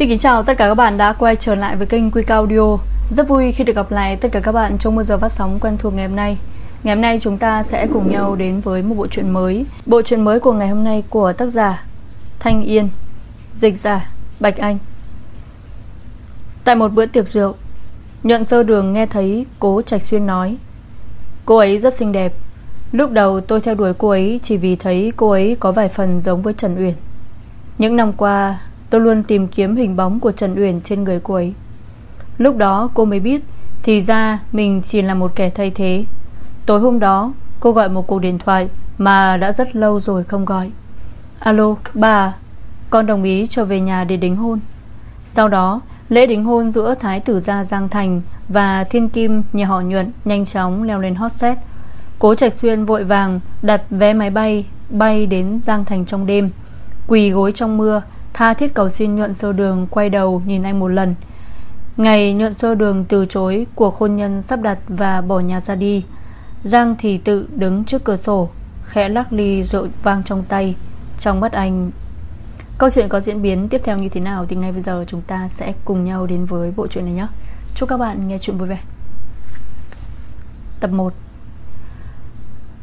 Xin kính chào tất cả các bạn đã quay trở lại với kênh Quy Cao Audio. Rất vui khi được gặp lại tất cả các bạn trong một giờ phát sóng quen thuộc ngày hôm nay. Ngày hôm nay chúng ta sẽ cùng nhau đến với một bộ truyện mới. Bộ truyện mới của ngày hôm nay của tác giả Thanh Yên, Dịch giả Bạch Anh. Tại một bữa tiệc rượu, Nhuận sơ đường nghe thấy cố Trạch Xuyên nói, Cô ấy rất xinh đẹp. Lúc đầu tôi theo đuổi cô ấy Chỉ vì thấy cô ấy có vài phần giống với Trần Uyển. Những năm qua Tôi luôn tìm kiếm hình bóng của Trần Uyển trên người cô ấy. Lúc đó cô mới biết, Thì ra mình chỉ là một kẻ thay thế. Tối hôm đó, Cô gọi một cuộc điện thoại Mà đã rất lâu rồi không gọi. Alo, bà, Con đồng ý trở về nhà để đính hôn. Sau đó, lễ đính hôn giữa Thái tử gia Giang Thành Và Thiên Kim nhà họ nhuận Nhanh chóng leo lên hot set Cố Trạch Xuyên vội vàng Đặt vé máy bay Bay đến Giang Thành trong đêm, Quỳ gối trong mưa Tha thiết cầu xin nhuận sơ đường, Quay đầu nhìn anh một lần. Ngày nhuận sơ đường từ chối Cuộc hôn nhân sắp đặt và bỏ nhà ra đi. Giang thì tự đứng trước cửa sổ, Khẽ lắc ly rượu vang trong tay, Trong mắt anh. Câu chuyện có diễn biến tiếp theo như thế nào Thì ngay bây giờ chúng ta sẽ cùng nhau đến với bộ truyện này nhé. Chúc các bạn nghe chuyện vui vẻ. Tập 1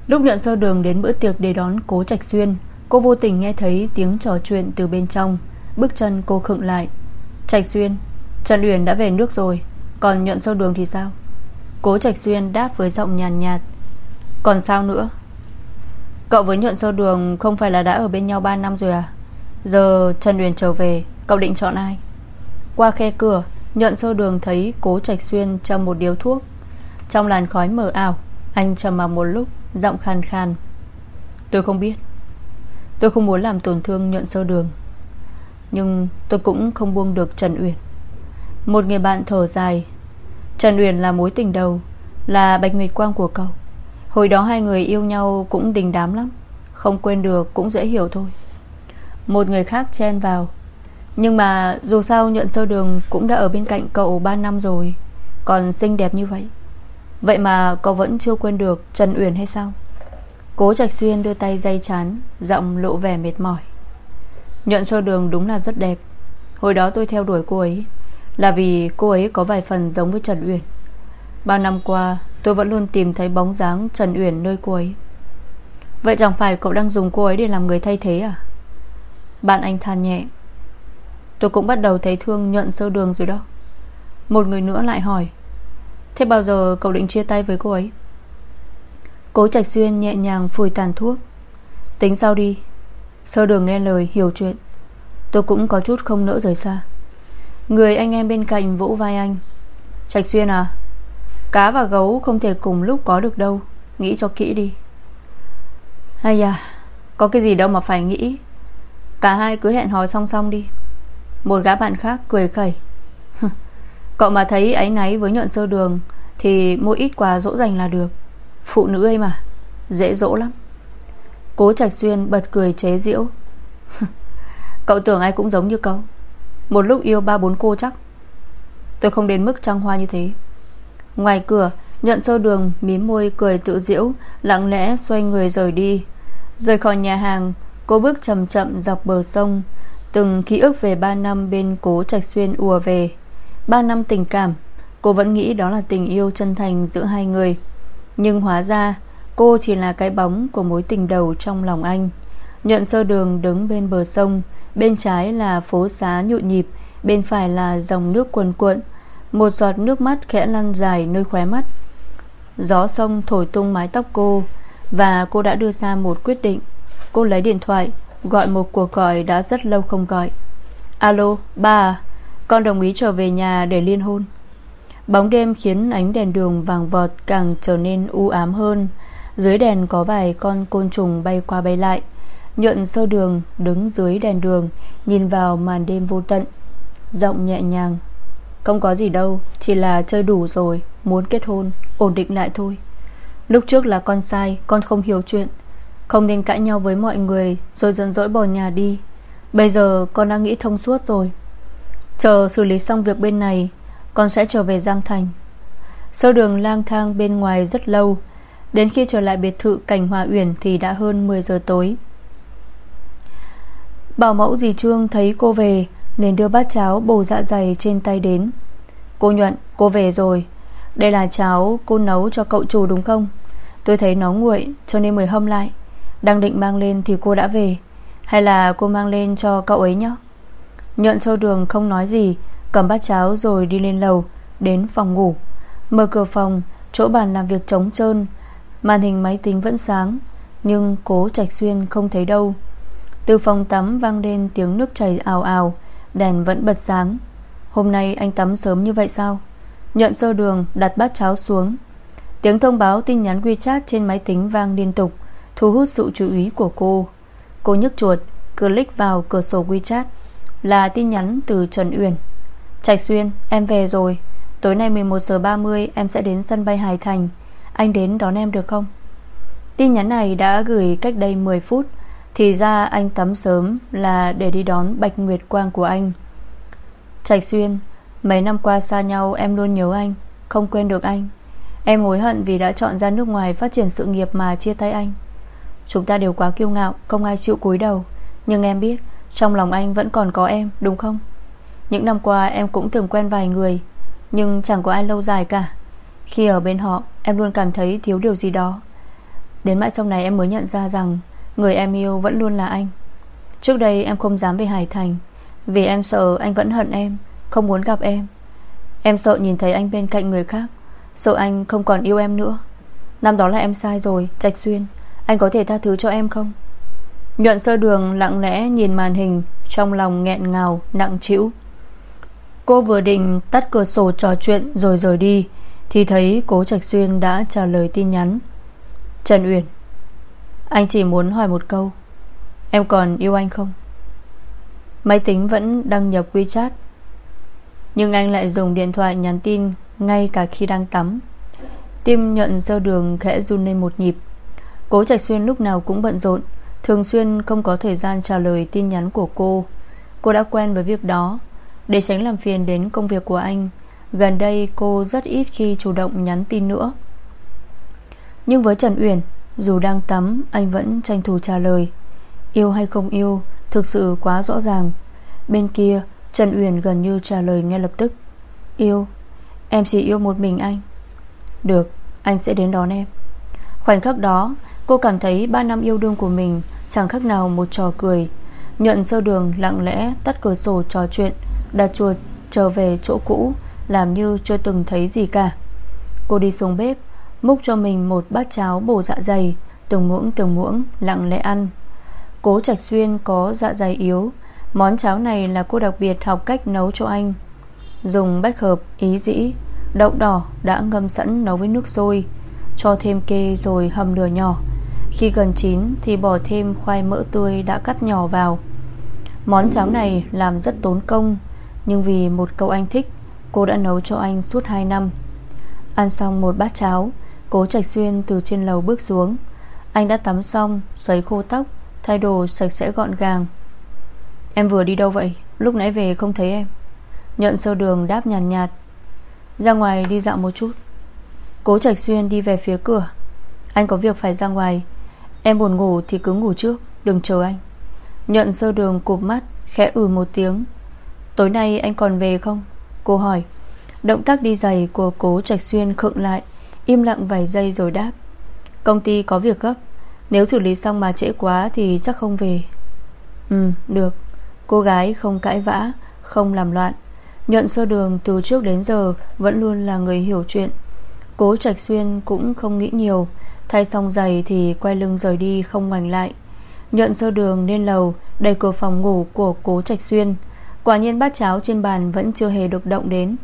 Lúc nhuận sơ đường đến bữa tiệc để đón cố Trạch Xuyên Cô vô tình nghe thấy tiếng trò chuyện từ bên trong. Bước chân cô khựng lại. Trạch Xuyên Trần Uyển đã về nước rồi Còn nhuận sâu đường thì sao? Cố Trạch Xuyên đáp với giọng nhàn nhạt, Còn sao nữa? Cậu với nhuận sâu đường Không phải là đã ở bên nhau 3 năm rồi à? Giờ Trần Uyển trở về Cậu định chọn ai? Qua khe cửa Nhuận sâu đường thấy cố Trạch Xuyên Trong một điếu thuốc. Trong làn khói mờ ảo Anh trầm mặc một lúc Giọng khàn khàn. Tôi không biết. Tôi không muốn làm tổn thương nhuận sơ đường. Nhưng tôi cũng không buông được Trần Uyển. Một người bạn thở dài. Trần Uyển là mối tình đầu, Là bạch nguyệt quang của cậu. Hồi đó hai người yêu nhau cũng đình đám lắm. Không quên được cũng dễ hiểu thôi. Một người khác chen vào. Nhưng mà dù sao nhuận sơ đường Cũng đã ở bên cạnh cậu 3 năm rồi. Còn xinh đẹp như vậy. Vậy mà cậu vẫn chưa quên được Trần Uyển hay sao? Cố Trạch Xuyên đưa tay dây chán, Giọng lộ vẻ mệt mỏi. Nhuận sơ đường đúng là rất đẹp. Hồi đó tôi theo đuổi cô ấy, Là vì cô ấy có vài phần giống với Trần Uyển. Bao năm qua, Tôi vẫn luôn tìm thấy bóng dáng Trần Uyển nơi cô ấy. Vậy chẳng phải cậu đang dùng cô ấy để làm người thay thế à? Bạn anh than nhẹ. Tôi cũng bắt đầu thấy thương nhuận sơ đường rồi đó. Một người nữa lại hỏi, Thế bao giờ cậu định chia tay với cô ấy? Cố Trạch Xuyên nhẹ nhàng phủi tàn thuốc. Tính sau đi, Sơ đường nghe lời, hiểu chuyện. Tôi cũng có chút không nỡ rời xa. Người anh em bên cạnh vỗ vai anh. Trạch Xuyên à Cá và gấu không thể cùng lúc có được đâu. Nghĩ cho kỹ đi. Hay à Có cái gì đâu mà phải nghĩ. Cả hai cứ hẹn hò song song đi. Một gã bạn khác cười khẩy. Cậu mà thấy ấy náy với nhuận sơ đường Thì mua ít quà dỗ dành là được. Phụ nữ ấy mà, Dễ dỗ lắm. Cố Trạch Xuyên bật cười chế giễu. Cậu tưởng ai cũng giống như cậu. Một lúc yêu ba bốn cô chắc. Tôi không đến mức trăng hoa như thế. Ngoài cửa Nhận sơ đường mím môi cười tự diễu Lặng lẽ xoay người rời đi. Rời khỏi nhà hàng, Cô bước chậm chậm dọc bờ sông. Từng ký ức về 3 năm bên cố Trạch Xuyên ùa về. 3 năm tình cảm, Cô vẫn nghĩ đó là tình yêu chân thành giữa hai người nhưng hóa ra Cô chỉ là cái bóng của mối tình đầu trong lòng anh. Nhuận sơ đường đứng bên bờ sông Bên trái là phố xá nhộn nhịp Bên phải là dòng nước cuồn cuộn. Một giọt nước mắt khẽ lăn dài nơi khóe mắt. Gió sông thổi tung mái tóc cô Và cô đã đưa ra một quyết định. Cô lấy điện thoại Gọi một cuộc gọi đã rất lâu không gọi. Alo, ba à Con đồng ý trở về nhà để liên hôn. Bóng đêm khiến ánh đèn đường vàng vọt càng trở nên u ám hơn. Dưới đèn có vài con côn trùng bay qua bay lại. Nhuận sơ đường, đứng dưới đèn đường, Nhìn vào màn đêm vô tận. Giọng nhẹ nhàng, Không có gì đâu, Chỉ là chơi đủ rồi, Muốn kết hôn, Ổn định lại thôi. Lúc trước là con sai, Con không hiểu chuyện. Không nên cãi nhau với mọi người, Rồi dần dỗi bỏ nhà đi. Bây giờ con đã nghĩ thông suốt rồi. Chờ xử lý xong việc bên này con sẽ trở về Giang Thành. Sơ đường lang thang bên ngoài rất lâu, Đến khi trở lại biệt thự cảnh Hòa Uyển Thì đã hơn 10 giờ tối. Bảo mẫu dì Trương thấy cô về Nên đưa bát cháo bổ dạ dày trên tay đến. Cô Nhuận, cô về rồi. Đây là cháo cô nấu cho cậu chủ đúng không? Tôi thấy nó nguội, cho nên mới hâm lại. Đang định mang lên thì cô đã về. Hay là cô mang lên cho cậu ấy nhé? Nhuận sâu đường không nói gì Cầm bát cháo rồi đi lên lầu, Đến phòng ngủ. Mở cửa phòng, Chỗ bàn làm việc trống trơn. Màn hình máy tính vẫn sáng, Nhưng cố Trạch Xuyên không thấy đâu. Từ phòng tắm vang lên tiếng nước chảy ào ào, Đèn vẫn bật sáng. Hôm nay anh tắm sớm như vậy sao? Nhận sơ đường, đặt bát cháo xuống. Tiếng thông báo tin nhắn WeChat trên máy tính vang liên tục, Thu hút sự chú ý của cô. Cô nhấc chuột, Click vào cửa sổ WeChat, Là tin nhắn từ Trần Uyển. Trạch Xuyên, em về rồi. Tối nay 11 giờ 30 em sẽ đến sân bay Hải Thành. Anh đến đón em được không? Tin nhắn này đã gửi cách đây 10 phút. Thì ra anh tắm sớm Là để đi đón Bạch Nguyệt Quang của anh. Trạch Xuyên, Mấy năm qua xa nhau em luôn nhớ anh, Không quên được anh. Em hối hận vì đã chọn ra nước ngoài phát triển sự nghiệp mà chia tay anh. Chúng ta đều quá kiêu ngạo, Không ai chịu cúi đầu. Nhưng em biết, Trong lòng anh vẫn còn có em, đúng không? Những năm qua em cũng từng quen vài người, Nhưng chẳng có ai lâu dài cả. Khi ở bên họ, Em luôn cảm thấy thiếu điều gì đó. Đến mãi sau này em mới nhận ra rằng Người em yêu vẫn luôn là anh. Trước đây em không dám về Hải Thành, Vì em sợ anh vẫn hận em, Không muốn gặp em. Em sợ nhìn thấy anh bên cạnh người khác, Sợ anh không còn yêu em nữa. Năm đó là em sai rồi, Trạch Xuyên. Anh có thể tha thứ cho em không? Nhuận sơ đường lặng lẽ nhìn màn hình Trong lòng nghẹn ngào, nặng trĩu. Cô vừa định tắt cửa sổ trò chuyện Rồi rời đi, Thì thấy cố Trạch Xuyên đã trả lời tin nhắn. Trần Uyển, Anh chỉ muốn hỏi một câu. Em còn yêu anh không? Máy tính vẫn đăng nhập WeChat, Nhưng anh lại dùng điện thoại nhắn tin ngay cả khi đang tắm. Tim nhuận sơ đường khẽ run lên một nhịp. Cố Trạch Xuyên lúc nào cũng bận rộn, Thường xuyên không có thời gian trả lời tin nhắn của cô. Cô đã quen với việc đó. Để tránh làm phiền đến công việc của anh, Gần đây cô rất ít khi chủ động nhắn tin nữa. Nhưng với Trần Uyển, Dù đang tắm, Anh vẫn tranh thủ trả lời. Yêu hay không yêu, Thực sự quá rõ ràng. Bên kia, Trần Uyển gần như trả lời ngay lập tức. Yêu, Em chỉ yêu một mình anh. Được, anh sẽ đến đón em. Khoảnh khắc đó, Cô cảm thấy 3 năm yêu đương của mình Chẳng khác nào một trò cười. Nhuận sơ đường lặng lẽ tắt cửa sổ trò chuyện Đặt chuột trở về chỗ cũ Làm như chưa từng thấy gì cả. Cô đi xuống bếp Múc cho mình một bát cháo bổ dạ dày Từng muỗng từng muỗng lặng lẽ ăn. Cố Trạch Xuyên có dạ dày yếu Món cháo này là cô đặc biệt học cách nấu cho anh. Dùng bách hợp, ý dĩ Đậu đỏ đã ngâm sẵn nấu với nước sôi Cho thêm kê rồi hầm lửa nhỏ. Khi gần chín thì bỏ thêm khoai mỡ tươi đã cắt nhỏ vào. Món cháo này làm rất tốn công nhưng vì một câu anh thích Cô đã nấu cho anh suốt 2 năm. Ăn xong một bát cháo Cố Trạch Xuyên từ trên lầu bước xuống. Anh đã tắm xong Sấy khô tóc Thay đồ sạch sẽ gọn gàng. Em vừa đi đâu vậy? Lúc nãy về không thấy em. Nhận sơ đường đáp nhàn nhạt, nhạt. Ra ngoài đi dạo một chút. Cố Trạch Xuyên đi về phía cửa. Anh có việc phải ra ngoài. Em buồn ngủ thì cứ ngủ trước Đừng chờ anh. Nhận sơ đường cụp mắt Khẽ ừ một tiếng. Tối nay anh còn về không? Cô hỏi. Động tác đi giày của cố Trạch Xuyên khựng lại, Im lặng vài giây rồi đáp. Công ty có việc gấp. Nếu xử lý xong mà trễ quá thì chắc không về. Ừ được. Cô gái không cãi vã, Không làm loạn. Nhuận sơ đường từ trước đến giờ Vẫn luôn là người hiểu chuyện. Cố Trạch Xuyên cũng không nghĩ nhiều. Thay xong giày thì quay lưng rời đi Không ngoảnh lại. Nhuận sơ đường lên lầu, Đẩy cửa phòng ngủ của cố Trạch Xuyên. Quả nhiên bát cháo trên bàn Vẫn chưa hề được động đến.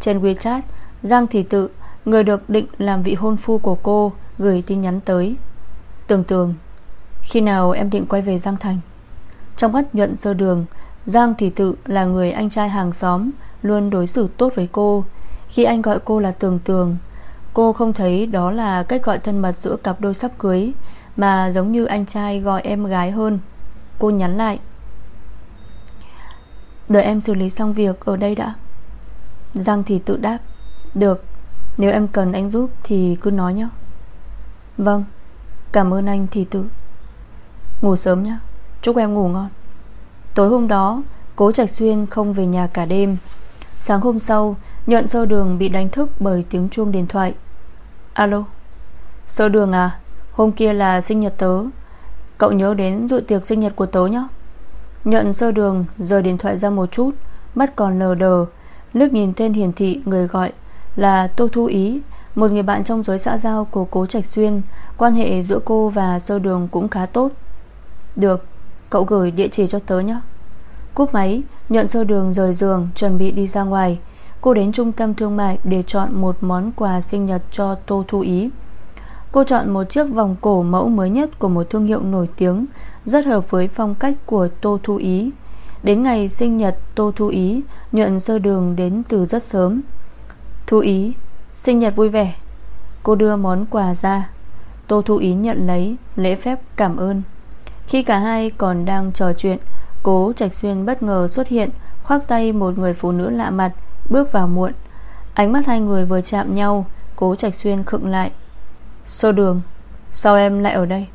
Trên WeChat, Giang Thị Tự, Người được định làm vị hôn phu của cô, Gửi tin nhắn tới. Tường tường Khi nào em định quay về Giang Thành? Trong mắt nhuận sơ đường, Giang Thị Tự là người anh trai hàng xóm, Luôn đối xử tốt với cô. Khi anh gọi cô là Tường Tường Cô không thấy đó là cách gọi thân mật Giữa cặp đôi sắp cưới, Mà giống như anh trai gọi em gái hơn. Cô nhắn lại Đợi em xử lý xong việc ở đây đã. Giang thì tự đáp. Được, Nếu em cần anh giúp thì cứ nói nhé. Vâng Cảm ơn anh thì tự. Ngủ sớm nhé. Chúc em ngủ ngon. Tối hôm đó, Cố Trạch Xuyên không về nhà cả đêm. Sáng hôm sau, Nhuận sơ đường bị đánh thức bởi tiếng chuông điện thoại. Alo? Sơ đường à? Hôm kia là sinh nhật tớ. Cậu nhớ đến dự tiệc sinh nhật của tớ nhé. Nhuận sơ đường rời điện thoại ra một chút, Mắt còn lờ đờ. Nước nhìn tên hiển thị, người gọi Là Tô Thu Ý, Một người bạn trong giới xã giao của Cố Trạch Xuyên. Quan hệ giữa cô và sơ đường cũng khá tốt. Được, Cậu gửi địa chỉ cho tớ nhé. Cúp máy, Nhuận sơ đường rời giường, Chuẩn bị đi ra ngoài. Cô đến trung tâm thương mại để chọn một món quà sinh nhật cho Tô Thu Ý. Cô chọn một chiếc vòng cổ mẫu mới nhất Của một thương hiệu nổi tiếng rất hợp với phong cách của Tô Thu Ý. Đến ngày sinh nhật Tô Thu Ý, Nhuận sơ đường đến từ rất sớm. Thu Ý, Sinh nhật vui vẻ. Cô đưa món quà ra. Tô Thu Ý nhận lấy, lễ phép cảm ơn. Khi cả hai còn đang trò chuyện, Cố Trạch Xuyên bất ngờ xuất hiện, Khoác tay một người phụ nữ lạ mặt, Bước vào muộn. Ánh mắt hai người vừa chạm nhau, Cố Trạch Xuyên khựng lại. Xô đường, Sao em lại ở đây?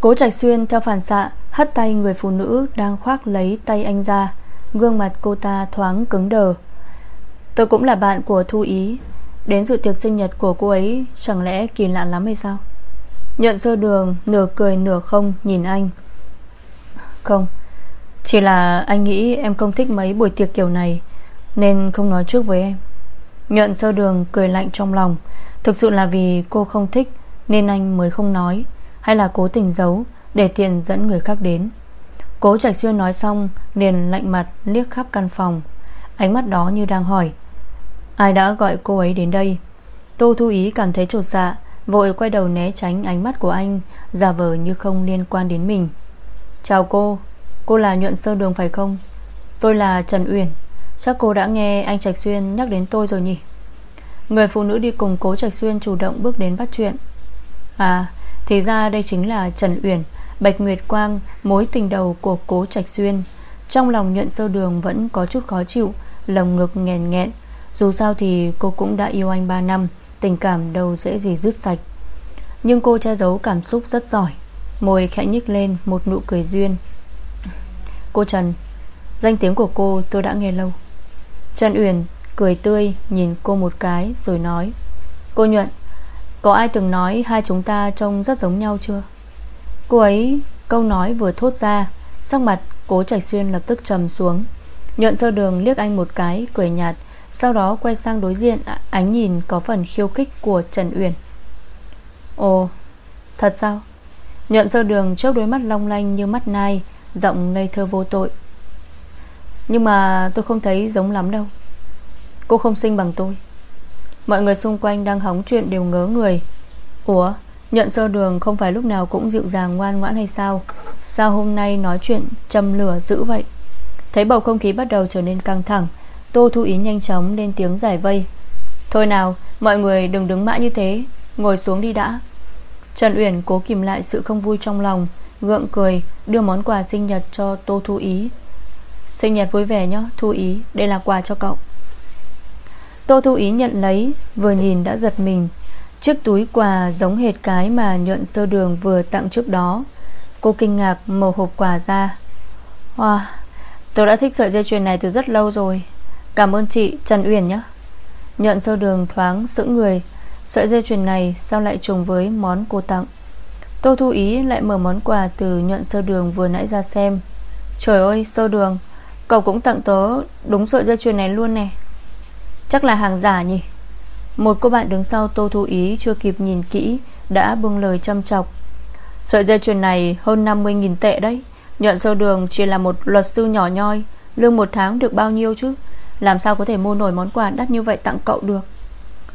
Cố Trạch Xuyên theo phản xạ, Hất tay người phụ nữ đang khoác lấy tay anh ra. Gương mặt cô ta thoáng cứng đờ. Tôi cũng là bạn của Thu Ý. Đến dự tiệc sinh nhật của cô ấy, Chẳng lẽ kỳ lạ lắm hay sao? Nhận sơ đường nửa cười nửa không Nhìn anh. Không, Chỉ là anh nghĩ em không thích mấy buổi tiệc kiểu này, Nên không nói trước với em. Nhận sơ đường cười lạnh trong lòng. Thực sự là vì cô không thích, Nên anh mới không nói. Hay là cố tình giấu Để tiện dẫn người khác đến. Cố Trạch Xuyên nói xong, liền lạnh mặt liếc khắp căn phòng. Ánh mắt đó như đang hỏi, Ai đã gọi cô ấy đến đây? Tô Thu Ý cảm thấy trột dạ Vội quay đầu né tránh ánh mắt của anh, Giả vờ như không liên quan đến mình. Chào cô Cô là nhuận sơ đường phải không? Tôi là Trần Uyển, Chắc cô đã nghe anh Trạch Xuyên nhắc đến tôi rồi nhỉ? Người phụ nữ đi cùng cố Trạch Xuyên Chủ động bước đến bắt chuyện. À thì ra đây chính là Trần Uyển, Bạch Nguyệt Quang, Mối tình đầu của cố Trạch Xuyên. Trong lòng nhuận sơ đường vẫn có chút khó chịu, Lồng ngực nghèn nghẹn. Dù sao thì cô cũng đã yêu anh 3 năm, Tình cảm đâu dễ gì dứt sạch. Nhưng cô che giấu cảm xúc rất giỏi. Môi khẽ nhích lên một nụ cười duyên. Cô Trần, Danh tiếng của cô tôi đã nghe lâu. Trần Uyển cười tươi Nhìn cô một cái rồi nói, Cô Nhuận có ai từng nói hai chúng ta trông rất giống nhau chưa? Cô ấy, câu nói vừa thốt ra, Sắc mặt cố trạch xuyên lập tức trầm xuống. Nhuận sơ đường liếc anh một cái, Cười nhạt, Sau đó quay sang đối diện à, Ánh nhìn có phần khiêu khích của Trần Uyển. Ồ, Thật sao? Nhuận sơ đường chớp đôi mắt long lanh như mắt nai, Giọng ngây thơ vô tội. Nhưng mà tôi không thấy giống lắm đâu. Cô không sinh bằng tôi. Mọi người xung quanh đang hóng chuyện đều ngớ người. Ủa, Nhận sơ đường không phải lúc nào cũng dịu dàng ngoan ngoãn hay sao? Sao hôm nay nói chuyện châm lửa dữ vậy? Thấy bầu không khí bắt đầu trở nên căng thẳng, Tô Thu Ý nhanh chóng lên tiếng giải vây. Thôi nào, Mọi người đừng đứng mãi như thế, Ngồi xuống đi đã. Trần Uyển cố kìm lại sự không vui trong lòng, Gượng cười, đưa món quà sinh nhật cho Tô Thu Ý. Sinh nhật vui vẻ nhé, Thu Ý, Đây là quà cho cậu. Tô Thu Ý nhận lấy, Vừa nhìn đã giật mình. Chiếc túi quà giống hệt cái mà nhuận sơ đường vừa tặng trước đó. Cô kinh ngạc mở hộp quà ra. Wow Tôi đã thích sợi dây chuyền này từ rất lâu rồi. Cảm ơn chị, Trần Uyển nhé. Nhuận sơ đường thoáng sững người. Sợi dây chuyền này sao lại trùng với món cô tặng? Tô Thu Ý lại mở món quà từ nhuận sơ đường vừa nãy ra xem. Trời ơi, sơ đường. Cậu cũng tặng tớ đúng sợi dây chuyền này luôn nè. Chắc là hàng giả nhỉ? Một cô bạn đứng sau Tô Thu Ý Chưa kịp nhìn kỹ, Đã bưng lời chăm chọc. Sợi dây chuyền này hơn 50.000 tệ đấy. Nhuận sơ đường chỉ là một luật sư nhỏ nhoi. Lương một tháng được bao nhiêu chứ? Làm sao có thể mua nổi món quà đắt như vậy tặng cậu được?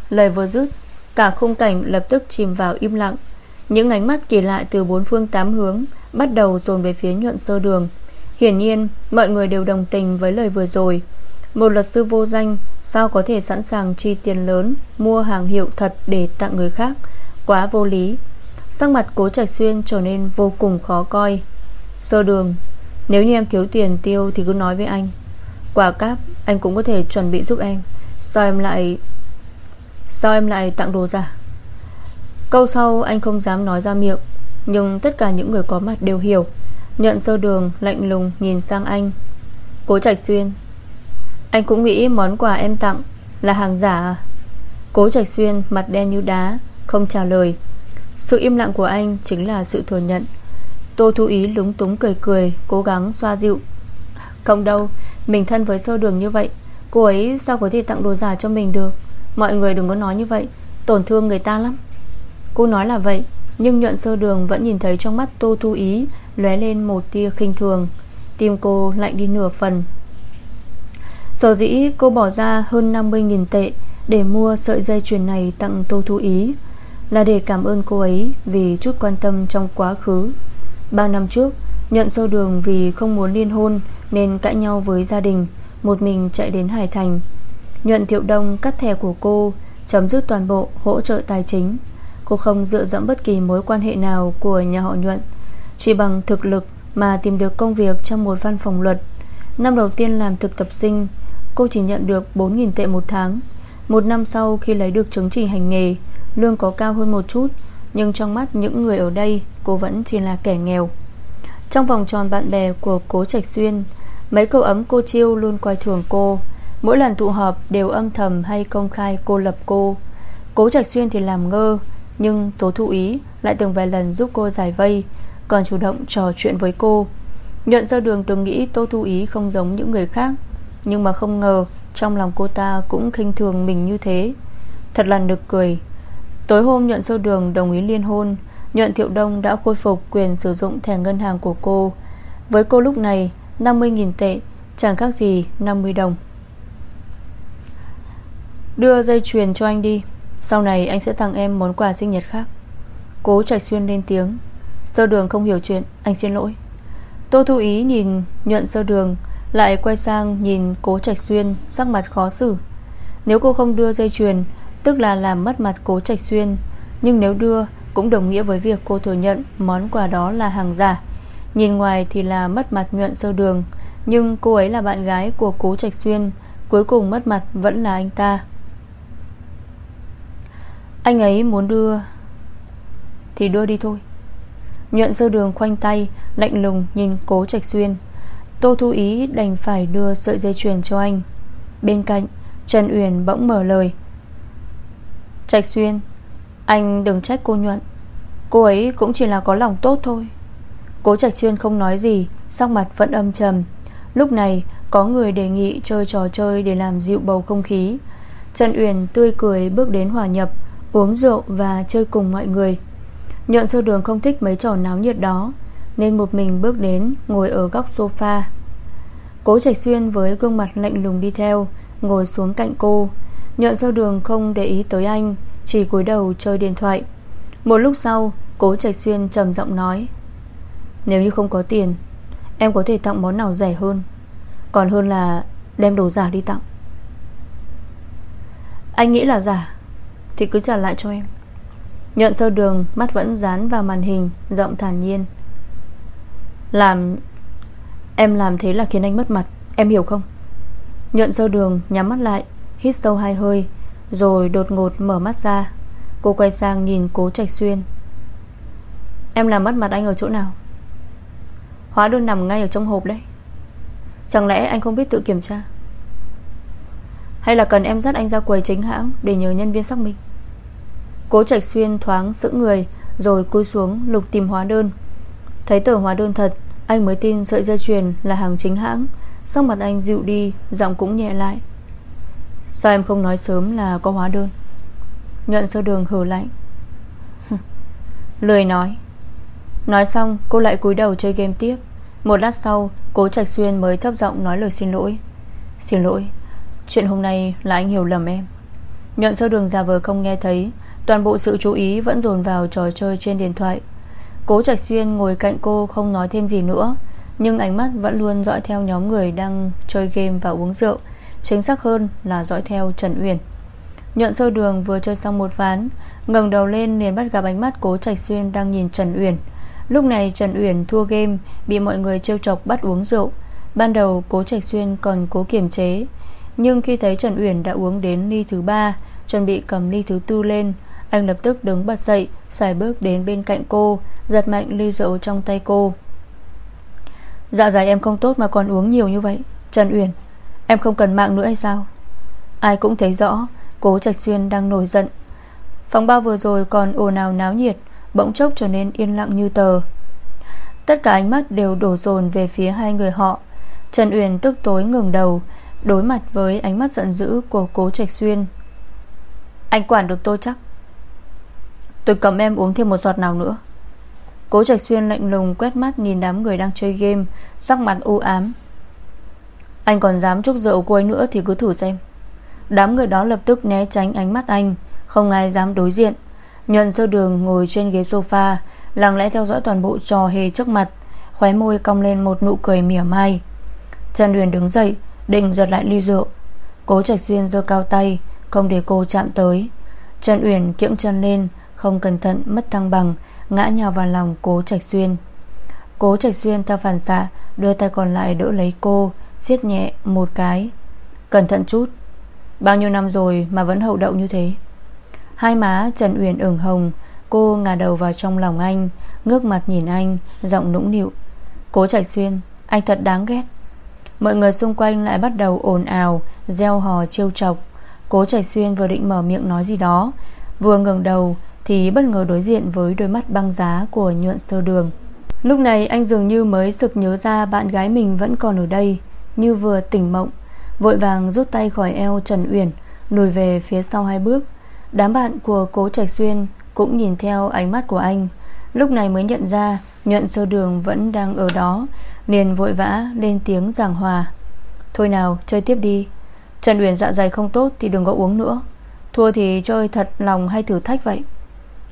Lời vừa dứt, Cả khung cảnh lập tức chìm vào im lặng. Những ánh mắt kỳ lạ từ bốn phương tám hướng Bắt đầu dồn về phía nhuận sơ đường. Hiển nhiên, mọi người đều đồng tình với lời vừa rồi. Một luật sư vô danh Sao có thể sẵn sàng chi tiền lớn, Mua hàng hiệu thật để tặng người khác? Quá vô lý. Sắc mặt cố trạch xuyên trở nên vô cùng khó coi. Sơ đường, Nếu như em thiếu tiền tiêu thì cứ nói với anh. Quả cáp, anh cũng có thể chuẩn bị giúp em. Sao em lại, Sao em lại tặng đồ giả? Câu sau anh không dám nói ra miệng, Nhưng tất cả những người có mặt đều hiểu. Nhận sơ đường, lạnh lùng nhìn sang anh. Cố Trạch Xuyên anh cũng nghĩ món quà em tặng Là hàng giả. À Cố Trạch Xuyên mặt đen như đá, Không trả lời. Sự im lặng của anh chính là sự thừa nhận. Tô Thu Ý lúng túng cười cười, Cố gắng xoa dịu. Không đâu, Mình thân với sơ đường như vậy, Cô ấy sao có thể tặng đồ giả cho mình được? Mọi người đừng có nói như vậy, Tổn thương người ta lắm. Cô nói là vậy, Nhưng nhuận sơ đường vẫn nhìn thấy trong mắt Tô Thu Ý lóe lên một tia khinh thường. Tim cô lạnh đi nửa phần. Sở dĩ cô bỏ ra hơn 50.000 tệ Để mua sợi dây chuyền này tặng Tô Thu Ý Là để cảm ơn cô ấy Vì chút quan tâm trong quá khứ. Ba năm trước, Nhận sâu đường vì không muốn liên hôn Nên cãi nhau với gia đình, Một mình chạy đến Hải Thành. Nhuận Thiệu Đông cắt thẻ của cô, Chấm dứt toàn bộ hỗ trợ tài chính. Cô không dựa dẫm bất kỳ mối quan hệ nào Của nhà họ Nhuận, Chỉ bằng thực lực mà tìm được công việc Trong một văn phòng luật. Năm đầu tiên làm thực tập sinh Cô chỉ nhận được 4.000 tệ một tháng. Một năm sau khi lấy được chứng chỉ hành nghề, Lương có cao hơn một chút, Nhưng trong mắt những người ở đây, Cô vẫn chỉ là kẻ nghèo. Trong vòng tròn bạn bè của Cố Trạch Xuyên, Mấy câu ấm cô chiêu luôn coi thường cô. Mỗi lần tụ họp đều âm thầm hay công khai cô lập cô. Cố Trạch Xuyên thì làm ngơ, Nhưng Tố Thụ Ý lại từng vài lần giúp cô giải vây, Còn chủ động trò chuyện với cô. Nhuận ra đường từng nghĩ Tô Thu Ý không giống những người khác. Nhưng mà không ngờ, Trong lòng cô ta cũng khinh thường mình như thế. Thật là nực cười. Tối hôm nhuận sâu đường đồng ý liên hôn, Nhuận Thiệu Đông đã khôi phục quyền sử dụng thẻ ngân hàng của cô. Với cô lúc này 50.000 tệ, Chẳng khác gì 50 đồng. Đưa dây chuyền cho anh đi, Sau này anh sẽ tặng em món quà sinh nhật khác. Cố Trạch Xuyên lên tiếng. Sơ đường không hiểu chuyện, Anh xin lỗi. Tô Thu Ý nhìn nhuận sơ đường lại quay sang nhìn cố Trạch Xuyên, Sắc mặt khó xử. Nếu cô không đưa dây chuyền, Tức là làm mất mặt cố Trạch Xuyên, Nhưng nếu đưa cũng đồng nghĩa với việc cô thừa nhận Món quà đó là hàng giả. Nhìn ngoài thì là mất mặt nhuận sơ đường, Nhưng cô ấy là bạn gái của cố Trạch Xuyên, Cuối cùng mất mặt vẫn là anh ta. Anh ấy muốn đưa Thì đưa đi thôi. Nhuận sơ đường khoanh tay, Lạnh lùng nhìn cố Trạch Xuyên. Tô Thu Ý đành phải đưa sợi dây chuyền cho anh. Bên cạnh, Trần Uyển bỗng mở lời. Trạch Xuyên, Anh đừng trách cô Nhuận. Cô ấy cũng chỉ là có lòng tốt thôi. Cố Trạch Xuyên không nói gì, Sắc mặt vẫn âm trầm. Lúc này, có người đề nghị chơi trò chơi Để làm dịu bầu không khí. Trần Uyển tươi cười bước đến hòa nhập, Uống rượu và chơi cùng mọi người. Nhuận sơ đường không thích mấy trò náo nhiệt đó. Nên một mình bước đến, Ngồi ở góc sofa. Cố Trạch Xuyên với gương mặt lạnh lùng đi theo, Ngồi xuống cạnh cô, Nhận sơ đường không để ý tới anh, Chỉ cúi đầu chơi điện thoại. Một lúc sau, Cố Trạch Xuyên trầm giọng nói, Nếu như không có tiền, Em có thể tặng món nào rẻ hơn. Còn hơn là đem đồ giả đi tặng. Anh nghĩ là giả, Thì cứ trả lại cho em. Nhận sơ đường, Mắt vẫn dán vào màn hình, Giọng thản nhiên. Làm, Em làm thế là khiến anh mất mặt, Em hiểu không? Nhuận sơ đường, nhắm mắt lại, Hít sâu hai hơi, Rồi đột ngột mở mắt ra. Cô quay sang nhìn cố trạch xuyên. Em làm mất mặt anh ở chỗ nào? Hóa đơn nằm ngay ở trong hộp đấy. Chẳng lẽ anh không biết tự kiểm tra? Hay là cần em dắt anh ra quầy chính hãng Để nhờ nhân viên xác minh? Cố Trạch Xuyên thoáng sững người, Rồi cúi xuống lục tìm hóa đơn. Thấy tờ hóa đơn thật, Anh mới tin sợi dây chuyền là hàng chính hãng. Sắc mặt anh dịu đi, Giọng cũng nhẹ lại. Sao em không nói sớm là có hóa đơn? Nhuận sơ đường hử lạnh. Lười nói. Nói xong, cô lại cúi đầu chơi game tiếp. Một lát sau, Cố Trạch Xuyên mới thấp giọng nói lời xin lỗi. Xin lỗi, Chuyện hôm nay là anh hiểu lầm em. Nhuận sơ đường giả vờ không nghe thấy. Toàn bộ sự chú ý vẫn dồn vào trò chơi trên điện thoại. Cố Trạch Xuyên ngồi cạnh cô không nói thêm gì nữa, Nhưng ánh mắt vẫn luôn dõi theo nhóm người đang chơi game và uống rượu. Chính xác hơn là dõi theo Trần Uyển. Nhuận sơ đường vừa chơi xong một ván, ngẩng đầu lên liền bắt gặp ánh mắt Cố Trạch Xuyên đang nhìn Trần Uyển. Lúc này Trần Uyển thua game, Bị mọi người trêu chọc bắt uống rượu. Ban đầu Cố Trạch Xuyên còn cố kiềm chế, Nhưng khi thấy Trần Uyển đã uống đến ly thứ ba, Chuẩn bị cầm ly thứ tư lên, anh lập tức đứng bật dậy Xài bước đến bên cạnh cô, Giật mạnh ly rượu trong tay cô. Dạ dày em không tốt mà còn uống nhiều như vậy. Trần Uyển, Em không cần mạng nữa hay sao? Ai cũng thấy rõ, Cố Trạch Xuyên đang nổi giận. Phòng bao vừa rồi còn ồn ào náo nhiệt, Bỗng chốc trở nên yên lặng như tờ. Tất cả ánh mắt đều đổ dồn về phía hai người họ. Trần Uyển tức tối ngừng đầu, Đối mặt với ánh mắt giận dữ của cố Trạch Xuyên. Anh quản được tôi chắc? Tôi cầm em uống thêm một giọt nào nữa. Cố Trạch Xuyên lạnh lùng quét mắt Nhìn đám người đang chơi game, Sắc mặt u ám. Anh còn dám chúc rượu cô ấy nữa thì cứ thử xem. Đám người đó lập tức né tránh ánh mắt anh, Không ai dám đối diện. Nhuận sơ đường ngồi trên ghế sofa, Lặng lẽ theo dõi toàn bộ trò hề trước mặt, Khóe môi cong lên một nụ cười mỉa mai. Trần Huyền đứng dậy, Định giật lại ly rượu. Cố Trạch Xuyên giơ cao tay, Không để cô chạm tới. Trần Uyển kiễng chân lên không cẩn thận, mất thăng bằng, Ngã nhào vào lòng Cố Trạch Xuyên. Cố Trạch Xuyên theo phản xạ, Đưa tay còn lại đỡ lấy cô, siết nhẹ một cái. Cẩn thận chút. Bao nhiêu năm rồi mà vẫn hậu đậu như thế? Hai má Trần Uyển ửng hồng, Cô ngả đầu vào trong lòng anh, Ngước mặt nhìn anh, Giọng nũng nịu. Cố Trạch Xuyên, Anh thật đáng ghét. Mọi người xung quanh lại bắt đầu ồn ào Gieo hò trêu chọc. Cố Trạch Xuyên vừa định mở miệng nói gì đó, Vừa ngừng đầu thì bất ngờ đối diện với đôi mắt băng giá Của nhuận sơ đường. Lúc này, anh dường như mới sực nhớ ra Bạn gái mình vẫn còn ở đây, Như vừa tỉnh mộng, Vội vàng rút tay khỏi eo Trần Uyển, Lùi về phía sau hai bước. Đám bạn của cố Trạch Xuyên Cũng nhìn theo ánh mắt của anh. Lúc này mới nhận ra Nhuận sơ đường vẫn đang ở đó, liền vội vã lên tiếng giảng hòa. Thôi nào, chơi tiếp đi. Trần Uyển dạ dày không tốt thì đừng có uống nữa. Thua thì chơi thật lòng hay thử thách vậy?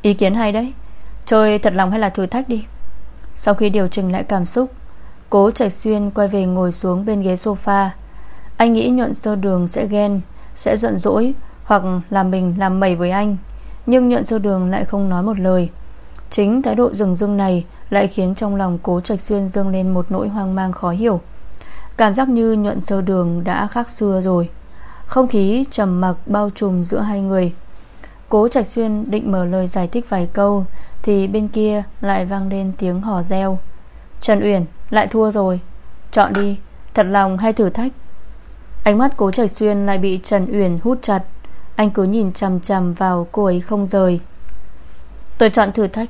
Ý kiến hay đấy. Chơi thật lòng hay là thử thách đi. Sau khi điều chỉnh lại cảm xúc, Cố Trạch Xuyên quay về ngồi xuống bên ghế sofa. Anh nghĩ nhuận sơ đường sẽ ghen, Sẽ giận dỗi Hoặc làm mình làm mẩy với anh, Nhưng nhuận sơ đường lại không nói một lời. Chính thái độ rừng rưng này Lại khiến trong lòng cố trạch xuyên dâng lên một nỗi hoang mang khó hiểu. Cảm giác như nhuận sơ đường đã khác xưa rồi. Không khí trầm mặc bao trùm giữa hai người. Cố Trạch Xuyên định mở lời giải thích vài câu, Thì bên kia lại vang lên tiếng hò reo. Trần Uyển, lại thua rồi. Chọn đi, Thật lòng hay thử thách? Ánh mắt cố Trạch Xuyên lại bị Trần Uyển hút chặt. Anh cứ nhìn chằm chằm vào cô ấy không rời. Tôi chọn thử thách.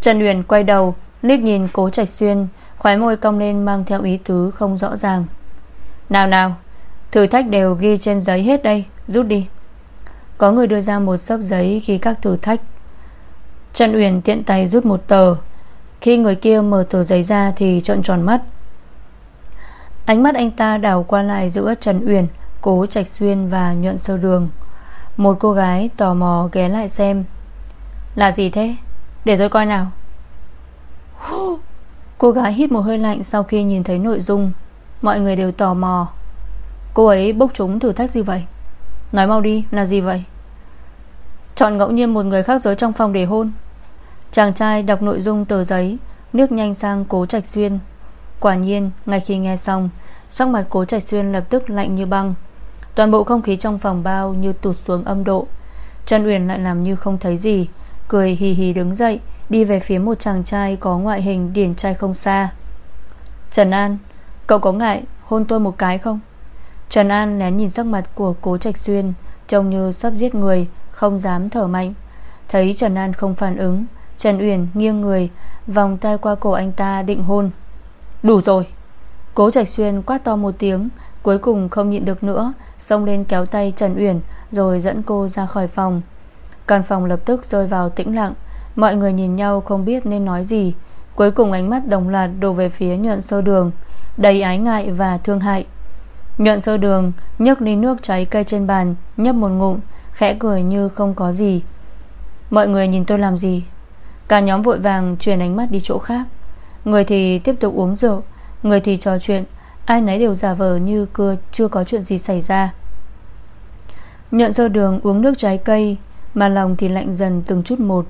Trần Uyển quay đầu, liếc nhìn cố trạch xuyên, Khóe môi cong lên mang theo ý tứ không rõ ràng. Nào nào, Thử thách đều ghi trên giấy hết đây, Rút đi. Có người đưa ra một sấp giấy khi các thử thách. Trần Uyển tiện tay rút một tờ. Khi người kia mở tờ giấy ra Thì trợn tròn mắt. Ánh mắt anh ta đảo qua lại giữa Trần Uyển, Cố Trạch Xuyên và Nhuận Sơ Đường. Một cô gái tò mò ghé lại xem. Là gì thế? Để tôi coi nào. Cô gái hít một hơi lạnh Sau khi nhìn thấy nội dung. Mọi người đều tò mò. Cô ấy bốc chúng thử thách gì vậy? Nói mau đi, là gì vậy? Chọn ngẫu nhiên một người khác giới trong phòng để hôn. Chàng trai đọc nội dung tờ giấy, Nước nhanh sang cố trạch xuyên. Quả nhiên, ngay khi nghe xong, Sắc mặt cố trạch xuyên lập tức lạnh như băng. Toàn bộ không khí trong phòng bao Như tụt xuống âm độ. Trần Uyển lại làm như không thấy gì, Cười hì hì đứng dậy, Đi về phía một chàng trai có ngoại hình điển trai không xa. Trần An, Cậu có ngại hôn tôi một cái không? Trần An lén nhìn sắc mặt của cố Trạch Xuyên, Trông như sắp giết người, Không dám thở mạnh. Thấy Trần An không phản ứng, Trần Uyển nghiêng người, Vòng tay qua cổ anh ta định hôn. Đủ rồi. Cố Trạch Xuyên quát to một tiếng, Cuối cùng không nhịn được nữa, Xông lên kéo tay Trần Uyển, Rồi dẫn cô ra khỏi phòng. Căn phòng lập tức rơi vào tĩnh lặng, Mọi người nhìn nhau không biết nên nói gì. Cuối cùng ánh mắt đồng loạt đổ về phía nhuận sơ đường, Đầy ái ngại và thương hại. Nhuận sơ đường, nhấc ly nước cháy cây trên bàn, Nhấp một ngụm, Khẽ cười như không có gì. Mọi người nhìn tôi làm gì? Cả nhóm vội vàng chuyển ánh mắt đi chỗ khác. Người thì tiếp tục uống rượu, Người thì trò chuyện, Ai nấy đều giả vờ như cưa, chưa có chuyện gì xảy ra. Nhuận sơ đường uống nước trái cây, Mà lòng thì lạnh dần từng chút một.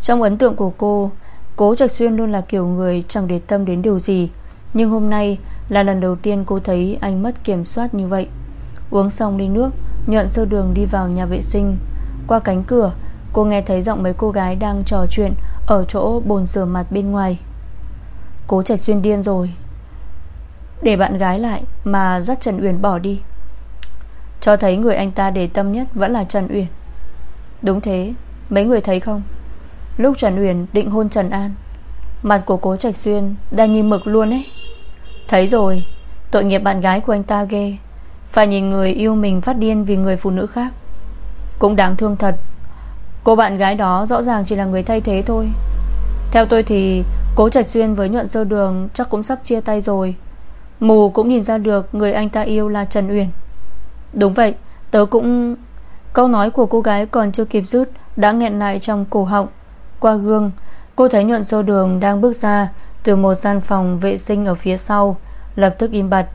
Trong ấn tượng của cô, Cố Trạch Xuyên luôn là kiểu người chẳng để tâm đến điều gì. Nhưng hôm nay là lần đầu tiên cô thấy anh mất kiểm soát như vậy. Uống xong ly nước, Nhuận sơ đường đi vào nhà vệ sinh. Qua cánh cửa, Cô nghe thấy giọng mấy cô gái đang trò chuyện Ở chỗ bồn rửa mặt bên ngoài. Cố Trạch Xuyên điên rồi. Để bạn gái lại Mà dắt Trần Uyển bỏ đi. Cho thấy người anh ta để tâm nhất Vẫn là Trần Uyển. Đúng thế, Mấy người thấy không? Lúc Trần Uyển định hôn Trần An, Mặt của cố Trạch Xuyên Đang nhìn mực luôn ấy. Thấy rồi, Tội nghiệp bạn gái của anh ta ghê. Phải nhìn người yêu mình phát điên Vì người phụ nữ khác. Cũng đáng thương thật, Cô bạn gái đó rõ ràng chỉ là người thay thế thôi. Theo tôi thì, Cố Trạch Xuyên với nhuận sơ đường Chắc cũng sắp chia tay rồi. Mù cũng nhìn ra được Người anh ta yêu là Trần Uyển. Đúng vậy, Tớ cũng, Câu nói của cô gái còn chưa kịp rút Đã nghẹn lại trong cổ họng. Qua gương, Cô thấy nhuận sơ đường đang bước ra từ một gian phòng vệ sinh ở phía sau, Lập tức im bặt.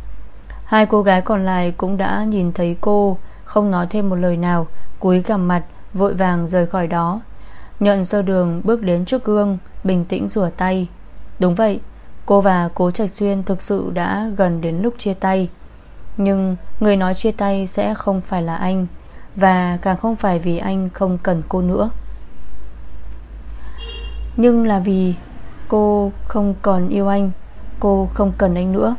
Hai cô gái còn lại cũng đã nhìn thấy cô, Không nói thêm một lời nào, Cúi gằm mặt, Vội vàng rời khỏi đó. Nhận sơ đường bước đến trước gương, Bình tĩnh rửa tay. Đúng vậy, Cô và cố Trạch Xuyên thực sự đã gần đến lúc chia tay. Nhưng người nói chia tay sẽ không phải là anh, Và càng không phải vì anh không cần cô nữa. Nhưng là vì cô không còn yêu anh, Cô không cần anh nữa.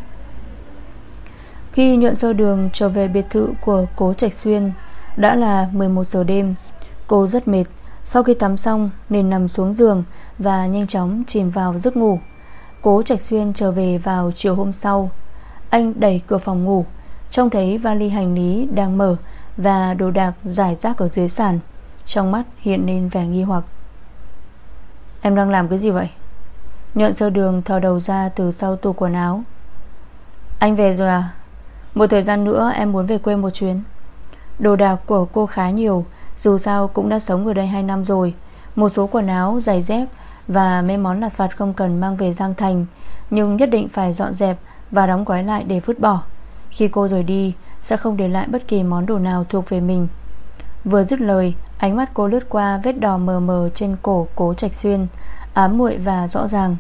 Khi nhuận sơ đường trở về biệt thự của cố Trạch Xuyên, Đã là 11 giờ đêm. Cô rất mệt. Sau khi tắm xong, nên nằm xuống giường Và nhanh chóng chìm vào giấc ngủ. Cố Trạch Xuyên trở về vào chiều hôm sau. Anh đẩy cửa phòng ngủ, Trông thấy vali hành lý đang mở Và đồ đạc giải rác ở dưới sàn. Trong mắt hiện lên vẻ nghi hoặc. Em đang làm cái gì vậy? Nhuận sơ đường thò đầu ra từ sau tủ quần áo. Anh về rồi à? Một thời gian nữa em muốn về quê một chuyến. Đồ đạc của cô khá nhiều Dù sao cũng đã sống ở đây 2 năm rồi. Một số quần áo, giày dép và mấy món lặt vặt không cần mang về Giang Thành Nhưng nhất định phải dọn dẹp Và đóng gói lại để vứt bỏ. Khi cô rời đi Sẽ không để lại bất kỳ món đồ nào thuộc về mình. Vừa dứt lời Ánh mắt cô lướt qua vết đỏ mờ mờ Trên cổ cố trạch xuyên Ám muội và rõ ràng.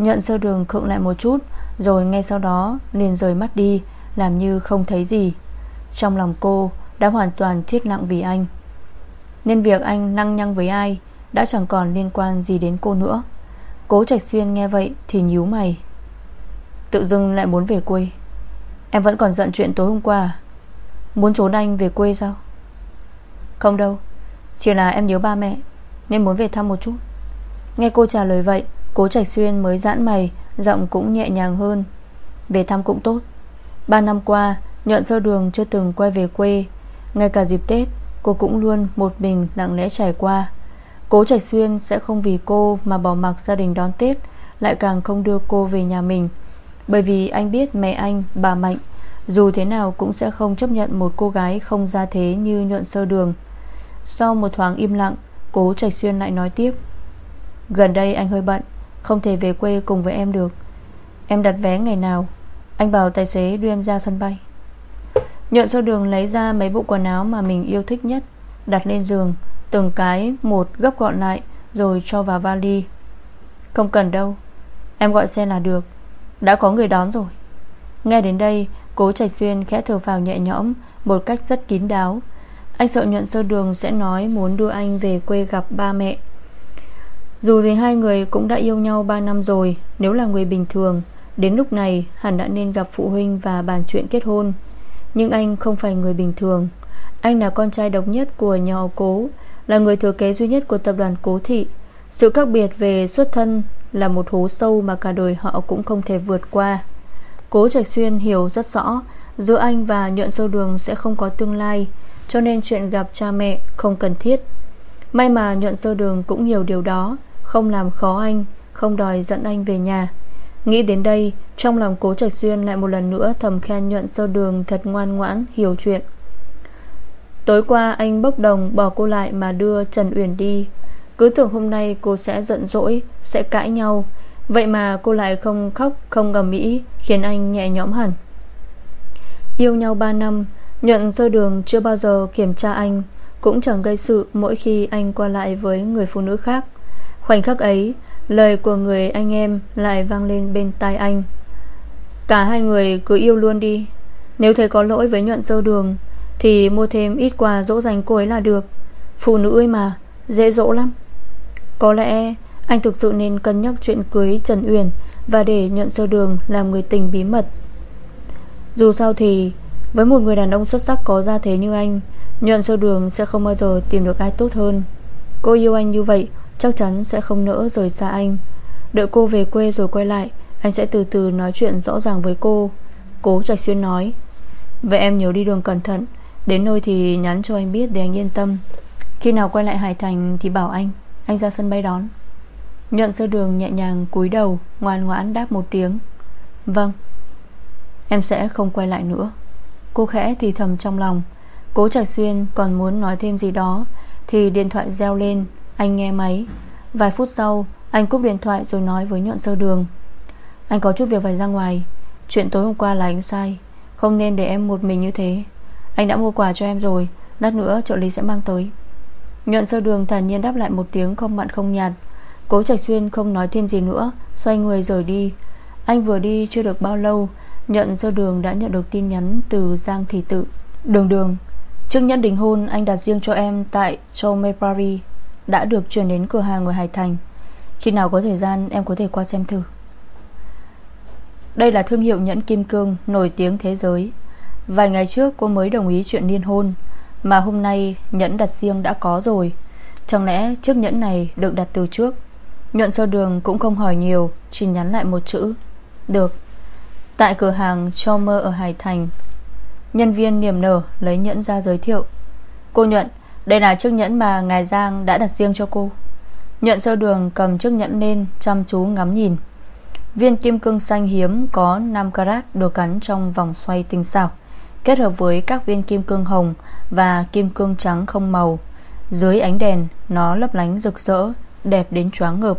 Nhận sơ đường khựng lại một chút, Rồi ngay sau đó liền rời mắt đi, Làm như không thấy gì. Trong lòng cô đã hoàn toàn chết lặng vì anh. Nên việc anh năng nhăng với ai đã chẳng còn liên quan gì đến cô nữa. Cố Trạch Xuyên nghe vậy Thì nhíu mày. Tự dưng lại muốn về quê. Em vẫn còn giận chuyện tối hôm qua. Muốn trốn anh về quê sao? Không đâu, Chỉ là em nhớ ba mẹ, Nên muốn về thăm một chút. Nghe cô trả lời vậy Cố Trạch Xuyên mới giãn mày Giọng cũng nhẹ nhàng hơn. Về thăm cũng tốt. Ba năm qua Nhuận sơ đường chưa từng quay về quê. Ngay cả dịp Tết Cô cũng luôn một mình lặng lẽ trải qua. Cố Trạch Xuyên sẽ không vì cô Mà bỏ mặc gia đình đón Tết Lại càng không đưa cô về nhà mình. Bởi vì anh biết mẹ anh, bà Mạnh Dù thế nào cũng sẽ không chấp nhận Một cô gái không ra thế như nhuận sơ đường. Sau một thoáng im lặng Cố Trạch Xuyên lại nói tiếp. Gần đây anh hơi bận không thể về quê cùng với em được. Em đặt vé ngày nào? Anh bảo tài xế đưa em ra sân bay. Nhuận sau đường lấy ra mấy bộ quần áo Mà mình yêu thích nhất, Đặt lên giường, Từng cái một gấp gọn lại, Rồi cho vào vali. Không cần đâu, Em gọi xe là được. Đã có người đón rồi. Nghe đến đây, Cố Trạch Xuyên khẽ thở phào nhẹ nhõm, Một cách rất kín đáo. Anh sợ nhuận sơ đường sẽ nói Muốn đưa anh về quê gặp ba mẹ. Dù gì hai người cũng đã yêu nhau 3 năm rồi, Nếu là người bình thường, Đến lúc này hẳn đã nên gặp phụ huynh Và bàn chuyện kết hôn. Nhưng anh không phải người bình thường. Anh là con trai độc nhất của nhà họ cố, là người thừa kế duy nhất của tập đoàn Cố Thị. Sự khác biệt về xuất thân Là một hố sâu mà cả đời họ cũng không thể vượt qua. Cố Trạch Xuyên hiểu rất rõ, Giữa anh và nhuận sâu đường sẽ không có tương lai, Cho nên chuyện gặp cha mẹ không cần thiết. May mà nhuận sơ đường cũng hiểu điều đó. Không làm khó anh, Không đòi dẫn anh về nhà. Nghĩ đến đây, Trong lòng cố trạch xuyên lại một lần nữa Thầm khen nhuận sơ đường thật ngoan ngoãn, Hiểu chuyện. Tối qua anh bốc đồng bỏ cô lại mà đưa Trần Uyển đi. Cứ tưởng hôm nay cô sẽ giận dỗi, Sẽ cãi nhau. Vậy mà cô lại không khóc, Không gầm mỹ Khiến anh nhẹ nhõm hẳn. Yêu nhau 3 năm, Nhuận sơ đường chưa bao giờ kiểm tra anh. Cũng chẳng gây sự mỗi khi anh qua lại với người phụ nữ khác. Khoảnh khắc ấy, Lời của người anh em lại vang lên bên tai anh. Cả hai người cứ yêu luôn đi. Nếu thấy có lỗi với nhuận dơ đường, thì mua thêm ít quà dỗ dành cô ấy là được. Phụ nữ ấy mà, Dễ dỗ lắm. Có lẽ anh thực sự nên cân nhắc chuyện cưới Trần Uyển Và để nhuận dơ đường làm người tình bí mật. Dù sao thì, Với một người đàn ông xuất sắc có gia thế như anh, Nhuận sơ đường sẽ không bao giờ tìm được ai tốt hơn. Cô yêu anh như vậy Chắc chắn sẽ không nỡ rời xa anh. Đợi cô về quê rồi quay lại, Anh sẽ từ từ nói chuyện rõ ràng với cô. Cố Trạch Xuyên nói, Vậy em nhớ đi đường cẩn thận. Đến nơi thì nhắn cho anh biết để anh yên tâm. Khi nào quay lại Hải Thành thì bảo anh Anh ra sân bay đón. Nhuận sơ đường nhẹ nhàng cúi đầu, Ngoan ngoãn đáp một tiếng Vâng Em sẽ không quay lại nữa. Cô khẽ thì thầm trong lòng. Cố Trạch Xuyên còn muốn nói thêm gì đó Thì điện thoại reo lên. Anh nghe máy. Vài phút sau, anh cúp điện thoại rồi nói với nhuận sơ đường. Anh có chút việc phải ra ngoài. Chuyện tối hôm qua là anh sai. Không nên để em một mình như thế. Anh đã mua quà cho em rồi. Lát nữa trợ lý sẽ mang tới. Nhuận sơ đường thản nhiên đáp lại một tiếng không mặn không nhạt. Cố Trạch Xuyên không nói thêm gì nữa, Xoay người rời đi. Anh vừa đi chưa được bao lâu Nhận sơ đường đã nhận được tin nhắn từ Giang Thị Tự. Đường đường, Trước nhẫn đính hôn, anh đặt riêng cho em Tại Chome Paris đã được chuyển đến cửa hàng ở Hải Thành. Khi nào có thời gian, em có thể qua xem thử. Đây là thương hiệu nhẫn kim cương Nổi tiếng thế giới. Vài ngày trước, cô mới đồng ý chuyện liên hôn, Mà hôm nay nhẫn đặt riêng đã có rồi. Chẳng lẽ chiếc nhẫn này được đặt từ trước? Nhuận sơ đường cũng không hỏi nhiều, Chỉ nhắn lại một chữ, Được. Tại cửa hàng cho mơ ở Hải Thành, Nhân viên niềm nở lấy nhẫn ra giới thiệu. Cô Nhuận đây là chiếc nhẫn mà Ngài Giang đã đặt riêng cho cô. Nhận sơ đường cầm chiếc nhẫn lên, Chăm chú ngắm nhìn. Viên kim cương xanh hiếm có 5 carat Được gắn trong vòng xoay tinh xảo, Kết hợp với các viên kim cương hồng Và kim cương trắng không màu. Dưới ánh đèn, Nó lấp lánh rực rỡ, Đẹp đến choáng ngợp.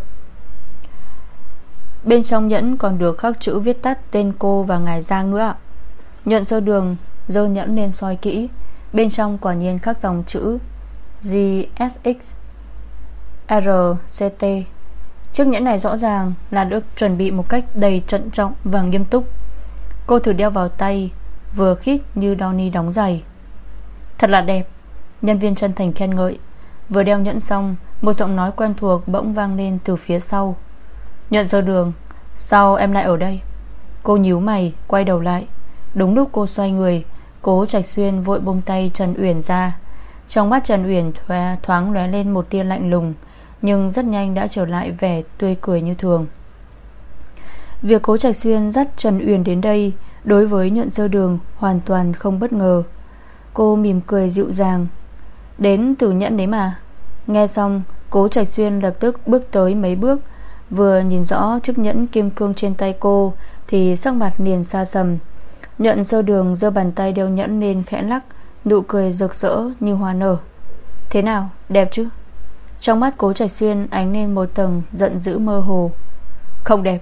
Bên trong nhẫn còn được khắc chữ viết tắt Tên cô và ngài Giang nữa ạ. Nhận sơ đường Dơ nhẫn lên soi kỹ. Bên trong quả nhiên khắc dòng chữ GSX RCT Chiếc nhẫn này rõ ràng là được chuẩn bị một cách đầy trận trọng và nghiêm túc. Cô thử đeo vào tay, Vừa khít như Donny đóng giày. Thật là đẹp, Nhân viên chân thành khen ngợi. Vừa đeo nhẫn xong, Một giọng nói quen thuộc bỗng vang lên từ phía sau. Nhận ra đường, Sao em lại ở đây? Cô nhíu mày, quay đầu lại. Đúng lúc cô xoay người, Cố Trạch Xuyên vội bông tay Trần Uyển ra. Trong mắt Trần Uyển thoáng lóe lên một tia lạnh lùng, Nhưng rất nhanh đã trở lại vẻ tươi cười như thường. Việc Cố Trạch Xuyên dắt Trần Uyển đến đây Đối với nhuận sơ đường Hoàn toàn không bất ngờ. Cô mỉm cười dịu dàng. Đến từ nhẫn đấy mà. Nghe xong, Cố Trạch Xuyên lập tức bước tới mấy bước, Vừa nhìn rõ chiếc nhẫn kim cương trên tay cô Thì sắc mặt liền xa sầm. Nhận sơ đường giơ bàn tay đeo nhẫn lên khẽ lắc Nụ cười rực rỡ như hoa nở. Thế nào? Đẹp chứ? Trong mắt cố trạch xuyên ánh lên một tầng Giận dữ mơ hồ. Không đẹp.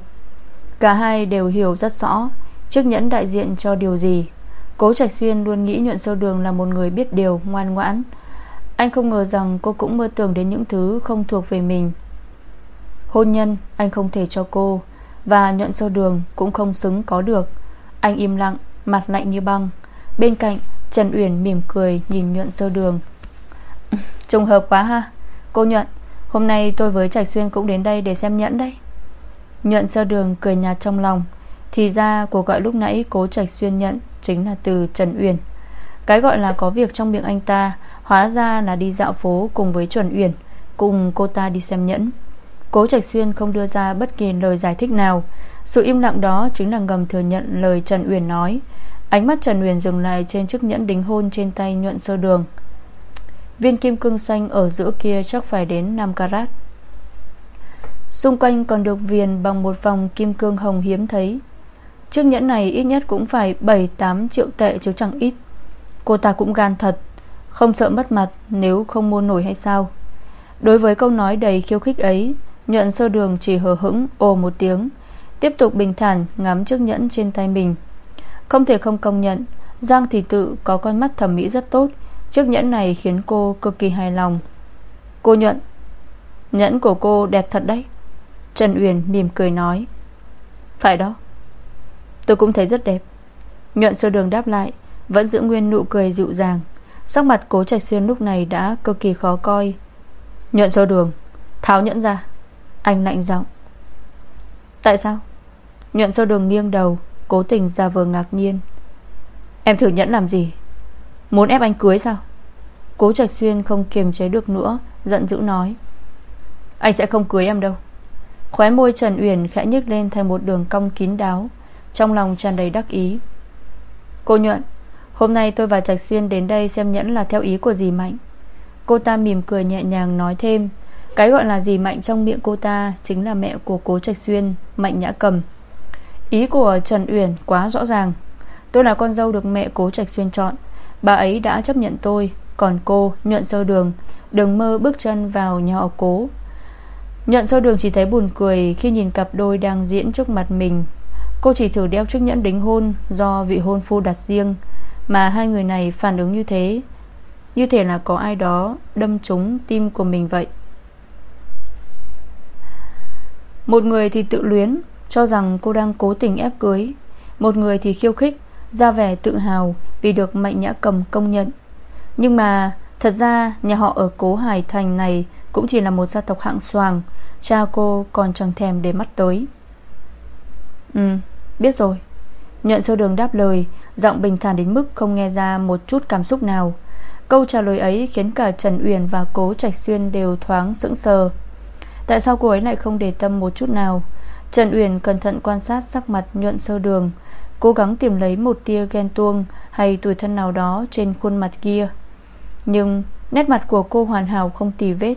Cả hai đều hiểu rất rõ Chiếc nhẫn đại diện cho điều gì. Cố Trạch Xuyên luôn nghĩ Nhuận Sơ Đường là một người biết điều, ngoan ngoãn. Anh không ngờ rằng cô cũng mơ tưởng đến những thứ không thuộc về mình. Hôn nhân anh không thể cho cô Và nhuận sơ đường cũng không xứng có được. Anh im lặng Mặt lạnh như băng. Bên cạnh Trần Uyển mỉm cười nhìn nhuận sơ đường. Trùng hợp quá ha. Cô nhuận, Hôm nay tôi với Trạch Xuyên cũng đến đây để xem nhẫn đây Nhuận sơ đường cười nhạt trong lòng. Thì ra cuộc gọi lúc nãy cố Trạch Xuyên nhận Chính là từ Trần Uyển. Cái gọi là có việc trong miệng anh ta, Hóa ra là đi dạo phố cùng với Trần Uyển, Cùng cô ta đi xem nhẫn. Cố Trạch Xuyên không đưa ra bất kỳ lời giải thích nào. Sự im lặng đó chính là ngầm thừa nhận lời Trần Uyển nói. Ánh mắt Trần Uyển dừng lại trên chiếc nhẫn đính hôn trên tay nhuận sơ đường. Viên kim cương xanh ở giữa kia chắc phải đến 5 carat. Xung quanh còn được viền bằng một vòng kim cương hồng hiếm thấy. Chiếc nhẫn này ít nhất cũng phải 7-8 triệu tệ chứ chẳng ít. Cô ta cũng gan thật, Không sợ mất mặt nếu không mua nổi hay sao. Đối với câu nói đầy khiêu khích ấy, Nhuận sơ đường chỉ hờ hững, ồ một tiếng, Tiếp tục bình thản ngắm chiếc nhẫn trên tay mình. Không thể không công nhận, Giang thị tự có con mắt thẩm mỹ rất tốt. Chiếc nhẫn này khiến cô cực kỳ hài lòng. Cô Nhuận, Nhẫn của cô đẹp thật đấy. Trần Uyển mỉm cười nói, Phải đó. Tôi cũng thấy rất đẹp. Nhuận sơ đường đáp lại, Vẫn giữ nguyên nụ cười dịu dàng. Sắc mặt cố trạch xuyên lúc này đã cực kỳ khó coi. Nhuận sơ đường, Tháo nhẫn ra. Anh lạnh giọng, Tại sao? Nhuận sơ đường nghiêng đầu. Cố tình ra vờ ngạc nhiên. Em thử nhẫn làm gì? Muốn ép anh cưới sao? Cố Trạch Xuyên không kiềm chế được nữa, Giận dữ nói. Anh sẽ không cưới em đâu. Khóe môi Trần Uyển khẽ nhức lên thành một đường cong kín đáo, Trong lòng tràn đầy đắc ý. Cô nhuận, Hôm nay tôi và Trạch Xuyên đến đây xem nhẫn là theo ý của dì Mạnh. Cô ta mỉm cười nhẹ nhàng nói thêm, Cái gọi là dì Mạnh trong miệng cô ta Chính là mẹ của cố Trạch Xuyên, Mạnh Nhã Cầm. Ý của Trần Uyển quá rõ ràng. Tôi là con dâu được mẹ cố Trạch Xuyên chọn. Bà ấy đã chấp nhận tôi, Còn cô nhuận sơ đường Đừng mơ bước chân vào nhà họ cố. Nhuận sơ đường chỉ thấy buồn cười Khi nhìn cặp đôi đang diễn trước mặt mình. Cô chỉ thử đeo chiếc nhẫn đính hôn Do vị hôn phu đặt riêng, Mà hai người này phản ứng như thế. Như thể là có ai đó Đâm trúng tim của mình vậy. Một người thì tự luyến cho rằng cô đang cố tình ép cưới. Một người thì khiêu khích, ra vẻ tự hào Vì được Mạnh Nhã Cầm công nhận. Nhưng mà, thật ra Nhà họ ở Cố Hải Thành này Cũng chỉ là một gia tộc hạng soàng Cha cô còn chẳng thèm để mắt tới. Ừ biết rồi. Nhận sơ đường đáp lời, Giọng bình thản đến mức không nghe ra một chút cảm xúc nào. Câu trả lời ấy khiến cả Trần Uyển và Cố Trạch Xuyên đều thoáng sững sờ. Tại sao cô ấy lại không để tâm một chút nào? Trần Uyển cẩn thận quan sát sắc mặt nhuận sơ đường, Cố gắng tìm lấy một tia ghen tuông Hay tuổi thân nào đó trên khuôn mặt kia. Nhưng nét mặt của cô hoàn hảo không tì vết.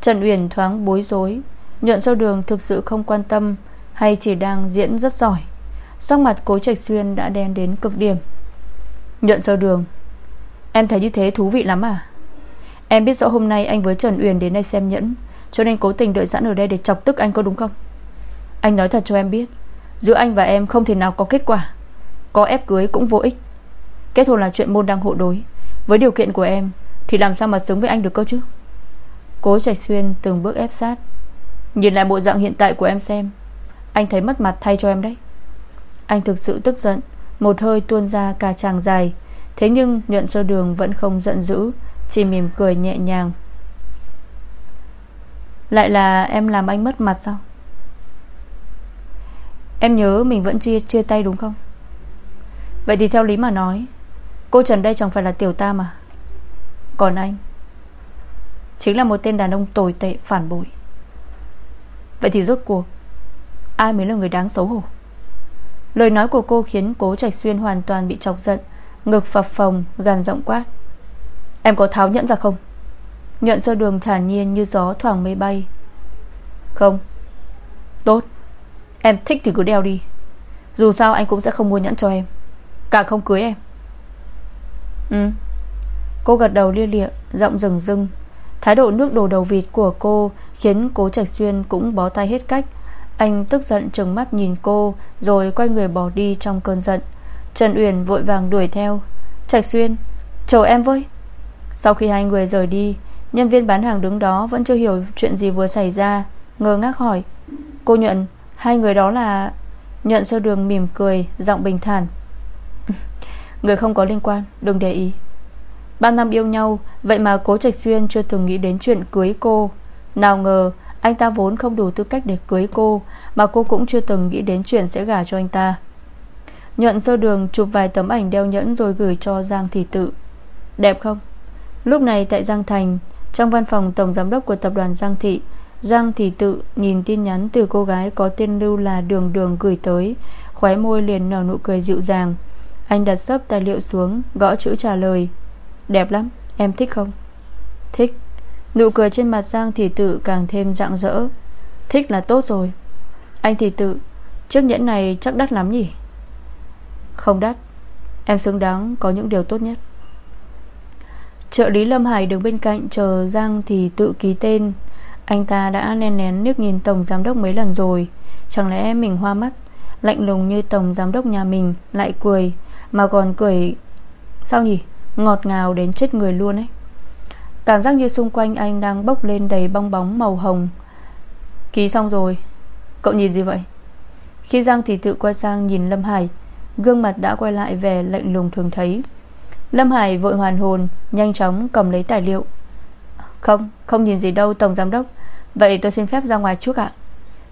Trần Uyển thoáng bối rối, Nhuận Sơ đường thực sự không quan tâm Hay chỉ đang diễn rất giỏi. Sắc mặt cố trạch xuyên đã đen đến cực điểm. Nhuận Sơ đường, Em thấy như thế thú vị lắm à? Em biết rõ hôm nay anh với Trần Uyển đến đây xem nhẫn, Cho nên cố tình đợi sẵn ở đây để chọc tức anh có đúng không? Anh nói thật cho em biết, Giữa anh và em không thể nào có kết quả. Có ép cưới cũng vô ích. Kết hôn là chuyện môn đăng hộ đối. Với điều kiện của em, Thì làm sao mà sống với anh được cơ chứ? Cố Trạch Xuyên từng bước ép sát. Nhìn lại bộ dạng hiện tại của em xem, Anh thấy mất mặt thay cho em đấy. Anh thực sự tức giận, Một hơi tuôn ra cả chàng dài. Thế nhưng nhận sơ đường vẫn không giận dữ, Chỉ mỉm cười nhẹ nhàng. Lại là em làm anh mất mặt sao? Em nhớ mình vẫn chia chia tay đúng không? Vậy thì theo lý mà nói, Cô Trần đây chẳng phải là tiểu ta mà. Còn anh, Chính là một tên đàn ông tồi tệ, phản bội. Vậy thì rốt cuộc, Ai mới là người đáng xấu hổ? Lời nói của cô khiến cố Trạch Xuyên hoàn toàn bị chọc giận, Ngực phập phồng gàn giọng quát. Em có tháo nhẫn ra không? Nhuận sơ đường thản nhiên như gió thoảng mây bay. Không. Tốt. Em thích thì cứ đeo đi. Dù sao anh cũng sẽ không mua nhẫn cho em. Cả không cưới em. Ừ. Cô gật đầu lia lịa, Giọng rừng rưng. Thái độ nước đổ đầu vịt của cô Khiến cố Trạch Xuyên cũng bó tay hết cách. Anh tức giận trừng mắt nhìn cô, Rồi quay người bỏ đi trong cơn giận. Trần Uyển vội vàng đuổi theo. Trạch Xuyên Chờ em với. Sau khi hai người rời đi, Nhân viên bán hàng đứng đó vẫn chưa hiểu chuyện gì vừa xảy ra, Ngơ ngác hỏi, Cô Nhuận Hai người đó là Nhuận sơ đường mỉm cười, Giọng bình thản. Người không có liên quan, Đừng để ý. Ba năm yêu nhau, Vậy mà cố Trạch Xuyên chưa từng nghĩ đến chuyện cưới cô. Nào ngờ, Anh ta vốn không đủ tư cách để cưới cô, Mà cô cũng chưa từng nghĩ đến chuyện sẽ gả cho anh ta. Nhuận sơ đường chụp vài tấm ảnh đeo nhẫn Rồi gửi cho Giang Thị Tự. Đẹp không? Lúc này tại Giang Thành, Trong văn phòng tổng giám đốc của tập đoàn Giang Thị Giang thì Tự nhìn tin nhắn từ cô gái Có tên lưu là Đường Đường gửi tới. Khóe môi liền nở nụ cười dịu dàng. Anh đặt sấp tài liệu xuống Gõ chữ trả lời. Đẹp lắm, em thích không? Thích. Nụ cười trên mặt Giang thì Tự càng thêm rạng rỡ. Thích là tốt rồi. Anh thì Tự Chiếc nhẫn này chắc đắt lắm nhỉ? Không đắt. Em xứng đáng có những điều tốt nhất. Trợ lý Lâm Hải đứng bên cạnh Chờ Giang thì Tự ký tên. Anh ta đã len nén nước nhìn Tổng Giám đốc mấy lần rồi. Chẳng lẽ mình hoa mắt Lạnh lùng như Tổng Giám đốc nhà mình Lại cười Mà còn cười Sao nhỉ Ngọt ngào đến chết người luôn ấy. Cảm giác như xung quanh anh đang bốc lên đầy bong bóng màu hồng. Ký xong rồi. Cậu nhìn gì vậy? Khi Giang thì tự quay sang nhìn Lâm Hải Gương mặt đã quay lại về lạnh lùng thường thấy. Lâm Hải vội hoàn hồn Nhanh chóng cầm lấy tài liệu. Không, không nhìn gì đâu Tổng Giám Đốc. Vậy tôi xin phép ra ngoài trước ạ.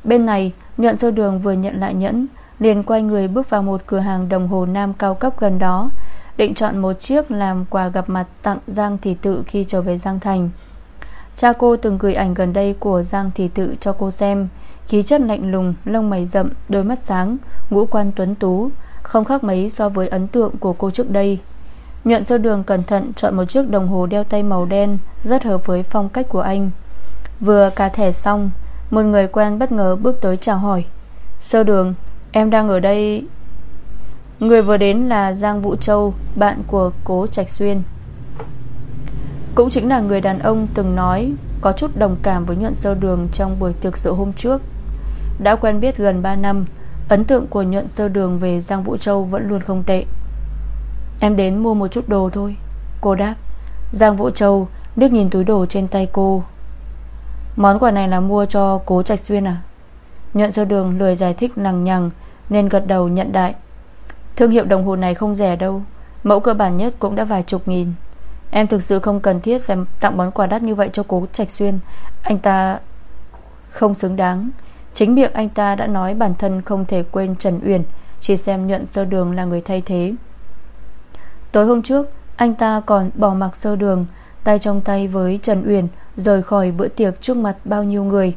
Bên này nhuận sơ đường vừa nhận lại nhẫn Liền quay người bước vào một cửa hàng đồng hồ nam cao cấp gần đó Định chọn một chiếc làm quà gặp mặt Tặng Giang Thị Tự khi trở về Giang Thành. Cha cô từng gửi ảnh gần đây Của Giang Thị Tự cho cô xem. Khí chất lạnh lùng, lông mày rậm Đôi mắt sáng, ngũ quan tuấn tú Không khác mấy so với ấn tượng của cô trước đây. Nhuận sơ đường cẩn thận Chọn một chiếc đồng hồ đeo tay màu đen Rất hợp với phong cách của anh. Vừa cà thẻ xong, Một người quen bất ngờ bước tới chào hỏi. Sơ đường, Em đang ở đây. Người vừa đến là Giang Vũ Châu, Bạn của cố Trạch Xuyên. Cũng chính là người đàn ông từng nói, Có chút đồng cảm với nhuận sơ đường Trong buổi tiệc rượu hôm trước. Đã quen biết gần 3 năm, Ấn tượng của nhuận sơ đường về Giang Vũ Châu Vẫn luôn không tệ. Em đến mua một chút đồ thôi. Cô đáp. Giang Vũ Châu Đức nhìn túi đồ trên tay cô. Món quà này là mua cho cố Trạch Xuyên à? Nhuận sơ đường lười giải thích lằng nhằng, Nên gật đầu nhận đại. Thương hiệu đồng hồ này không rẻ đâu, Mẫu cơ bản nhất cũng đã vài chục nghìn. Em thực sự không cần thiết phải tặng món quà đắt như vậy cho cố Trạch Xuyên. Anh ta không xứng đáng. Chính miệng anh ta đã nói bản thân không thể quên Trần Uyển, Chỉ xem nhuận sơ đường là người thay thế. Tối hôm trước, Anh ta còn bỏ mặc sơ đường, Tay trong tay với Trần Uyển Rời khỏi bữa tiệc trước mặt bao nhiêu người.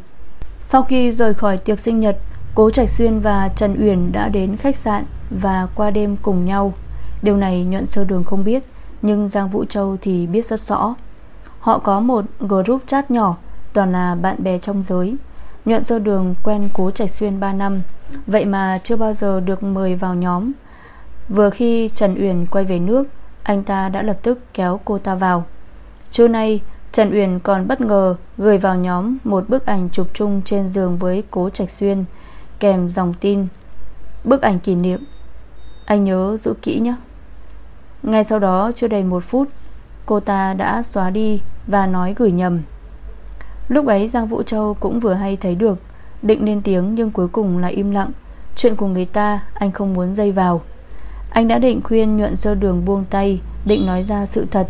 Sau khi rời khỏi tiệc sinh nhật, Cố Trạch Xuyên và Trần Uyển đã đến khách sạn Và qua đêm cùng nhau. Điều này nhuận sơ đường không biết, Nhưng Giang Vũ Châu thì biết rất rõ. Họ có một group chat nhỏ, Toàn là bạn bè trong giới. Nhuận sơ đường quen Cố Trạch Xuyên 3 năm, Vậy mà chưa bao giờ được mời vào nhóm. Vừa khi Trần Uyển quay về nước, Anh ta đã lập tức kéo cô ta vào. Trưa nay Trần Uyển còn bất ngờ Gửi vào nhóm một bức ảnh chụp chung Trên giường với Cố Trạch Xuyên, Kèm dòng tin, Bức ảnh kỷ niệm. Anh nhớ giữ kỹ nhé. Ngay sau đó, chưa đầy một phút, Cô ta đã xóa đi Và nói gửi nhầm. Lúc ấy Giang Vũ Châu cũng vừa hay thấy được, Định lên tiếng nhưng cuối cùng lại im lặng. Chuyện của người ta, anh không muốn dây vào. Anh đã định khuyên nhuận sơ đường buông tay, Định nói ra sự thật.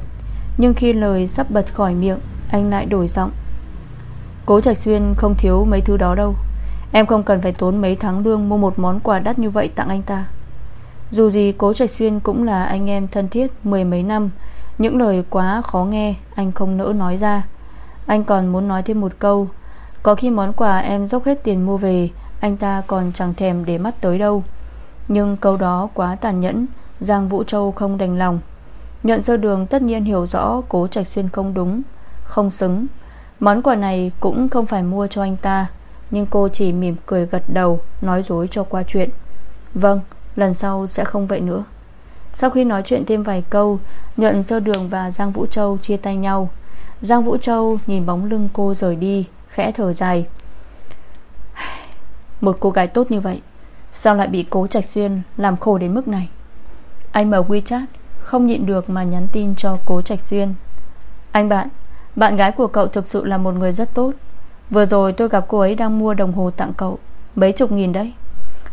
Nhưng khi lời sắp bật khỏi miệng, Anh lại đổi giọng. Cố Trạch Xuyên không thiếu mấy thứ đó đâu. Em không cần phải tốn mấy tháng lương Mua một món quà đắt như vậy tặng anh ta. Dù gì Cố Trạch Xuyên cũng là anh em thân thiết Mười mấy năm. Những lời quá khó nghe, Anh không nỡ nói ra. Anh còn muốn nói thêm một câu. Có khi món quà em dốc hết tiền mua về, Anh ta còn chẳng thèm để mắt tới đâu. Nhưng câu đó quá tàn nhẫn, Giang Vũ Châu không đành lòng. Nhuận sơ đường tất nhiên hiểu rõ Cố Trạch Xuyên không đúng, Không xứng. Món quà này cũng không phải mua cho anh ta, nhưng cô chỉ mỉm cười gật đầu, Nói dối cho qua chuyện. Vâng lần sau sẽ không vậy nữa. Sau khi nói chuyện thêm vài câu Nhận sơ đường và Giang Vũ Châu chia tay nhau. Giang Vũ Châu nhìn bóng lưng cô rời đi, Khẽ thở dài. Một cô gái tốt như vậy, Sao lại bị cố trạch xuyên Làm khổ đến mức này? Anh mở WeChat. Không nhịn được mà nhắn tin cho cố trạch xuyên Anh bạn Bạn gái của cậu thực sự là một người rất tốt. Vừa rồi tôi gặp cô ấy đang mua đồng hồ tặng cậu, Mấy chục nghìn đấy.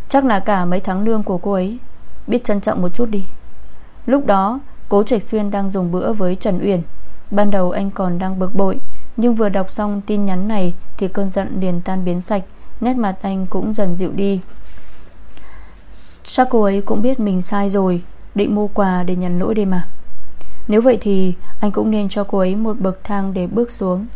Chắc là cả mấy tháng lương của cô ấy. Biết trân trọng một chút đi. Lúc đó, Cố Trạch Xuyên đang dùng bữa với Trần Uyển. Ban đầu anh còn đang bực bội, Nhưng vừa đọc xong tin nhắn này Thì cơn giận liền tan biến sạch, Nét mặt anh cũng dần dịu đi. Chắc cô ấy cũng biết mình sai rồi. Định mua quà để nhận lỗi đây mà. Nếu vậy thì Anh cũng nên cho cô ấy một bậc thang để bước xuống.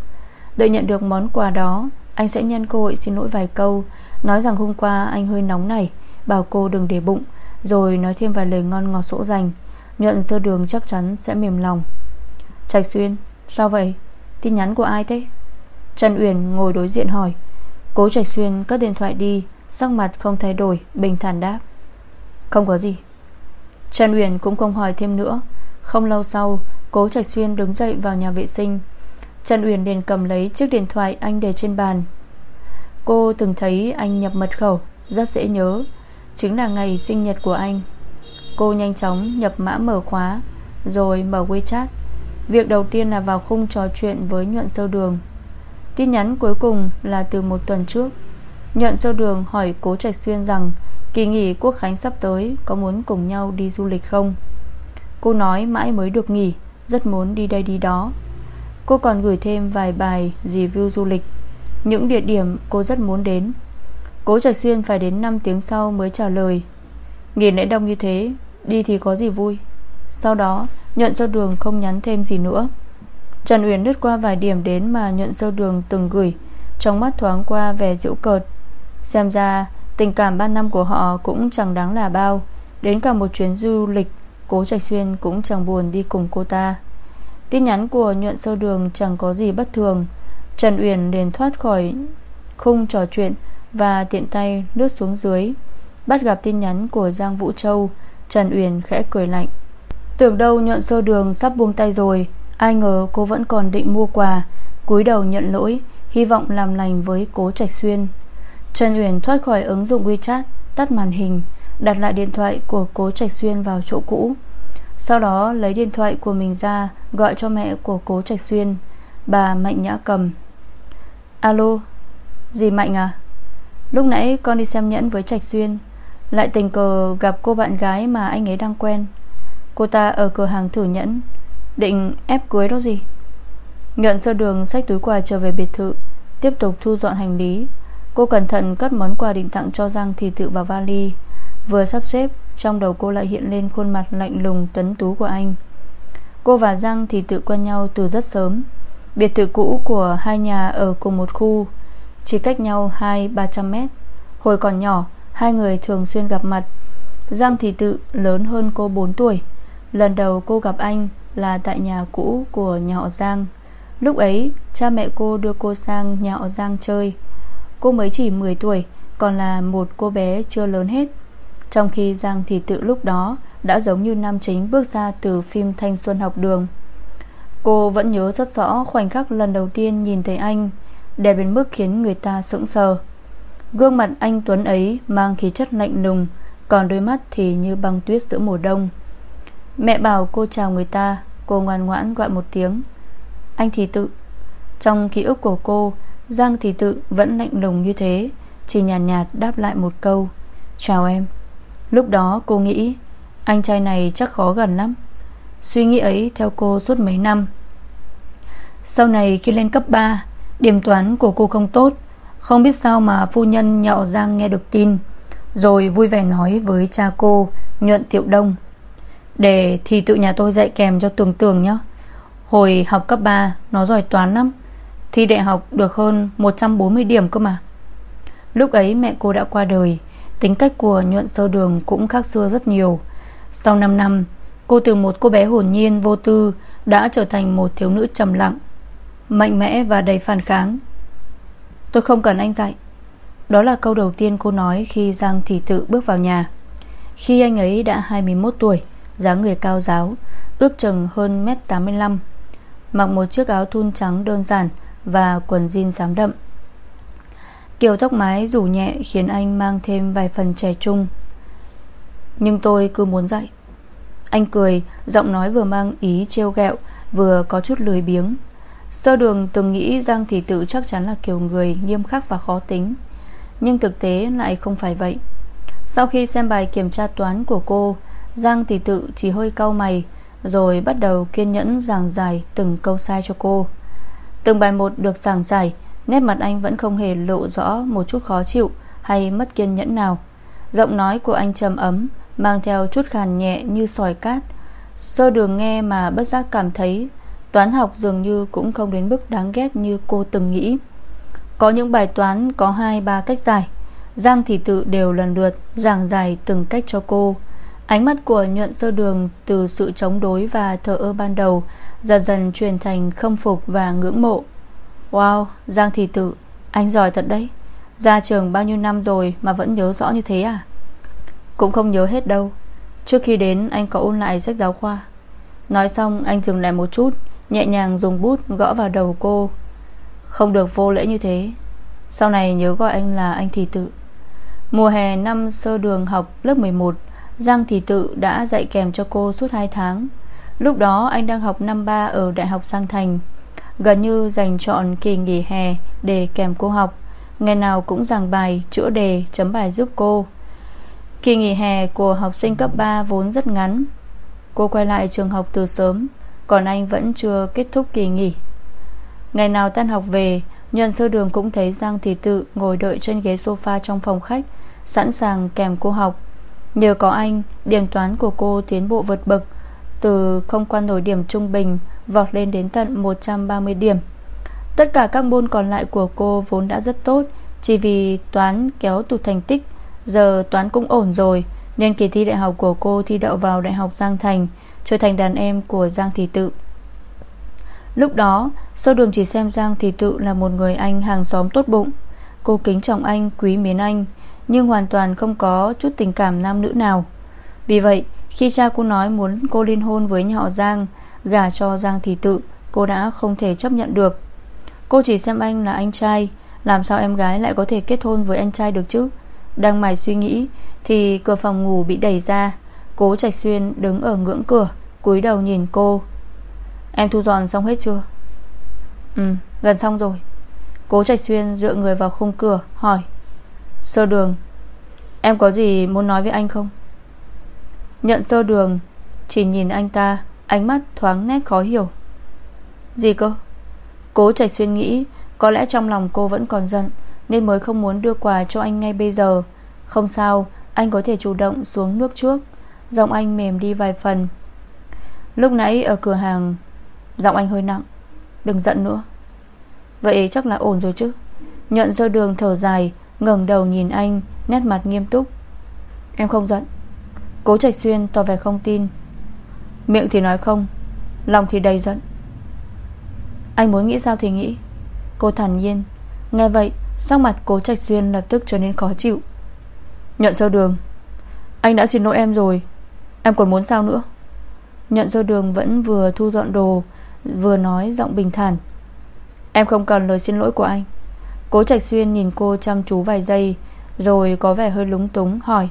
Đợi nhận được món quà đó, Anh sẽ nhân cơ hội xin lỗi vài câu, Nói rằng hôm qua anh hơi nóng này, Bảo cô đừng để bụng, Rồi nói thêm vài lời ngon ngọt sỗ dành, Nhuận tơ đường chắc chắn sẽ mềm lòng. Trạch Xuyên, Sao vậy? Tin nhắn của ai thế? Trần Uyển ngồi đối diện hỏi. Cố Trạch Xuyên cất điện thoại đi, Sắc mặt không thay đổi, Bình thản đáp. Không có gì. Trần Uyển cũng không hỏi thêm nữa. Không lâu sau, Cố Trạch Xuyên đứng dậy vào nhà vệ sinh. Trần Uyển liền cầm lấy chiếc điện thoại anh để trên bàn. Cô từng thấy anh nhập mật khẩu, Rất dễ nhớ. Chính là ngày sinh nhật của anh. Cô nhanh chóng nhập mã mở khóa, Rồi mở WeChat. Việc đầu tiên là vào khung trò chuyện với Nhuận sâu Đường. Tin nhắn cuối cùng là từ một tuần trước. Nhuận sâu Đường hỏi Cố Trạch Xuyên rằng Kỳ nghỉ quốc khánh sắp tới, Có muốn cùng nhau đi du lịch không? Cô nói mãi mới được nghỉ, Rất muốn đi đây đi đó. Cô còn gửi thêm vài bài review du lịch. Những địa điểm cô rất muốn đến. Cố Trạch Xuyên phải đến 5 tiếng sau mới trả lời. Nghỉ lễ đông như thế, Đi thì có gì vui? Sau đó, Nhuận sơ đường không nhắn thêm gì nữa. Trần Uyển lướt qua vài điểm đến Mà nhuận sơ đường từng gửi, Trong mắt thoáng qua vẻ diễu cợt. Xem ra tình cảm 3 năm của họ Cũng chẳng đáng là bao. Đến cả một chuyến du lịch, Cố Trạch Xuyên cũng chẳng buồn đi cùng cô ta. Tin nhắn của nhuận sơ đường Chẳng có gì bất thường. Trần Uyển liền thoát khỏi khung trò chuyện Và tiện tay lướt xuống dưới. Bắt gặp tin nhắn của Giang Vũ Châu, Trần Uyển khẽ cười lạnh. Tưởng đâu nhuận sơ đường sắp buông tay rồi, Ai ngờ cô vẫn còn định mua quà, cúi đầu nhận lỗi, Hy vọng làm lành với cố Trạch Xuyên. Trần Uyển thoát khỏi ứng dụng WeChat, Tắt màn hình, Đặt lại điện thoại của cố Trạch Xuyên vào chỗ cũ. Sau đó, lấy điện thoại của mình ra, Gọi cho mẹ của cố Trạch Xuyên. Bà Mạnh Nhã cầm. Alo Dì Mạnh à? Lúc nãy con đi xem nhẫn với Trạch Xuyên, Lại tình cờ gặp cô bạn gái mà anh ấy đang quen. Cô ta ở cửa hàng thử nhẫn, Định ép cưới đó gì? Nhận sơ đường xách túi quà trở về biệt thự, Tiếp tục thu dọn hành lý. Cô cẩn thận cất món quà định tặng cho Giang thì Tự vào vali. Vừa sắp xếp, Trong đầu cô lại hiện lên khuôn mặt lạnh lùng, tuấn tú của anh. Cô và Giang thì Tự quen nhau từ rất sớm. Biệt thự cũ của hai nhà ở cùng một khu, Chỉ cách nhau 2-300 mét. Hồi còn nhỏ, Hai người thường xuyên gặp mặt. Giang thì Tự lớn hơn cô 4 tuổi. Lần đầu cô gặp anh Là tại nhà cũ của nhà họ Giang. Lúc ấy, cha mẹ cô đưa cô sang nhà họ Giang chơi. Cô mới chỉ 10 tuổi, Còn là một cô bé chưa lớn hết. Trong khi Giang thì tự lúc đó Đã giống như nam chính bước ra từ phim Thanh Xuân học đường. Cô vẫn nhớ rất rõ khoảnh khắc lần đầu tiên nhìn thấy anh, Đẹp đến mức khiến người ta sững sờ. Gương mặt anh Tuấn ấy mang khí chất lạnh lùng, Còn đôi mắt thì như băng tuyết giữa mùa đông. Mẹ bảo cô chào người ta, Cô ngoan ngoãn gọi một tiếng. Anh thì tự, Trong ký ức của cô Giang thì tự vẫn lạnh lùng như thế Chỉ nhàn nhạt, nhạt đáp lại một câu Chào em. Lúc đó cô nghĩ Anh trai này chắc khó gần lắm. Suy nghĩ ấy theo cô suốt mấy năm. Sau này khi lên cấp 3 Điểm toán của cô không tốt Không biết sao mà phu nhân nhạo Giang nghe được tin Rồi vui vẻ nói với cha cô Nhuận Tiệu Đông Để thì tự nhà tôi dạy kèm cho tường tường nhé Hồi học cấp 3 Nó giỏi toán lắm Thi đại học được hơn 140 điểm cơ mà. Lúc ấy mẹ cô đã qua đời, Tính cách của nhuận sơ đường cũng khác xưa rất nhiều. Sau 5 năm, Cô từ một cô bé hồn nhiên vô tư Đã trở thành một thiếu nữ trầm lặng, Mạnh mẽ và đầy phản kháng. Tôi không cần anh dạy. Đó là câu đầu tiên cô nói Khi Giang Thị Tự bước vào nhà. Khi anh ấy đã 21 tuổi, dáng người cao giáo, Ước chừng hơn mét 85 Mặc một chiếc áo thun trắng đơn giản và quần jean xám đậm. Kiểu tóc mái rủ nhẹ Khiến anh mang thêm vài phần trẻ trung. Nhưng tôi cứ muốn dạy Anh cười, Giọng nói vừa mang ý trêu ghẹo, Vừa có chút lười biếng. Sơ đường từng nghĩ Giang Thị Tự chắc chắn là kiểu người nghiêm khắc và khó tính. Nhưng thực tế lại không phải vậy. Sau khi xem bài kiểm tra toán của cô, Giang Thị Tự chỉ hơi cau mày, Rồi bắt đầu kiên nhẫn giảng giải Từng câu sai cho cô. Từng bài một được giảng giải, Nét mặt anh vẫn không hề lộ rõ Một chút khó chịu hay mất kiên nhẫn nào. Giọng nói của anh trầm ấm, Mang theo chút khàn nhẹ như sỏi cát. Sơ đường nghe mà bất giác cảm thấy, Toán học dường như cũng không đến mức đáng ghét Như cô từng nghĩ. Có những bài toán có 2-3 cách giải, Giang thì tự đều lần lượt Giảng giải từng cách cho cô. Ánh mắt của nhuận sơ đường Từ sự chống đối và thờ ơ ban đầu Dần dần chuyển thành khâm phục và ngưỡng mộ. Wow, Giang Thị Tự, Anh giỏi thật đấy. Ra trường bao nhiêu năm rồi mà vẫn nhớ rõ như thế à? Cũng không nhớ hết đâu. Trước khi đến, anh có ôn lại sách giáo khoa. Nói xong, anh dừng lại một chút, Nhẹ nhàng dùng bút gõ vào đầu cô. Không được vô lễ như thế. Sau này nhớ gọi anh là anh Thị Tự. Mùa hè năm sơ đường học lớp 11 Giang Thị Tự đã dạy kèm cho cô suốt 2 tháng. Lúc đó anh đang học năm 3 ở Đại học Giang Thành Gần như dành chọn kỳ nghỉ hè Để kèm cô học. Ngày nào cũng giảng bài, chữa đề, chấm bài giúp cô. Kỳ nghỉ hè của học sinh cấp 3 vốn rất ngắn. Cô quay lại trường học từ sớm Còn anh vẫn chưa kết thúc kỳ nghỉ. Ngày nào tan học về Nhân sơ đường cũng thấy Giang Thị Tự Ngồi đợi trên ghế sofa trong phòng khách Sẵn sàng kèm cô học. Nhờ có anh Điểm toán của cô tiến bộ vượt bậc Từ không qua nổi điểm trung bình Vọt lên đến tận 130 điểm. Tất cả các môn còn lại của cô vốn đã rất tốt Chỉ vì toán kéo tụt thành tích Giờ toán cũng ổn rồi Nên kỳ thi đại học của cô thi đậu vào Đại học Giang Thành Trở thành đàn em của Giang Thị Tự. Lúc đó Sơ đường chỉ xem Giang Thị Tự là một người anh hàng xóm tốt bụng. Cô kính trọng anh, quý mến anh nhưng hoàn toàn không có chút tình cảm nam nữ nào. Vì vậy, Khi cha cô nói muốn cô liên hôn với nhà họ Giang, Gả cho Giang Thị Tự, Cô đã không thể chấp nhận được. Cô chỉ xem anh là anh trai, Làm sao em gái lại có thể kết hôn với anh trai được chứ? Đang mải suy nghĩ, Thì cửa phòng ngủ bị đẩy ra, Cố Trạch Xuyên đứng ở ngưỡng cửa, cúi đầu nhìn cô. Em thu dọn xong hết chưa? Ừ gần xong rồi. Cố Trạch Xuyên dựa người vào khung cửa, Hỏi. Sơ đường, Em có gì muốn nói với anh không? Nhận sơ đường, Chỉ nhìn anh ta, Ánh mắt thoáng nét khó hiểu. Gì cơ? Cố Trạch Xuyên nghĩ, Có lẽ trong lòng cô vẫn còn giận, Nên mới không muốn đưa quà cho anh ngay bây giờ. Không sao, Anh có thể chủ động xuống nước trước. Giọng anh mềm đi vài phần. Lúc nãy ở cửa hàng, Giọng anh hơi nặng. Đừng giận nữa. Vậy chắc là ổn rồi chứ. Nhận sơ đường thở dài ngẩng đầu nhìn anh, Nét mặt nghiêm túc. Em không giận. Cố Trạch Xuyên tỏ vẻ không tin. Miệng thì nói không, Lòng thì đầy giận. Anh muốn nghĩ sao thì nghĩ. Cô thản nhiên. Nghe vậy, Sắc mặt cố Trạch Xuyên lập tức trở nên khó chịu. Nhận sơ đường. Anh đã xin lỗi em rồi. Em còn muốn sao nữa? Nhận sơ đường vẫn vừa thu dọn đồ, Vừa nói giọng bình thản. Em không cần lời xin lỗi của anh. Cố Trạch Xuyên nhìn cô chăm chú vài giây, Rồi có vẻ hơi lúng túng, hỏi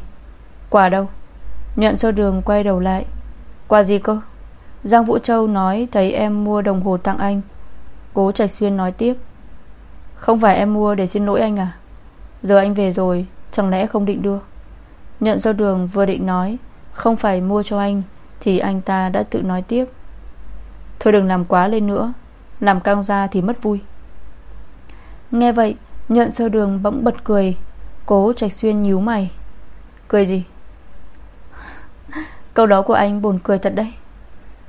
Quà đâu? Nhận sơ đường quay đầu lại Quà gì cơ? Giang Vũ Châu nói, thấy em mua đồng hồ tặng anh. Cố Trạch Xuyên nói tiếp, Không phải em mua để xin lỗi anh à? Giờ anh về rồi, Chẳng lẽ không định đưa? Nhận sơ đường vừa định nói, Không phải mua cho anh, Thì anh ta đã tự nói tiếp, Thôi đừng làm quá lên nữa, Làm căng ra thì mất vui. Nghe vậy, nhuận sơ đường bỗng bật cười. Cố Trạch Xuyên nhíu mày. Cười gì? Câu đó của anh buồn cười thật đấy.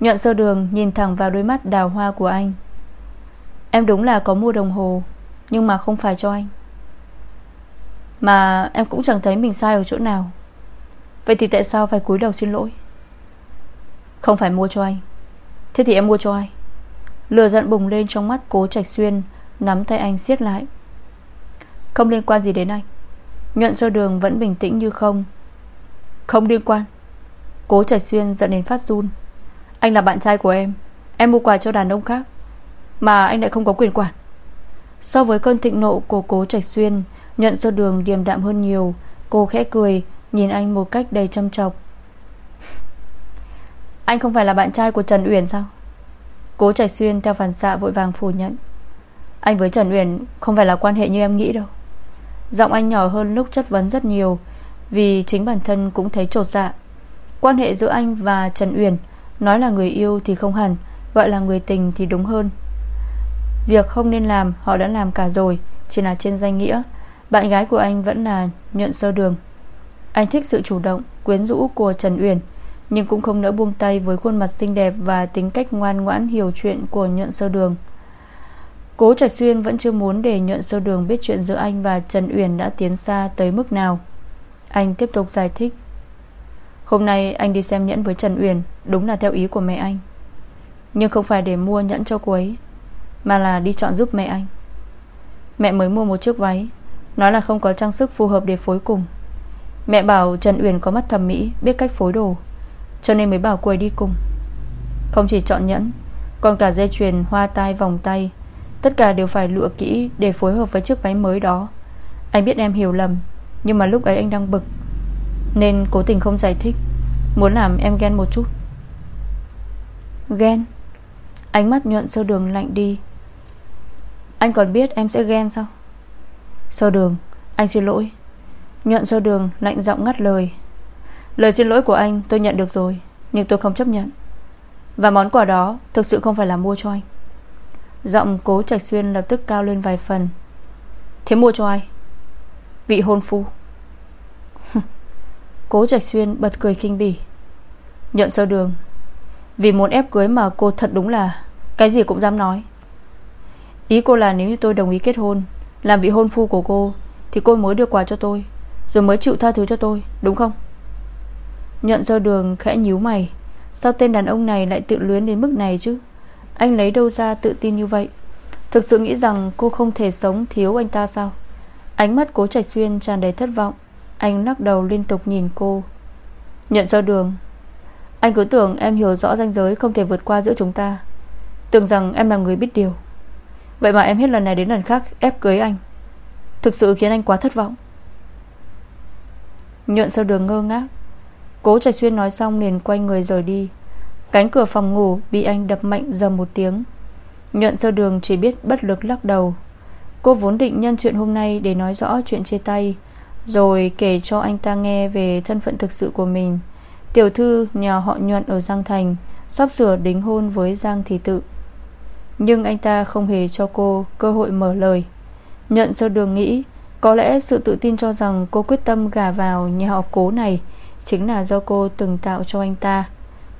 Nhuận sơ đường nhìn thẳng vào đôi mắt đào hoa của anh. Em đúng là có mua đồng hồ, Nhưng mà không phải cho anh. Mà em cũng chẳng thấy mình sai ở chỗ nào. Vậy thì tại sao phải cúi đầu xin lỗi? Không phải mua cho anh. Thế thì em mua cho ai? Lửa giận bùng lên trong mắt cố trạch xuyên. Nắm tay anh siết lại. Không liên quan gì đến anh. Nhuận sơ đường vẫn bình tĩnh như không. Không liên quan. Cố Trạch Xuyên giận đến phát run. Anh là bạn trai của em. Em mua quà cho đàn ông khác. Mà anh lại không có quyền quản. So với cơn thịnh nộ của cố Trạch Xuyên Nhận sơ đường điềm đạm hơn nhiều. Cô khẽ cười, Nhìn anh một cách đầy châm chọc. Anh không phải là bạn trai của Trần Uyển sao? Cố Trạch Xuyên theo phản xạ vội vàng phủ nhận. Anh với Trần Uyển Không phải là quan hệ như em nghĩ đâu. Giọng anh nhỏ hơn lúc chất vấn rất nhiều, Vì chính bản thân cũng thấy trột dạ. Quan hệ giữa anh và Trần Uyển, Nói là người yêu thì không hẳn, Gọi là người tình thì đúng hơn. Việc không nên làm, họ đã làm cả rồi, Chỉ là trên danh nghĩa. Bạn gái của anh vẫn là nhuận sơ đường. Anh thích sự chủ động, Quyến rũ của Trần Uyển, Nhưng cũng không nỡ buông tay với khuôn mặt xinh đẹp Và tính cách ngoan ngoãn hiểu chuyện của nhuận sơ đường. Cố Trạch Xuyên vẫn chưa muốn để nhuận sơ đường biết chuyện giữa anh và Trần Uyển đã tiến xa tới mức nào. Anh tiếp tục giải thích. Hôm nay anh đi xem nhẫn với Trần Uyển Đúng là theo ý của mẹ anh. Nhưng không phải để mua nhẫn cho cô ấy Mà là đi chọn giúp mẹ anh. Mẹ mới mua một chiếc váy Nói là không có trang sức phù hợp để phối cùng. Mẹ bảo Trần Uyển có mắt thẩm mỹ Biết cách phối đồ Cho nên mới bảo cô ấy đi cùng. Không chỉ chọn nhẫn Còn cả dây chuyền, hoa tai, vòng tay Tất cả đều phải lựa kỹ Để phối hợp với chiếc váy mới đó. Anh biết em hiểu lầm, Nhưng mà lúc ấy anh đang bực, nên cố tình không giải thích. Muốn làm em ghen một chút. Ghen? Ánh mắt nhuận sơ đường lạnh đi. Anh còn biết em sẽ ghen sao? Sơ đường, Anh xin lỗi. Nhuận sơ đường lạnh giọng ngắt lời. Lời xin lỗi của anh tôi nhận được rồi, Nhưng tôi không chấp nhận. Và món quà đó thực sự không phải là mua cho anh. Giọng cố trạch xuyên lập tức cao lên vài phần. Thế mua cho ai? Vị hôn phu. Cố Trạch Xuyên bật cười kinh bỉ. Nhận sơ đường. Vì muốn ép cưới mà cô thật đúng là Cái gì cũng dám nói. Ý cô là nếu như tôi đồng ý kết hôn, Làm vị hôn phu của cô, Thì cô mới đưa quà cho tôi, Rồi mới chịu tha thứ cho tôi, Đúng không? Nhận do đường khẽ nhíu mày. Sao tên đàn ông này lại tự luyến đến mức này chứ? Anh lấy đâu ra tự tin như vậy? Thực sự nghĩ rằng cô không thể sống thiếu anh ta sao? Ánh mắt cố trạch xuyên tràn đầy thất vọng. Anh lắc đầu liên tục nhìn cô. Nhận ra đường. Anh cứ tưởng em hiểu rõ ranh giới Không thể vượt qua giữa chúng ta. Tưởng rằng em là người biết điều. Vậy mà em hết lần này đến lần khác ép cưới anh. Thực sự khiến anh quá thất vọng. Nhuận sơ đường ngơ ngác. Cố Trạch Xuyên nói xong liền quay người rời đi. Cánh cửa phòng ngủ bị anh đập mạnh dầm một tiếng. Nhuận sơ đường chỉ biết bất lực lắc đầu. Cô vốn định nhân chuyện hôm nay Để nói rõ chuyện chia tay, Rồi kể cho anh ta nghe Về thân phận thực sự của mình. Tiểu thư nhà họ nhuận ở Giang Thành, Sắp sửa đính hôn với Giang Thị Tự. Nhưng anh ta không hề cho cô Cơ hội mở lời. Nhuận sơ đường nghĩ, Có lẽ sự tự tin cho rằng cô quyết tâm gả vào nhà họ cố này Chính là do cô từng tạo cho anh ta.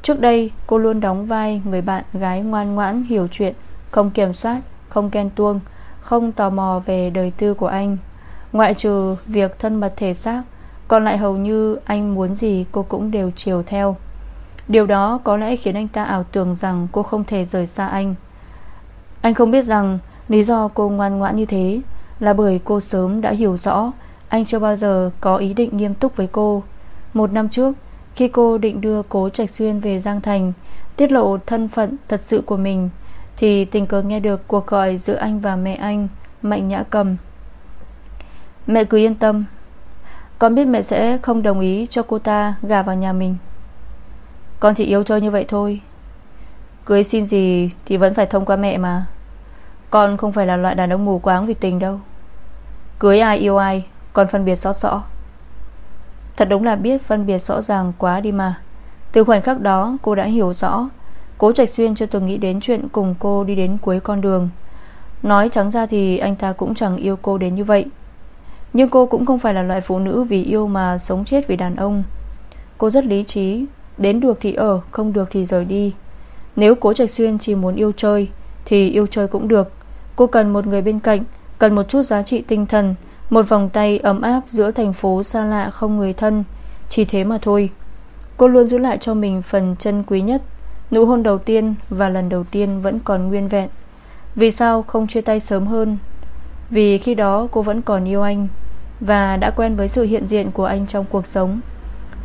Trước đây cô luôn đóng vai Người bạn gái ngoan ngoãn hiểu chuyện Không kiểm soát, không ghen tuông Không tò mò về đời tư của anh. Ngoại trừ việc thân mật thể xác Còn lại hầu như anh muốn gì cô cũng đều chiều theo. Điều đó có lẽ khiến anh ta ảo tưởng rằng cô không thể rời xa anh. Anh không biết rằng Lý do cô ngoan ngoãn như thế Là bởi cô sớm đã hiểu rõ Anh chưa bao giờ có ý định nghiêm túc với cô. Một năm trước khi cô định đưa cố Trạch Xuyên về Giang Thành, Tiết lộ thân phận thật sự của mình, Thì tình cờ nghe được cuộc gọi giữa anh và mẹ anh, Mạnh Nhã Cầm. Mẹ cứ yên tâm, Con biết mẹ sẽ không đồng ý cho cô ta gà vào nhà mình. Con chỉ yêu chơi như vậy thôi. Cưới xin gì thì vẫn phải thông qua mẹ mà. Con không phải là loại đàn ông mù quáng vì tình đâu. Cưới ai yêu ai, Con phân biệt rõ rõ. Thật đúng là biết phân biệt rõ ràng quá đi mà. Từ khoảnh khắc đó cô đã hiểu rõ. Cố Trạch Xuyên chưa từng nghĩ đến chuyện cùng cô đi đến cuối con đường. Nói trắng ra thì anh ta cũng chẳng yêu cô đến như vậy. Nhưng cô cũng không phải là loại phụ nữ vì yêu mà sống chết vì đàn ông. Cô rất lý trí. Đến được thì ở, không được thì rời đi. Nếu Cố Trạch Xuyên chỉ muốn yêu chơi Thì yêu chơi cũng được. Cô cần một người bên cạnh Cần một chút giá trị tinh thần một vòng tay ấm áp giữa thành phố xa lạ không người thân. Chỉ thế mà thôi. Cô luôn giữ lại cho mình phần chân quý nhất. Nụ hôn đầu tiên và lần đầu tiên vẫn còn nguyên vẹn. Vì sao không chia tay sớm hơn? Vì khi đó cô vẫn còn yêu anh Và đã quen với sự hiện diện của anh trong cuộc sống.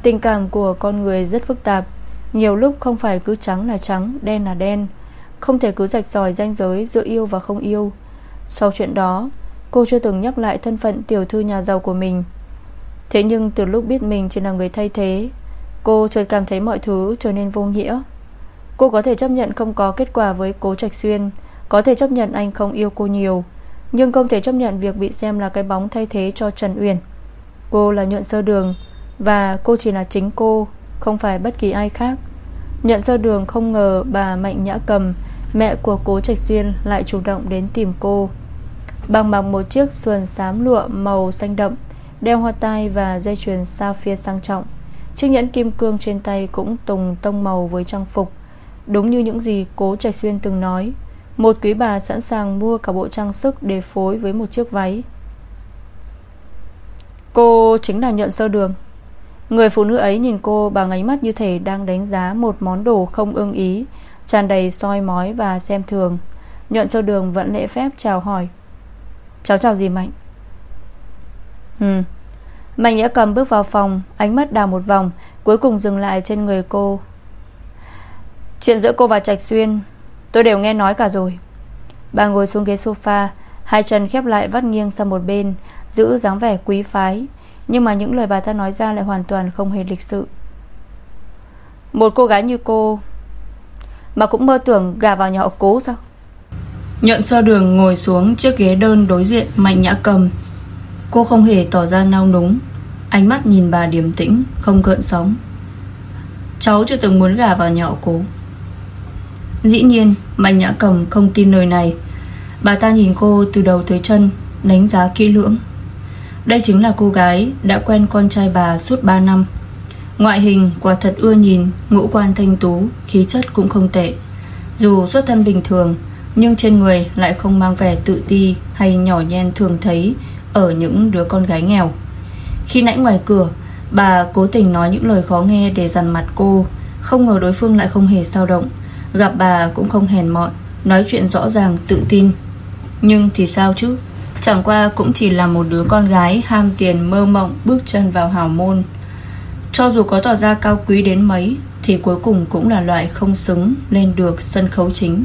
Tình cảm của con người rất phức tạp. Nhiều lúc không phải cứ trắng là trắng, Đen là đen. Không thể cứ rạch ròi ranh giới giữa yêu và không yêu. Sau chuyện đó Cô chưa từng nhắc lại thân phận tiểu thư nhà giàu của mình. Thế nhưng từ lúc biết mình chỉ là người thay thế, Cô chợt cảm thấy mọi thứ trở nên vô nghĩa. Cô có thể chấp nhận không có kết quả với cố Trạch Xuyên, Có thể chấp nhận anh không yêu cô nhiều, Nhưng không thể chấp nhận việc bị xem là cái bóng thay thế cho Trần Uyển. Cô là nhuận sơ đường, Và cô chỉ là chính cô, Không phải bất kỳ ai khác. Nhận sơ đường không ngờ bà Mạnh Nhã Cầm, Mẹ của cố Trạch Xuyên, lại chủ động đến tìm cô. Bằng bằng một chiếc sườn xám lụa màu xanh đậm, Đeo hoa tai và dây chuyền sapphire sang trọng. Chiếc nhẫn kim cương trên tay cũng tùng tông màu với trang phục, Đúng như những gì cố Trạch Xuyên từng nói. Một quý bà sẵn sàng mua cả bộ trang sức Để phối với một chiếc váy. Cô chính là nhuận sơ đường. Người phụ nữ ấy nhìn cô bằng ánh mắt như thể đang đánh giá một món đồ không ưng ý, tràn đầy soi mói và xem thường. Nhuận sơ đường vẫn lễ phép chào hỏi. Cháu chào gì Mạnh. Ừ. Mạnh Nhã cầm bước vào phòng, Ánh mắt đào một vòng, Cuối cùng dừng lại trên người cô. Chuyện giữa cô và Trạch Xuyên, Tôi đều nghe nói cả rồi. Bà ngồi xuống ghế sofa, Hai chân khép lại vắt nghiêng sang một bên, Giữ dáng vẻ quý phái. Nhưng mà những lời bà ta nói ra lại hoàn toàn không hề lịch sự. Một cô gái như cô, Mà cũng mơ tưởng gà vào nhà họ cố sao? Nhận sơ đường ngồi xuống chiếc ghế đơn đối diện Mạnh nhã cầm. Cô không hề tỏ ra nao núng. Ánh mắt nhìn bà điềm tĩnh, Không gợn sóng. Cháu chưa từng muốn gà vào nhà họ cố. Dĩ nhiên, Mạnh nhã cầm không tin lời này. Bà ta nhìn cô từ đầu tới chân, Đánh giá kỹ lưỡng. Đây chính là cô gái Đã quen con trai bà suốt 3 năm. Ngoại hình quả thật ưa nhìn, Ngũ quan thanh tú, Khí chất cũng không tệ. Dù xuất thân bình thường nhưng trên người lại không mang vẻ tự ti Hay nhỏ nhen thường thấy Ở những đứa con gái nghèo. Khi nãy ngoài cửa, Bà cố tình nói những lời khó nghe để dằn mặt cô. Không ngờ đối phương lại không hề sao động. Gặp bà cũng không hèn mọn, Nói chuyện rõ ràng, tự tin. Nhưng thì sao chứ? Chẳng qua cũng chỉ là một đứa con gái Ham tiền mơ mộng bước chân vào hào môn. Cho dù có tỏ ra cao quý đến mấy, Thì cuối cùng cũng là loại không xứng Lên được sân khấu chính.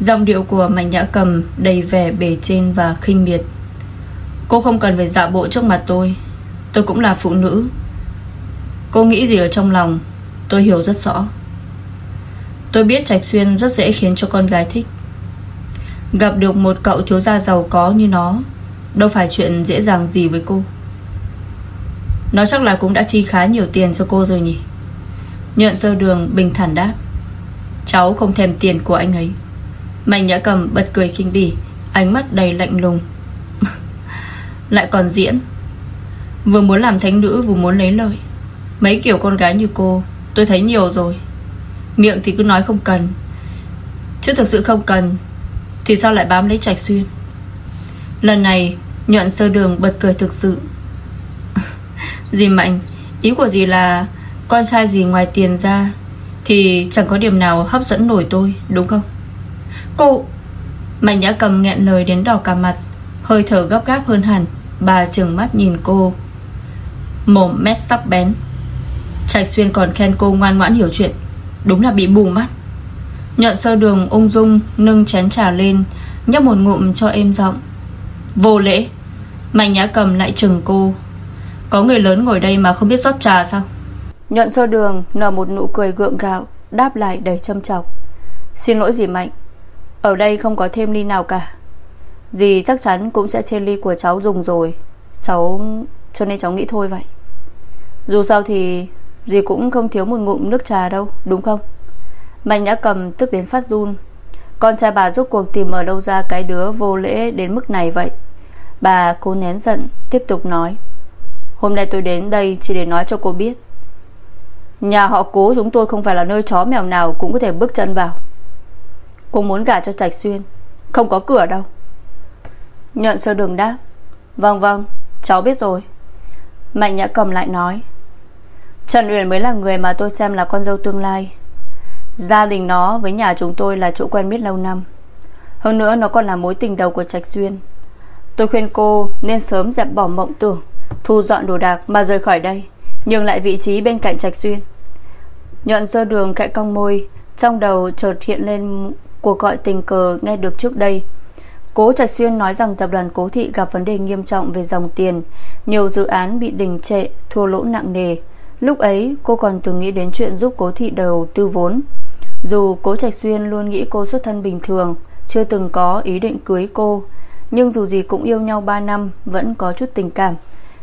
Giọng điệu của Mạnh Nhã Cầm Đầy vẻ bề trên và khinh miệt. Cô không cần phải dạ bộ trước mặt tôi. Tôi cũng là phụ nữ. Cô nghĩ gì ở trong lòng, Tôi hiểu rất rõ. Tôi biết Trạch Xuyên rất dễ khiến cho con gái thích. Gặp được một cậu thiếu gia giàu có như nó, Đâu phải chuyện dễ dàng gì với cô. Nó chắc là cũng đã chi khá nhiều tiền cho cô rồi nhỉ? Nhận sơ đường bình thản đáp. Cháu không thèm tiền của anh ấy. Mạnh nhã cầm bật cười kinh bỉ, Ánh mắt đầy lạnh lùng. Lại còn diễn. Vừa muốn làm thánh nữ, vừa muốn lấy lời. Mấy kiểu con gái như cô, Tôi thấy nhiều rồi. Miệng thì cứ nói không cần. Chứ thực sự không cần, Thì sao lại bám lấy trạch xuyên? Lần này, Nhuận sơ đường bật cười thực sự. Dì Mạnh, Ý của dì là Con trai gì ngoài tiền ra, Thì chẳng có điểm nào hấp dẫn nổi tôi, Đúng không? Cô. Mạnh nhã cầm nghẹn lời đến đỏ cả mặt, Hơi thở gấp gáp hơn hẳn. Bà trừng mắt nhìn cô. Mồm mét sắc bén. Trạch Xuyên còn khen cô ngoan ngoãn hiểu chuyện. Đúng là bị bù mắt. Nhận sơ đường ung dung Nâng chén trà lên, Nhấp một ngụm cho êm giọng. Vô lễ. Mạnh nhã cầm lại chừng cô. Có người lớn ngồi đây mà không biết rót trà sao? Nhuận sơ đường nở một nụ cười gượng gạo, Đáp lại đầy châm chọc. Xin lỗi dì Mạnh ở đây không có thêm ly nào cả. Dì chắc chắn cũng sẽ trên ly của cháu dùng rồi. Cháu, Cho nên cháu nghĩ thôi vậy. Dù sao thì Dì cũng không thiếu một ngụm nước trà đâu, Đúng không? Mạnh đã cầm tức đến phát run. Con trai bà rốt cuộc tìm ở đâu ra cái đứa vô lễ đến mức này vậy? Bà cố nén giận, Tiếp tục nói. Hôm nay tôi đến đây chỉ để nói cho cô biết. Nhà họ cố chúng tôi không phải là nơi chó mèo nào Cũng có thể bước chân vào. Cô muốn gả cho Trạch Xuyên. Không có cửa đâu. Nhận sơ đường đáp. Vâng vâng. Cháu biết rồi. Mạnh nhã cầm lại nói. Trần Uyển mới là người mà tôi xem là con dâu tương lai. Gia đình nó với nhà chúng tôi là chỗ quen biết lâu năm. Hơn nữa nó còn là mối tình đầu của Trạch Duyên Tôi khuyên cô nên sớm dẹp bỏ mộng tưởng, Thu dọn đồ đạc mà rời khỏi đây, Nhường lại vị trí bên cạnh Trạch Duyên Nhuận sơ đường cạnh cong môi, Trong đầu chợt hiện lên Cuộc gọi tình cờ nghe được trước đây. Cố Trạch Xuyên nói rằng tập đoàn Cố Thị gặp vấn đề nghiêm trọng về dòng tiền. Nhiều dự án bị đình trệ, Thua lỗ nặng nề. Lúc ấy, cô còn từng nghĩ đến chuyện giúp cố thị đầu tư vốn. Dù cố Trạch Xuyên luôn nghĩ cô xuất thân bình thường, Chưa từng có ý định cưới cô, Nhưng dù gì cũng yêu nhau 3 năm, Vẫn có chút tình cảm.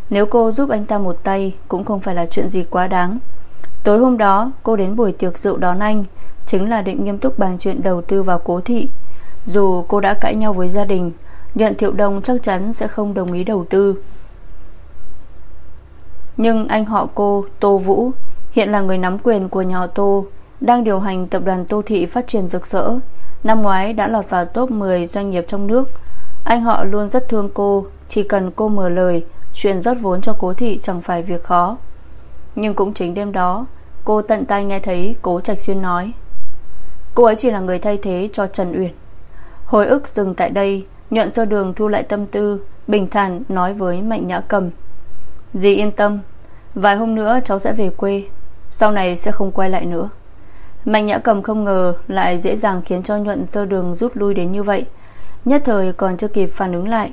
Nếu cô giúp anh ta một tay, Cũng không phải là chuyện gì quá đáng. Tối hôm đó, cô đến buổi tiệc rượu đón anh. Chính là định nghiêm túc bàn chuyện đầu tư vào cố thị. Dù cô đã cãi nhau với gia đình, Nhuận Thiệu Đông chắc chắn sẽ không đồng ý đầu tư. Nhưng anh họ cô, Tô Vũ, Hiện là người nắm quyền của nhà họ Tô, Đang điều hành tập đoàn Tô Thị phát triển rực rỡ. Năm ngoái đã lọt vào top 10 doanh nghiệp trong nước. Anh họ luôn rất thương cô, Chỉ cần cô mở lời, Chuyện rót vốn cho cố thị chẳng phải việc khó. Nhưng cũng chính đêm đó, Cô tận tay nghe thấy cố Trạch Xuyên nói. Cô ấy chỉ là người thay thế cho Trần Uyển. Hồi ức dừng tại đây Nhuận sơ đường thu lại tâm tư, Bình thản nói với Mạnh Nhã Cầm. Dì yên tâm, Vài hôm nữa cháu sẽ về quê, Sau này sẽ không quay lại nữa. Mạnh nhã cầm không ngờ Lại dễ dàng khiến cho nhuận sơ đường rút lui đến như vậy. Nhất thời còn chưa kịp phản ứng lại.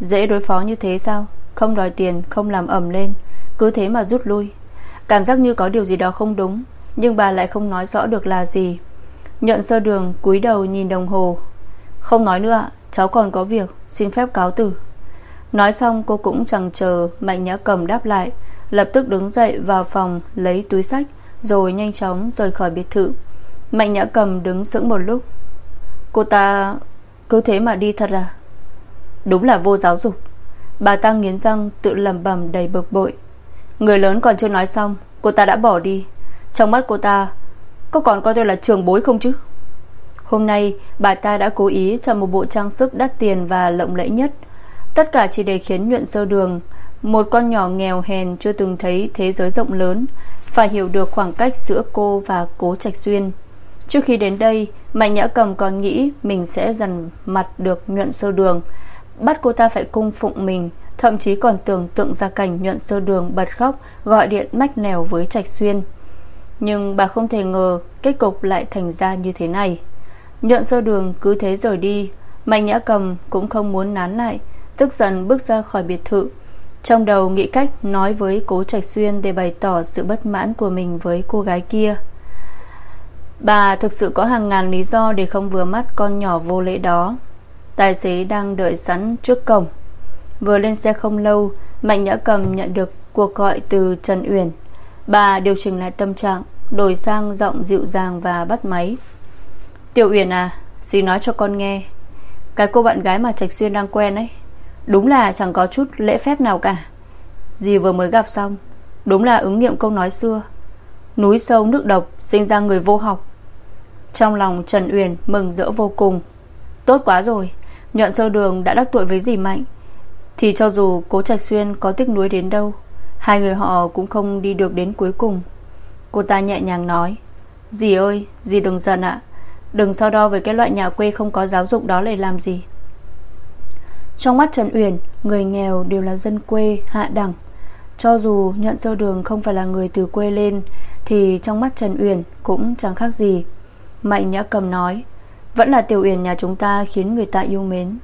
Dễ đối phó như thế sao? Không đòi tiền, không làm ẩm lên, Cứ thế mà rút lui. Cảm giác như có điều gì đó không đúng, Nhưng bà lại không nói rõ được là gì. Nhuận sơ đường, cúi đầu nhìn đồng hồ. Không nói nữa, Cháu còn có việc, Xin phép cáo từ Nói xong, cô cũng chẳng chờ, Mạnh nhã cầm đáp lại, Lập tức đứng dậy vào phòng, Lấy túi sách, Rồi nhanh chóng rời khỏi biệt thự. Mạnh nhã cầm đứng sững một lúc. Cô ta cứ thế mà đi thật à? Đúng là vô giáo dục. Bà ta nghiến răng, tự lầm bầm đầy bực bội. Người lớn còn chưa nói xong, Cô ta đã bỏ đi. Trong mắt cô ta có còn coi tôi là trường bối không chứ? Hôm nay, bà ta đã cố ý chọn một bộ trang sức đắt tiền và lộng lẫy nhất. Tất cả chỉ để khiến nhuận sơ đường. Một con nhỏ nghèo hèn chưa từng thấy thế giới rộng lớn. Phải hiểu được khoảng cách giữa cô và cố trạch xuyên. Trước khi đến đây, Mạnh Nhã Cầm còn nghĩ Mình sẽ dần mặt được nhuận sơ đường. Bắt cô ta phải cung phụng mình, Thậm chí còn tưởng tượng ra cảnh nhuận sơ đường bật khóc, Gọi điện mách nèo với Trạch Xuyên. Nhưng bà không thể ngờ Kết cục lại thành ra như thế này. Nhuận sơ đường cứ thế rời đi, Mạnh Nhã Cầm cũng không muốn nán lại, Tức giận bước ra khỏi biệt thự. Trong đầu nghĩ cách nói với cố Trạch Xuyên Để bày tỏ sự bất mãn của mình với cô gái kia. Bà thực sự có hàng ngàn lý do Để không vừa mắt con nhỏ vô lễ đó. Tài xế đang đợi sẵn trước cổng. Vừa lên xe không lâu, Mạnh Nhã Cầm nhận được cuộc gọi từ Trần Uyển. Bà điều chỉnh lại tâm trạng, Đổi sang giọng dịu dàng và bắt máy. Tiểu Uyển à Dì nói cho con nghe. Cái cô bạn gái mà Trạch Xuyên đang quen ấy, Đúng là chẳng có chút lễ phép nào cả. Dì vừa mới gặp xong, Đúng là ứng nghiệm câu nói xưa. Núi sâu nước độc, Sinh ra người vô học. Trong lòng Trần Uyển mừng rỡ vô cùng. Tốt quá rồi, Nhuận sơ đường đã đắc tội với dì Mạnh. Thì cho dù cố Trạch Xuyên có tiếc nuối đến đâu Hai người họ cũng không đi được đến cuối cùng. Cô ta nhẹ nhàng nói Dì ơi, dì đừng giận ạ. Đừng so đo với cái loại nhà quê không có giáo dục đó để làm gì. Trong mắt Trần Uyển Người nghèo đều là dân quê hạ đẳng. Cho dù nhận sơ đường không phải là người từ quê lên Thì trong mắt Trần Uyển cũng chẳng khác gì. Mạnh Nhã Cầm nói Vẫn là Tiểu Uyển nhà chúng ta khiến người ta yêu mến.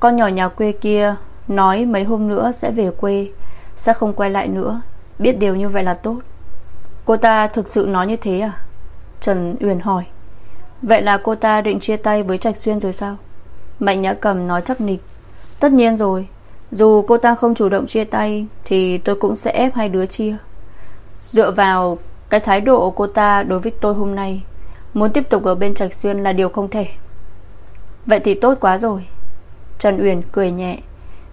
Con nhỏ nhà quê kia Nói mấy hôm nữa sẽ về quê. Sẽ không quay lại nữa? Biết điều như vậy là tốt. Cô ta thực sự nói như thế à? Trần Uyển hỏi. Vậy là cô ta định chia tay với Trạch Xuyên rồi sao? Mạnh Nhã Cầm nói chắc nịch. Tất nhiên rồi. Dù cô ta không chủ động chia tay, Thì tôi cũng sẽ ép hai đứa chia. Dựa vào cái thái độ cô ta đối với tôi hôm nay, Muốn tiếp tục ở bên Trạch Xuyên là điều không thể. Vậy thì tốt quá rồi. Trần Uyển cười nhẹ.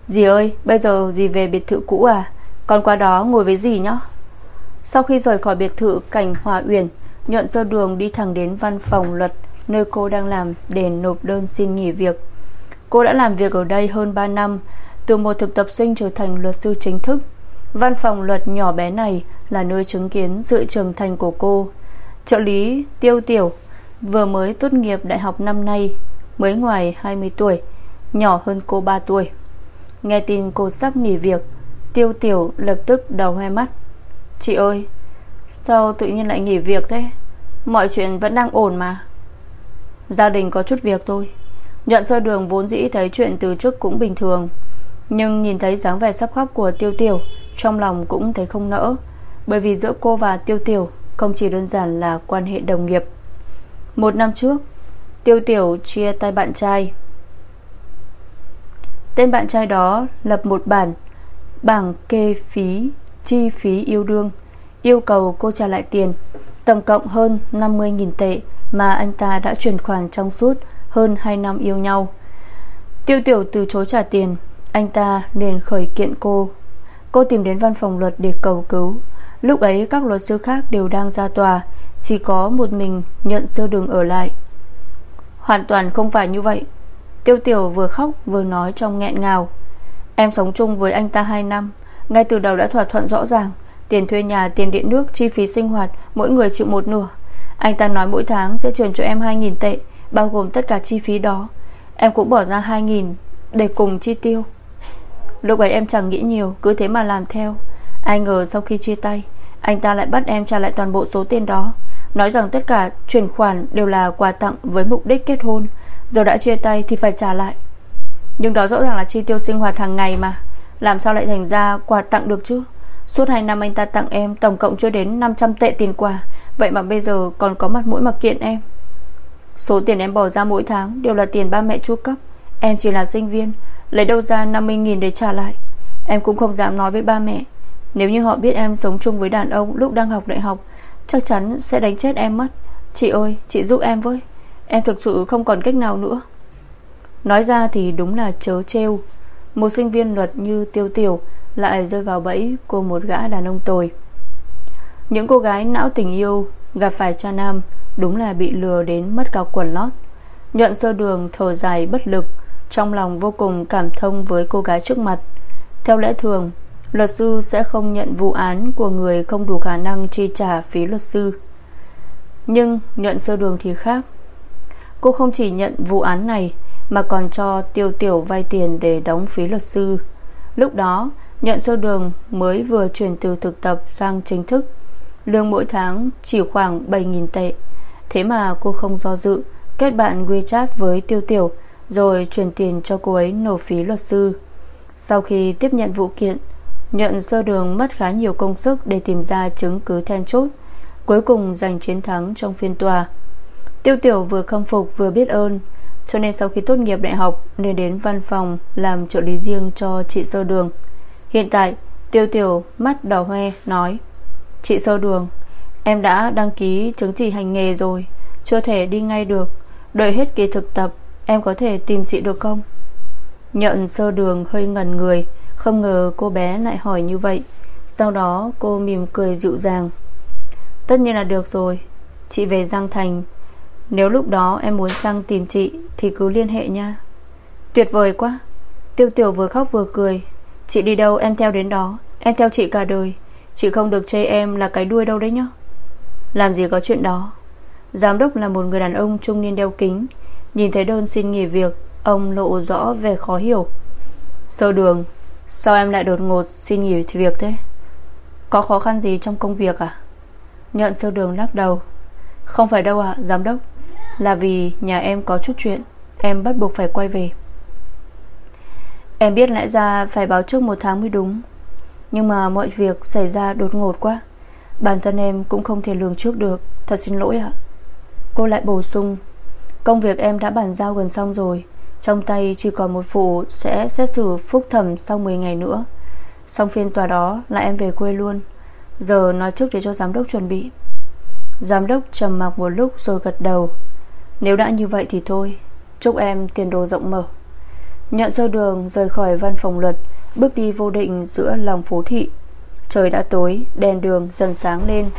Dì ơi, bây giờ dì về biệt thự cũ à? Con qua đó ngồi với dì nhé Sau khi rời khỏi biệt thự cảnh Hòa Uyển, Nhuận do đường đi thẳng đến văn phòng luật, Nơi cô đang làm để nộp đơn xin nghỉ việc. Cô đã làm việc ở đây hơn 3 năm, Từ một thực tập sinh trở thành luật sư chính thức. Văn phòng luật nhỏ bé này Là nơi chứng kiến sự trưởng thành của cô. Trợ lý Tiêu Tiểu, Vừa mới tốt nghiệp đại học năm nay, Mới ngoài 20 tuổi, Nhỏ hơn cô 3 tuổi. Nghe tin cô sắp nghỉ việc, Tiêu Tiểu lập tức đầu hoe mắt. Chị ơi, Sao tự nhiên lại nghỉ việc thế? Mọi chuyện vẫn đang ổn mà. Gia đình có chút việc thôi. Nhận sơ đường vốn dĩ thấy chuyện từ trước cũng bình thường. Nhưng nhìn thấy dáng vẻ sắp khóc của Tiêu Tiểu, Trong lòng cũng thấy không nỡ. Bởi vì giữa cô và Tiêu Tiểu Không chỉ đơn giản là quan hệ đồng nghiệp. Một năm trước, Tiêu Tiểu chia tay bạn trai. Tên bạn trai đó lập một bản Bảng kê phí, Chi phí yêu đương, Yêu cầu cô trả lại tiền, Tổng cộng hơn 50.000 tệ Mà anh ta đã chuyển khoản trong suốt Hơn 2 năm yêu nhau. Tiêu tiểu từ chối trả tiền, Anh ta liền khởi kiện cô. Cô tìm đến văn phòng luật để cầu cứu. Lúc ấy các luật sư khác đều đang ra tòa, Chỉ có một mình nhận sơ đường ở lại. Hoàn toàn không phải như vậy. Tiêu tiểu vừa khóc vừa nói trong nghẹn ngào. Em sống chung với anh ta 2 năm Ngay từ đầu đã thỏa thuận rõ ràng Tiền thuê nhà, tiền điện nước, chi phí sinh hoạt Mỗi người chịu một nửa. Anh ta nói mỗi tháng sẽ chuyển cho em 2.000 tệ Bao gồm tất cả chi phí đó. Em cũng bỏ ra 2.000 để cùng chi tiêu. Lúc ấy em chẳng nghĩ nhiều Cứ thế mà làm theo. Ai ngờ sau khi chia tay Anh ta lại bắt em trả lại toàn bộ số tiền đó. Nói rằng tất cả chuyển khoản đều là quà tặng Với mục đích kết hôn. Giờ đã chia tay thì phải trả lại. Nhưng đó rõ ràng là chi tiêu sinh hoạt hàng ngày mà. Làm sao lại thành ra quà tặng được chứ? Suốt 2 năm anh ta tặng em Tổng cộng chưa đến 500 tệ tiền quà. Vậy mà bây giờ còn có mặt mũi mặc kiện em. Số tiền em bỏ ra mỗi tháng Đều là tiền ba mẹ chu cấp. Em chỉ là sinh viên, Lấy đâu ra 50.000 để trả lại? Em cũng không dám nói với ba mẹ. Nếu như họ biết em sống chung với đàn ông Lúc đang học đại học, Chắc chắn sẽ đánh chết em mất. Chị ơi, chị giúp em với. Em thực sự không còn cách nào nữa. Nói ra thì đúng là chớ trêu. Một sinh viên luật như tiêu tiểu lại rơi vào bẫy của một gã đàn ông tồi. Những cô gái não tình yêu Gặp phải cha nam Đúng là bị lừa đến mất cả quần lót. Nhuận sơ đường thở dài bất lực, Trong lòng vô cùng cảm thông với cô gái trước mặt. Theo lẽ thường, Luật sư sẽ không nhận vụ án Của người không đủ khả năng chi trả phí luật sư. Nhưng nhuận sơ đường thì khác. Cô không chỉ nhận vụ án này, Mà còn cho tiêu tiểu vay tiền Để đóng phí luật sư. Lúc đó, nhận sơ đường Mới vừa chuyển từ thực tập sang chính thức. Lương mỗi tháng chỉ khoảng 7.000 tệ. Thế mà cô không do dự, Kết bạn WeChat với Tiêu Tiểu, Rồi chuyển tiền cho cô ấy nộp phí luật sư. Sau khi tiếp nhận vụ kiện, Nhận sơ đường mất khá nhiều công sức Để tìm ra chứng cứ then chốt, Cuối cùng giành chiến thắng trong phiên tòa. Tiêu Tiểu vừa khâm phục vừa biết ơn, Cho nên sau khi tốt nghiệp đại học Nên đến văn phòng làm trợ lý riêng cho chị sơ đường. Hiện tại, Tiêu Tiểu mắt đỏ hoe, nói, Chị sơ đường, Em đã đăng ký chứng chỉ hành nghề rồi, Chưa thể đi ngay được. Đợi hết kỳ thực tập, Em có thể tìm chị được không? Nhận sơ đường hơi ngần người, Không ngờ cô bé lại hỏi như vậy. Sau đó, cô mỉm cười dịu dàng, Tất nhiên là được rồi, Chị về Giang Thành nếu lúc đó em muốn sang tìm chị, Thì cứ liên hệ nha. Tuyệt vời quá. Tiêu tiểu vừa khóc vừa cười. Chị đi đâu em theo đến đó. Em theo chị cả đời. Chị không được chê em là cái đuôi đâu đấy nhá. Làm gì có chuyện đó. Giám đốc là một người đàn ông trung niên đeo kính. Nhìn thấy đơn xin nghỉ việc, Ông lộ rõ vẻ khó hiểu. Sơ đường, Sao em lại đột ngột xin nghỉ việc thế? Có khó khăn gì trong công việc à? Nhận sơ đường lắc đầu. Không phải đâu ạ, giám đốc. Là vì nhà em có chút chuyện, Em bắt buộc phải quay về. Em biết lẽ ra phải báo trước một tháng mới đúng, Nhưng mà mọi việc xảy ra đột ngột quá, Bản thân em cũng không thể lường trước được, Thật xin lỗi ạ. Cô lại bổ sung, Công việc em đã bàn giao gần xong rồi, Trong tay chỉ còn một vụ Sẽ xét xử phúc thẩm sau 10 ngày nữa. Xong phiên tòa đó là em về quê luôn, Giờ nói trước để cho giám đốc chuẩn bị. Giám đốc trầm mặc một lúc rồi gật đầu. Nếu đã như vậy thì thôi, Chúc em tiền đồ rộng mở. Nhận sơ đường, rời khỏi văn phòng luật, Bước đi vô định giữa lòng phố thị. Trời đã tối, Đèn đường dần sáng lên.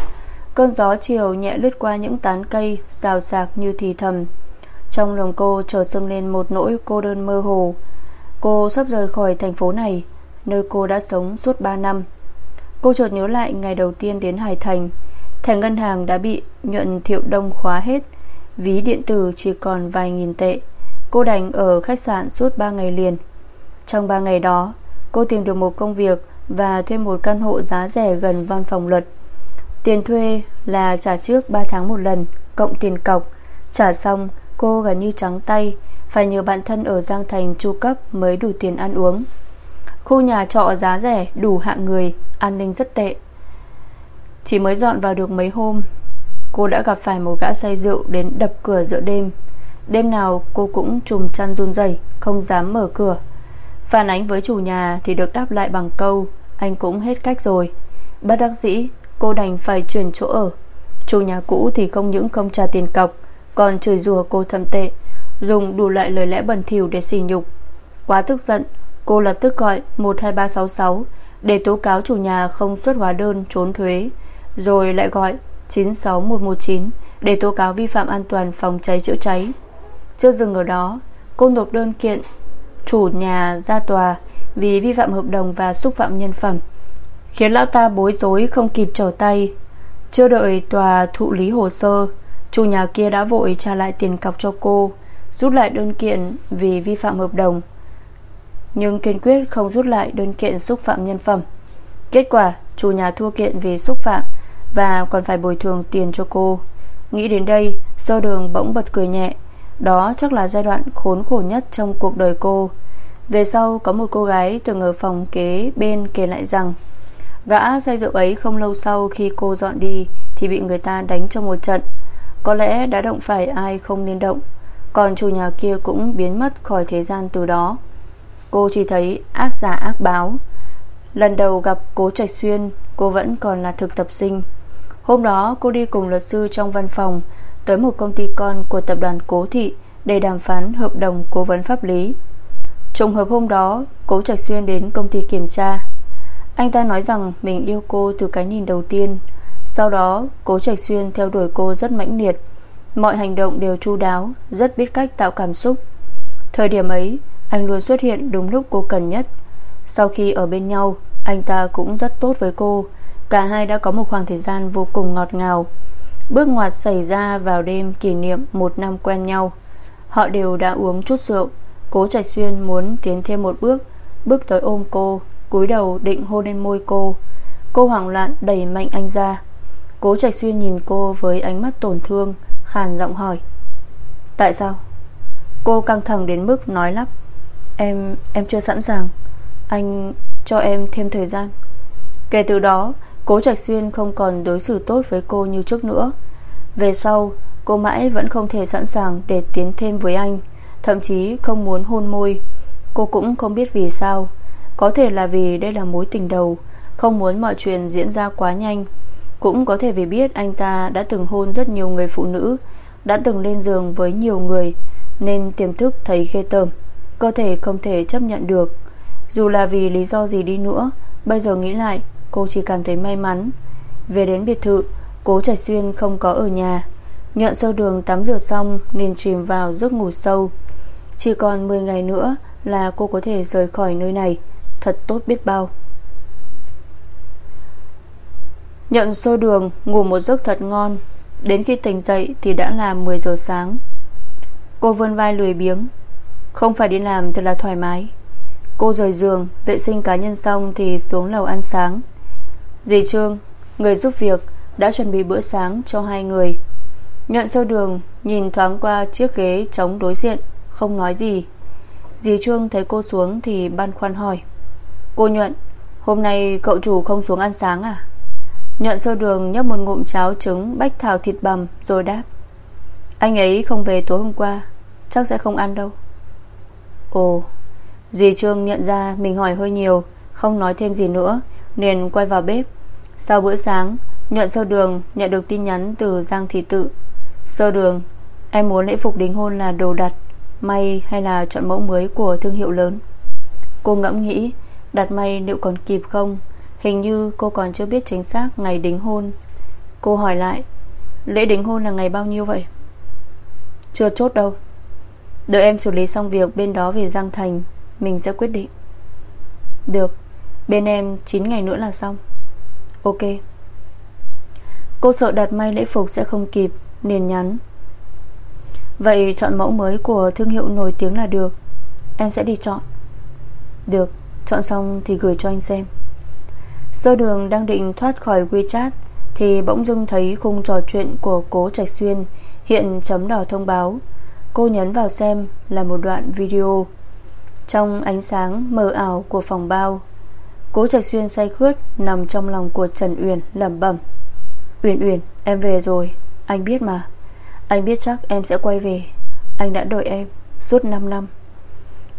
Cơn gió chiều nhẹ lướt qua những tán cây, Xào xạc như thì thầm. Trong lòng cô chợt dâng lên một nỗi cô đơn mơ hồ. Cô sắp rời khỏi thành phố này, Nơi cô đã sống suốt 3 năm. Cô chợt nhớ lại ngày đầu tiên đến Hải Thành. Thẻ ngân hàng đã bị nhuận thiệu đông khóa hết. Ví điện tử chỉ còn vài nghìn tệ. Cô đành ở khách sạn suốt 3 ngày liền. Trong 3 ngày đó, Cô tìm được một công việc Và thuê một căn hộ giá rẻ gần văn phòng luật. Tiền thuê là trả trước 3 tháng một lần, Cộng tiền cọc. Trả xong, cô gần như trắng tay, Phải nhờ bạn thân ở Giang Thành chu cấp Mới đủ tiền ăn uống. Khu nhà trọ giá rẻ, đủ hạng người, An ninh rất tệ. Chỉ mới dọn vào được mấy hôm Cô đã gặp phải một gã say rượu Đến đập cửa giữa đêm. Đêm nào cô cũng trùm chăn run rẩy, Không dám mở cửa. Phản ánh với chủ nhà thì được đáp lại bằng câu, Anh cũng hết cách rồi. Bất đắc dĩ, cô đành phải chuyển chỗ ở. Chủ nhà cũ thì không những không trả tiền cọc, Còn chửi rủa cô thâm tệ, Dùng đủ loại lời lẽ bẩn thỉu để sỉ nhục. Quá tức giận, Cô lập tức gọi 12366 Để tố cáo chủ nhà không xuất hóa đơn trốn thuế, Rồi lại gọi 96119 Để tố cáo vi phạm an toàn phòng cháy chữa cháy. Chưa dừng ở đó, Cô nộp đơn kiện Chủ nhà ra tòa Vì vi phạm hợp đồng và xúc phạm nhân phẩm, Khiến lão ta bối rối không kịp trở tay. Chưa đợi tòa thụ lý hồ sơ, Chủ nhà kia đã vội trả lại tiền cọc cho cô, Rút lại đơn kiện vì vi phạm hợp đồng. Nhưng kiên quyết không rút lại đơn kiện xúc phạm nhân phẩm. Kết quả, chủ nhà thua kiện vì xúc phạm và còn phải bồi thường tiền cho cô. Nghĩ đến đây, Sơ đường bỗng bật cười nhẹ. Đó chắc là giai đoạn khốn khổ nhất trong cuộc đời cô. Về sau, có một cô gái từng ở phòng kế bên kể lại rằng, Gã say rượu ấy không lâu sau khi cô dọn đi Thì bị người ta đánh cho một trận. Có lẽ đã động phải ai không nên động, Còn chủ nhà kia cũng biến mất khỏi thế gian từ đó. Cô chỉ thấy ác giả ác báo. Lần đầu gặp cố Trạch Xuyên, Cô vẫn còn là thực tập sinh. Hôm đó, cô đi cùng luật sư trong văn phòng Tới một công ty con của tập đoàn Cố Thị Để đàm phán hợp đồng cố vấn pháp lý. Trùng hợp hôm đó, Cố Trạch Xuyên đến công ty kiểm tra. Anh ta nói rằng mình yêu cô từ cái nhìn đầu tiên. Sau đó, Cố Trạch Xuyên theo đuổi cô rất mãnh liệt. Mọi hành động đều chu đáo, Rất biết cách tạo cảm xúc. Thời điểm ấy, Anh luôn xuất hiện đúng lúc cô cần nhất. Sau khi ở bên nhau, Anh ta cũng rất tốt với cô. Cả hai đã có một khoảng thời gian vô cùng ngọt ngào. Bước ngoặt xảy ra vào đêm kỷ niệm một năm quen nhau. Họ đều đã uống chút rượu. Cố Trạch Xuyên muốn tiến thêm một bước Bước tới ôm cô cúi đầu định hôn lên môi cô. Cô hoảng loạn đẩy mạnh anh ra. Cố Trạch Xuyên nhìn cô với ánh mắt tổn thương Khàn giọng hỏi Tại sao? Cô căng thẳng đến mức nói lắp Em, em chưa sẵn sàng. Anh cho em thêm thời gian. Kể từ đó Cố Trạch Xuyên không còn đối xử tốt với cô như trước nữa. Về sau, Cô mãi vẫn không thể sẵn sàng để tiến thêm với anh, Thậm chí không muốn hôn môi. Cô cũng không biết vì sao. Có thể là vì đây là mối tình đầu, Không muốn mọi chuyện diễn ra quá nhanh. Cũng có thể vì biết anh ta đã từng hôn rất nhiều người phụ nữ, Đã từng lên giường với nhiều người, Nên tiềm thức thấy ghê tởm, Cơ thể không thể chấp nhận được. Dù là vì lý do gì đi nữa, Bây giờ nghĩ lại Cô chỉ cảm thấy may mắn. Về đến biệt thự, Cố Trạch Xuyên không có ở nhà. Nhận sơ đường tắm rửa xong, liền chìm vào giấc ngủ sâu. Chỉ còn 10 ngày nữa Là cô có thể rời khỏi nơi này. Thật tốt biết bao. Nhận sơ đường, Ngủ một giấc thật ngon. Đến khi tỉnh dậy thì đã là 10 giờ sáng. Cô vươn vai lười biếng. Không phải đi làm thật là thoải mái. Cô rời giường, Vệ sinh cá nhân xong thì xuống lầu ăn sáng. Dì Trương, Người giúp việc, đã chuẩn bị bữa sáng cho hai người. Nhuận sơ đường Nhìn thoáng qua chiếc ghế trống đối diện, Không nói gì. Dì Trương thấy cô xuống thì băn khoăn hỏi. Cô Nhuận, Hôm nay cậu chủ không xuống ăn sáng à? Nhuận sơ đường nhấp một ngụm cháo trứng, Bách thảo thịt bằm, rồi đáp. Anh ấy không về tối hôm qua, Chắc sẽ không ăn đâu. Ồ, Dì Trương nhận ra mình hỏi hơi nhiều, Không nói thêm gì nữa Liền quay vào bếp. Sau bữa sáng, Nhuận sơ đường nhận được tin nhắn từ Giang Thị Tự. Sơ đường, Em muốn lễ phục đính hôn là đồ đặt, May hay là chọn mẫu mới của thương hiệu lớn? Cô ngẫm nghĩ, Đặt may liệu còn kịp không? Hình như cô còn chưa biết chính xác ngày đính hôn. Cô hỏi lại, Lễ đính hôn là ngày bao nhiêu vậy? Chưa chốt đâu. Đợi em xử lý xong việc bên đó về Giang Thành, Mình sẽ quyết định. Được. Bên em 9 ngày nữa là xong. Ok. Cô sợ đặt may lễ phục sẽ không kịp, Nên nhắn. Vậy chọn mẫu mới của thương hiệu nổi tiếng là được. Em sẽ đi chọn. Được, Chọn xong thì gửi cho anh xem. Sơ đường đang định thoát khỏi WeChat Thì bỗng dưng thấy khung trò chuyện của cố Trạch Xuyên Hiện chấm đỏ thông báo. Cô nhấn vào xem là một đoạn video. Trong ánh sáng mờ ảo của phòng bao Cố Trạch Xuyên say khướt Nằm trong lòng của Trần Uyển lẩm bẩm. Uyển Uyển em về rồi. Anh biết mà. Anh biết chắc em sẽ quay về. Anh đã đợi em suốt 5 năm.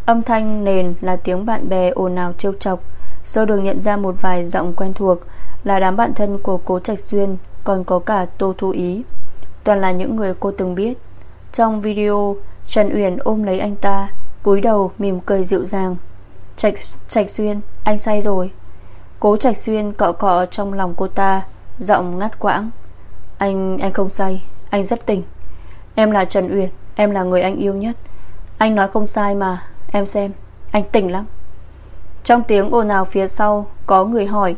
Âm thanh nền là tiếng bạn bè ồn ào trêu chọc. Sơ đường nhận ra một vài giọng quen thuộc Là đám bạn thân của cố Trạch Xuyên Còn có cả Tô Thu Ý. Toàn là những người cô từng biết. Trong video Trần Uyển ôm lấy anh ta cúi đầu mỉm cười dịu dàng. Trạch, Trạch Xuyên anh say rồi. Cố Trạch Xuyên cọ cọ trong lòng cô ta, Giọng ngắt quãng. Anh anh không say, Anh rất tỉnh. Em là Trần Uyển, Em là người anh yêu nhất. Anh nói không sai mà, Em xem, Anh tỉnh lắm. Trong tiếng ồn ào phía sau, Có người hỏi,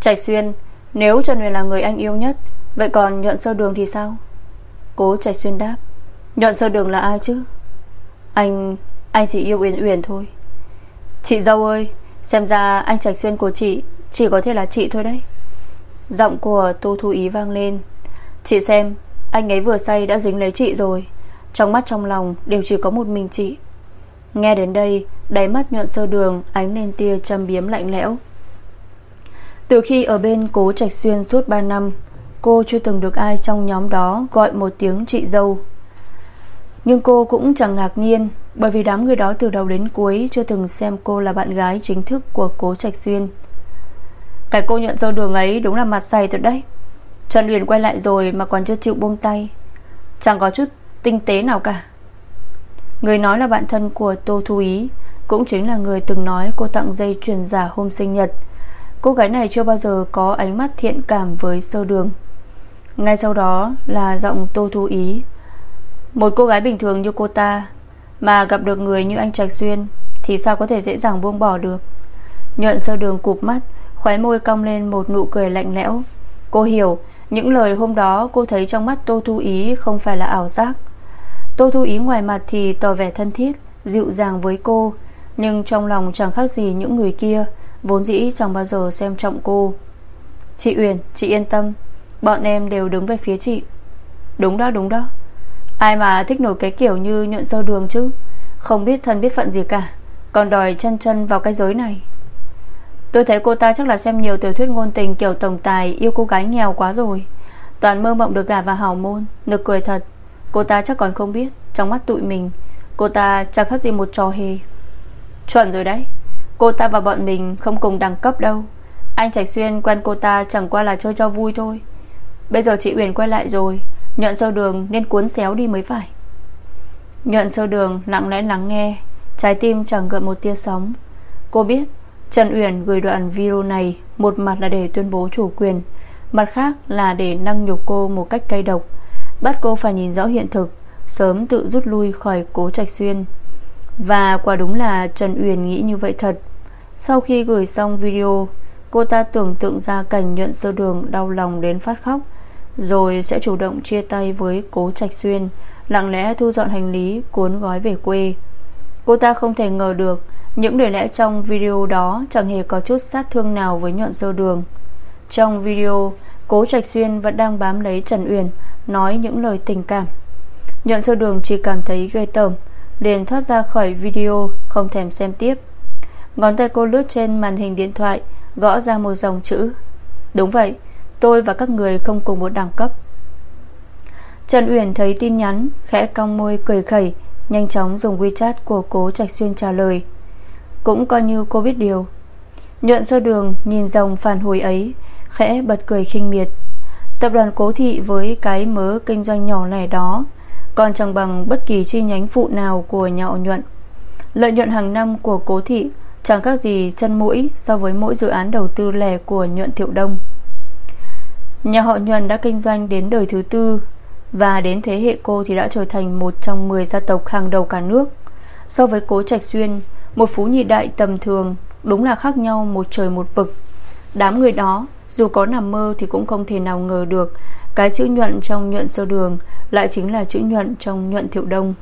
Trạch Xuyên, Nếu Trần Uyển là người anh yêu nhất, Vậy còn nhuận sơ đường thì sao? Cố Trạch Xuyên đáp, Nhuận sơ đường là ai chứ? Anh Anh chỉ yêu Uyển Uyển thôi. Chị dâu ơi Xem ra anh Trạch Xuyên của chị, Chỉ có thể là chị thôi đấy. Giọng của Tô Thu Ý vang lên. Chị xem, Anh ấy vừa say đã dính lấy chị rồi. Trong mắt trong lòng đều chỉ có một mình chị. Nghe đến đây, Đáy mắt nhuận sơ đường, Ánh lên tia châm biếm lạnh lẽo. Từ khi ở bên cố Trạch Xuyên suốt 3 năm, Cô chưa từng được ai trong nhóm đó Gọi một tiếng chị dâu. Nhưng cô cũng chẳng ngạc nhiên bởi vì đám người đó từ đầu đến cuối Chưa từng xem cô là bạn gái chính thức Của cố Trạch Xuyên. Cái cô nhuận dâu đường ấy đúng là mặt dày thật đấy. Trần Huyền quay lại rồi Mà còn chưa chịu buông tay. Chẳng có chút tinh tế nào cả. Người nói là bạn thân của Tô Thu Ý, Cũng chính là người từng nói cô tặng dây chuyền giả hôm sinh nhật. Cô gái này chưa bao giờ có ánh mắt thiện cảm với sơ đường. Ngay sau đó là giọng Tô Thu Ý. Một cô gái bình thường như cô ta mà gặp được người như anh Trạch Xuyên Thì sao có thể dễ dàng buông bỏ được? Nhuận sơ đường cụp mắt Khóe môi cong lên một nụ cười lạnh lẽo. Cô hiểu Những lời hôm đó cô thấy trong mắt Tô Thu Ý Không phải là ảo giác. Tô Thu Ý ngoài mặt thì tỏ vẻ thân thiết Dịu dàng với cô. Nhưng trong lòng chẳng khác gì những người kia Vốn dĩ chẳng bao giờ xem trọng cô. Chị Uyển, chị yên tâm. Bọn em đều đứng về phía chị. Đúng đó, đúng đó. Ai mà thích nổi cái kiểu như nhuận sơ đường chứ? Không biết thân biết phận gì cả. Còn đòi chân chân vào cái giới này. Tôi thấy cô ta chắc là xem nhiều tiểu thuyết ngôn tình Kiểu tổng tài yêu cô gái nghèo quá rồi. Toàn mơ mộng được gả vào hào môn, Nực cười thật. Cô ta chắc còn không biết, Trong mắt tụi mình, Cô ta chẳng khác gì một trò hề. Chuẩn rồi đấy. Cô ta và bọn mình không cùng đẳng cấp đâu. Anh Trạch Xuyên quen cô ta chẳng qua là chơi cho vui thôi. Bây giờ chị Uyển quay lại rồi. Nhuận sơ đường nên cuốn xéo đi mới phải. Nhuận sơ đường lặng lẽ lắng nghe, Trái tim chẳng gợn một tia sóng. Cô biết, Trần Uyển gửi đoạn video này Một mặt là để tuyên bố chủ quyền, Mặt khác là để năng nhục cô một cách cay độc. Bắt cô phải nhìn rõ hiện thực, Sớm tự rút lui khỏi cố trạch xuyên. Và quả đúng là Trần Uyển nghĩ như vậy thật. Sau khi gửi xong video, Cô ta tưởng tượng ra cảnh nhuận sơ đường Đau lòng đến phát khóc. Rồi sẽ chủ động chia tay với cố trạch xuyên, Lặng lẽ thu dọn hành lý, Cuốn gói về quê. Cô ta không thể ngờ được, Những lời lẽ trong video đó Chẳng hề có chút sát thương nào với nhuận sơ đường. Trong video, Cố Trạch Xuyên vẫn đang bám lấy Trần Uyển, Nói những lời tình cảm. Nhuận sơ đường chỉ cảm thấy gây tởm, liền thoát ra khỏi video, Không thèm xem tiếp. Ngón tay cô lướt trên màn hình điện thoại, Gõ ra một dòng chữ. Đúng vậy Tôi và các người không cùng một đẳng cấp. Trần Uyển thấy tin nhắn, Khẽ cong môi cười khẩy, Nhanh chóng dùng WeChat của cố Trạch Xuyên trả lời. Cũng coi như cô biết điều. Nhuận sơ đường, nhìn dòng phản hồi ấy, Khẽ bật cười khinh miệt. Tập đoàn cố thị với cái mớ kinh doanh nhỏ lẻ đó, Còn chẳng bằng bất kỳ chi nhánh phụ nào của nhà nhuận. Lợi nhuận hàng năm của cố thị Chẳng khác gì chân mũi So với mỗi dự án đầu tư lẻ của nhuận thiệu đông. Nhà họ nhuận đã kinh doanh đến đời thứ tư, Và đến thế hệ cô thì đã trở thành Một trong 10 gia tộc hàng đầu cả nước. So với cố trạch xuyên, Một phú nhị đại tầm thường, Đúng là khác nhau một trời một vực. Đám người đó, dù có nằm mơ thì cũng không thể nào ngờ được, Cái chữ nhuận trong nhuận sơ đường Lại chính là chữ nhuận trong nhuận thiệu đông.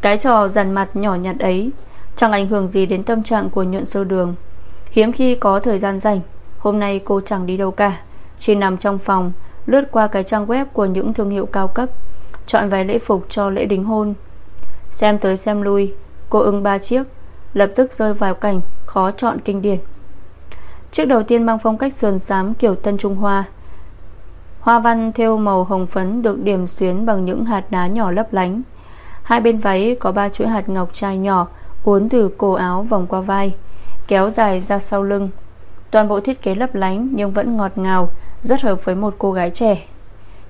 Cái trò dàn mặt nhỏ nhặt ấy, Chẳng ảnh hưởng gì đến tâm trạng của nhuận sơ đường. Hiếm khi có thời gian rảnh, Hôm nay cô chẳng đi đâu cả. Chỉ nằm trong phòng, Lướt qua cái trang web của những thương hiệu cao cấp, Chọn vài lễ phục cho lễ đính hôn. Xem tới xem lui, Cô ưng ba chiếc, Lập tức rơi vào cảnh khó chọn kinh điển. Chiếc đầu tiên mang phong cách sườn xám kiểu Tân Trung Hoa. Hoa văn theo màu hồng phấn Được điểm xuyến bằng những hạt đá nhỏ lấp lánh. Hai bên váy có ba chuỗi hạt ngọc trai nhỏ Uốn từ cổ áo vòng qua vai, Kéo dài ra sau lưng. Toàn bộ thiết kế lấp lánh Nhưng vẫn ngọt ngào rất hợp với một cô gái trẻ.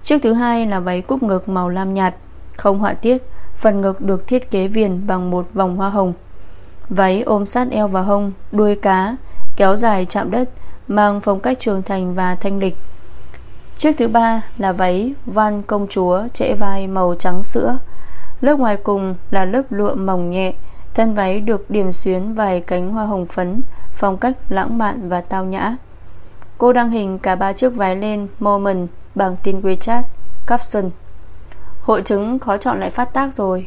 Chiếc thứ hai là váy cúp ngực màu lam nhạt, Không họa tiết, Phần ngực được thiết kế viền bằng một vòng hoa hồng. Váy ôm sát eo và hông, Đuôi cá, Kéo dài chạm đất, Mang phong cách trường thành và thanh lịch. Chiếc thứ ba là váy Van công chúa trễ vai màu trắng sữa. Lớp ngoài cùng là lớp lụa mỏng nhẹ, Thân váy được điểm xuyến vài cánh hoa hồng phấn, Phong cách lãng mạn và tao nhã. Cô đăng hình cả ba chiếc váy lên Moment bằng tin WeChat Caption Hội chứng khó chọn lại phát tác rồi.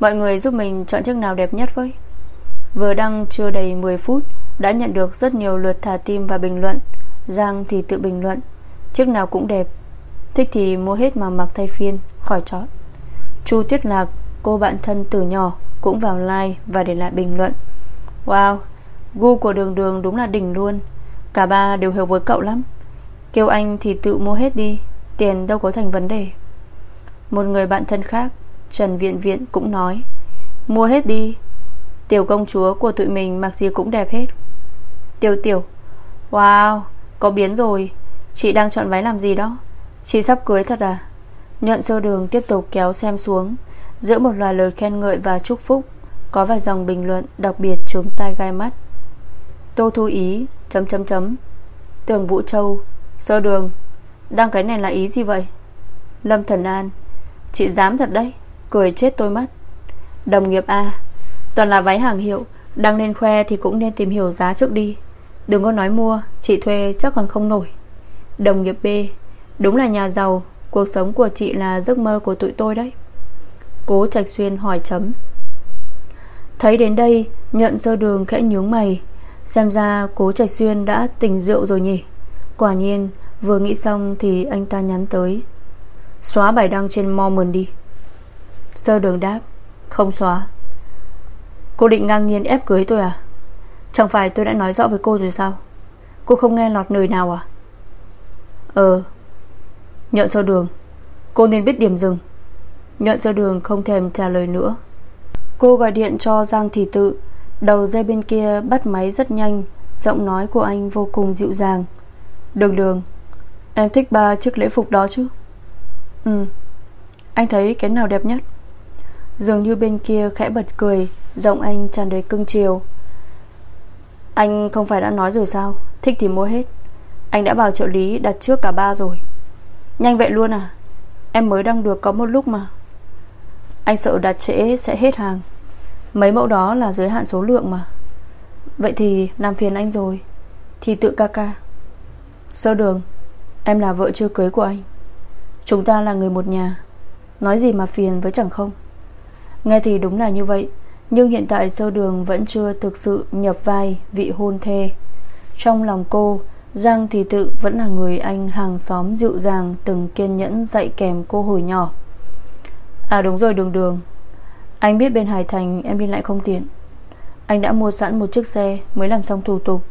Mọi người giúp mình chọn chiếc nào đẹp nhất với. Vừa đăng chưa đầy 10 phút, đã nhận được rất nhiều lượt thả tim và bình luận. Giang thì tự bình luận, Chiếc nào cũng đẹp. Thích thì mua hết mà mặc thay phiên, Khỏi chót Chu Tuyết Lạc, Cô bạn thân từ nhỏ, Cũng vào like và để lại bình luận. Wow, Gu của đường đường đúng là đỉnh luôn. Cả ba đều hiểu với cậu lắm. Kêu anh thì tự mua hết đi, Tiền đâu có thành vấn đề. Một người bạn thân khác, Trần Viện Viện cũng nói, Mua hết đi, Tiểu công chúa của tụi mình mặc gì cũng đẹp hết. Tiểu tiểu, Wow, có biến rồi, Chị đang chọn váy làm gì đó? Chị sắp cưới thật à? Nhuận sơ đường tiếp tục kéo xem xuống, Giữa một loạt lời khen ngợi và chúc phúc, Có vài dòng bình luận đặc biệt trúng tai gai mắt. Tô Thu Ý chấm chấm chấm. Tường Vũ Châu, Sơ đường. Đăng cái này là ý gì vậy? Lâm Thần An. Chị dám thật đấy, Cười chết tôi mất. Đồng nghiệp A. Toàn là váy hàng hiệu đăng lên khoe thì cũng nên tìm hiểu giá trước đi. Đừng có nói mua, Chị thuê chắc còn không nổi. Đồng nghiệp B. Đúng là nhà giàu, Cuộc sống của chị là giấc mơ của tụi tôi đấy. Cố Trạch Xuyên hỏi chấm. Thấy đến đây Nhận sơ đường khẽ nhướng mày. Xem ra cố Trạch Xuyên đã tỉnh rượu rồi nhỉ? Quả nhiên, Vừa nghĩ xong thì anh ta nhắn tới. Xóa bài đăng trên Mormon đi. Sơ đường đáp, Không xóa. Cô định ngang nhiên ép cưới tôi à? Chẳng phải tôi đã nói rõ với cô rồi sao? Cô không nghe lọt lời nào à? Ờ. Nhận sơ đường. Cô nên biết điểm dừng. Nhận sơ đường không thèm trả lời nữa. Cô gọi điện cho Giang Thị Tự. Đầu dây bên kia bắt máy rất nhanh, Giọng nói của anh vô cùng dịu dàng. Đường đường, Em thích ba chiếc lễ phục đó chứ? Ừ Anh thấy cái nào đẹp nhất? Dường như bên kia khẽ bật cười, Giọng anh tràn đầy cưng chiều. Anh không phải đã nói rồi sao? Thích thì mua hết. Anh đã bảo trợ lý đặt trước cả ba rồi. Nhanh vậy luôn à? Em mới đăng được có một lúc mà. Anh sợ đặt trễ sẽ hết hàng. Mấy mẫu đó là giới hạn số lượng mà. Vậy thì làm phiền anh rồi. Thì tự ca ca. Sơ đường, Em là vợ chưa cưới của anh. Chúng ta là người một nhà. Nói gì mà phiền với chẳng không? Nghe thì đúng là như vậy, Nhưng hiện tại sơ đường vẫn chưa thực sự nhập vai vị hôn thê. Trong lòng cô, Giang thì tự vẫn là người anh hàng xóm dịu dàng, Từng kiên nhẫn dạy kèm cô hồi nhỏ. À đúng rồi đường đường anh biết bên Hải Thành em đi lại không tiện. Anh đã mua sẵn một chiếc xe, Mới làm xong thủ tục.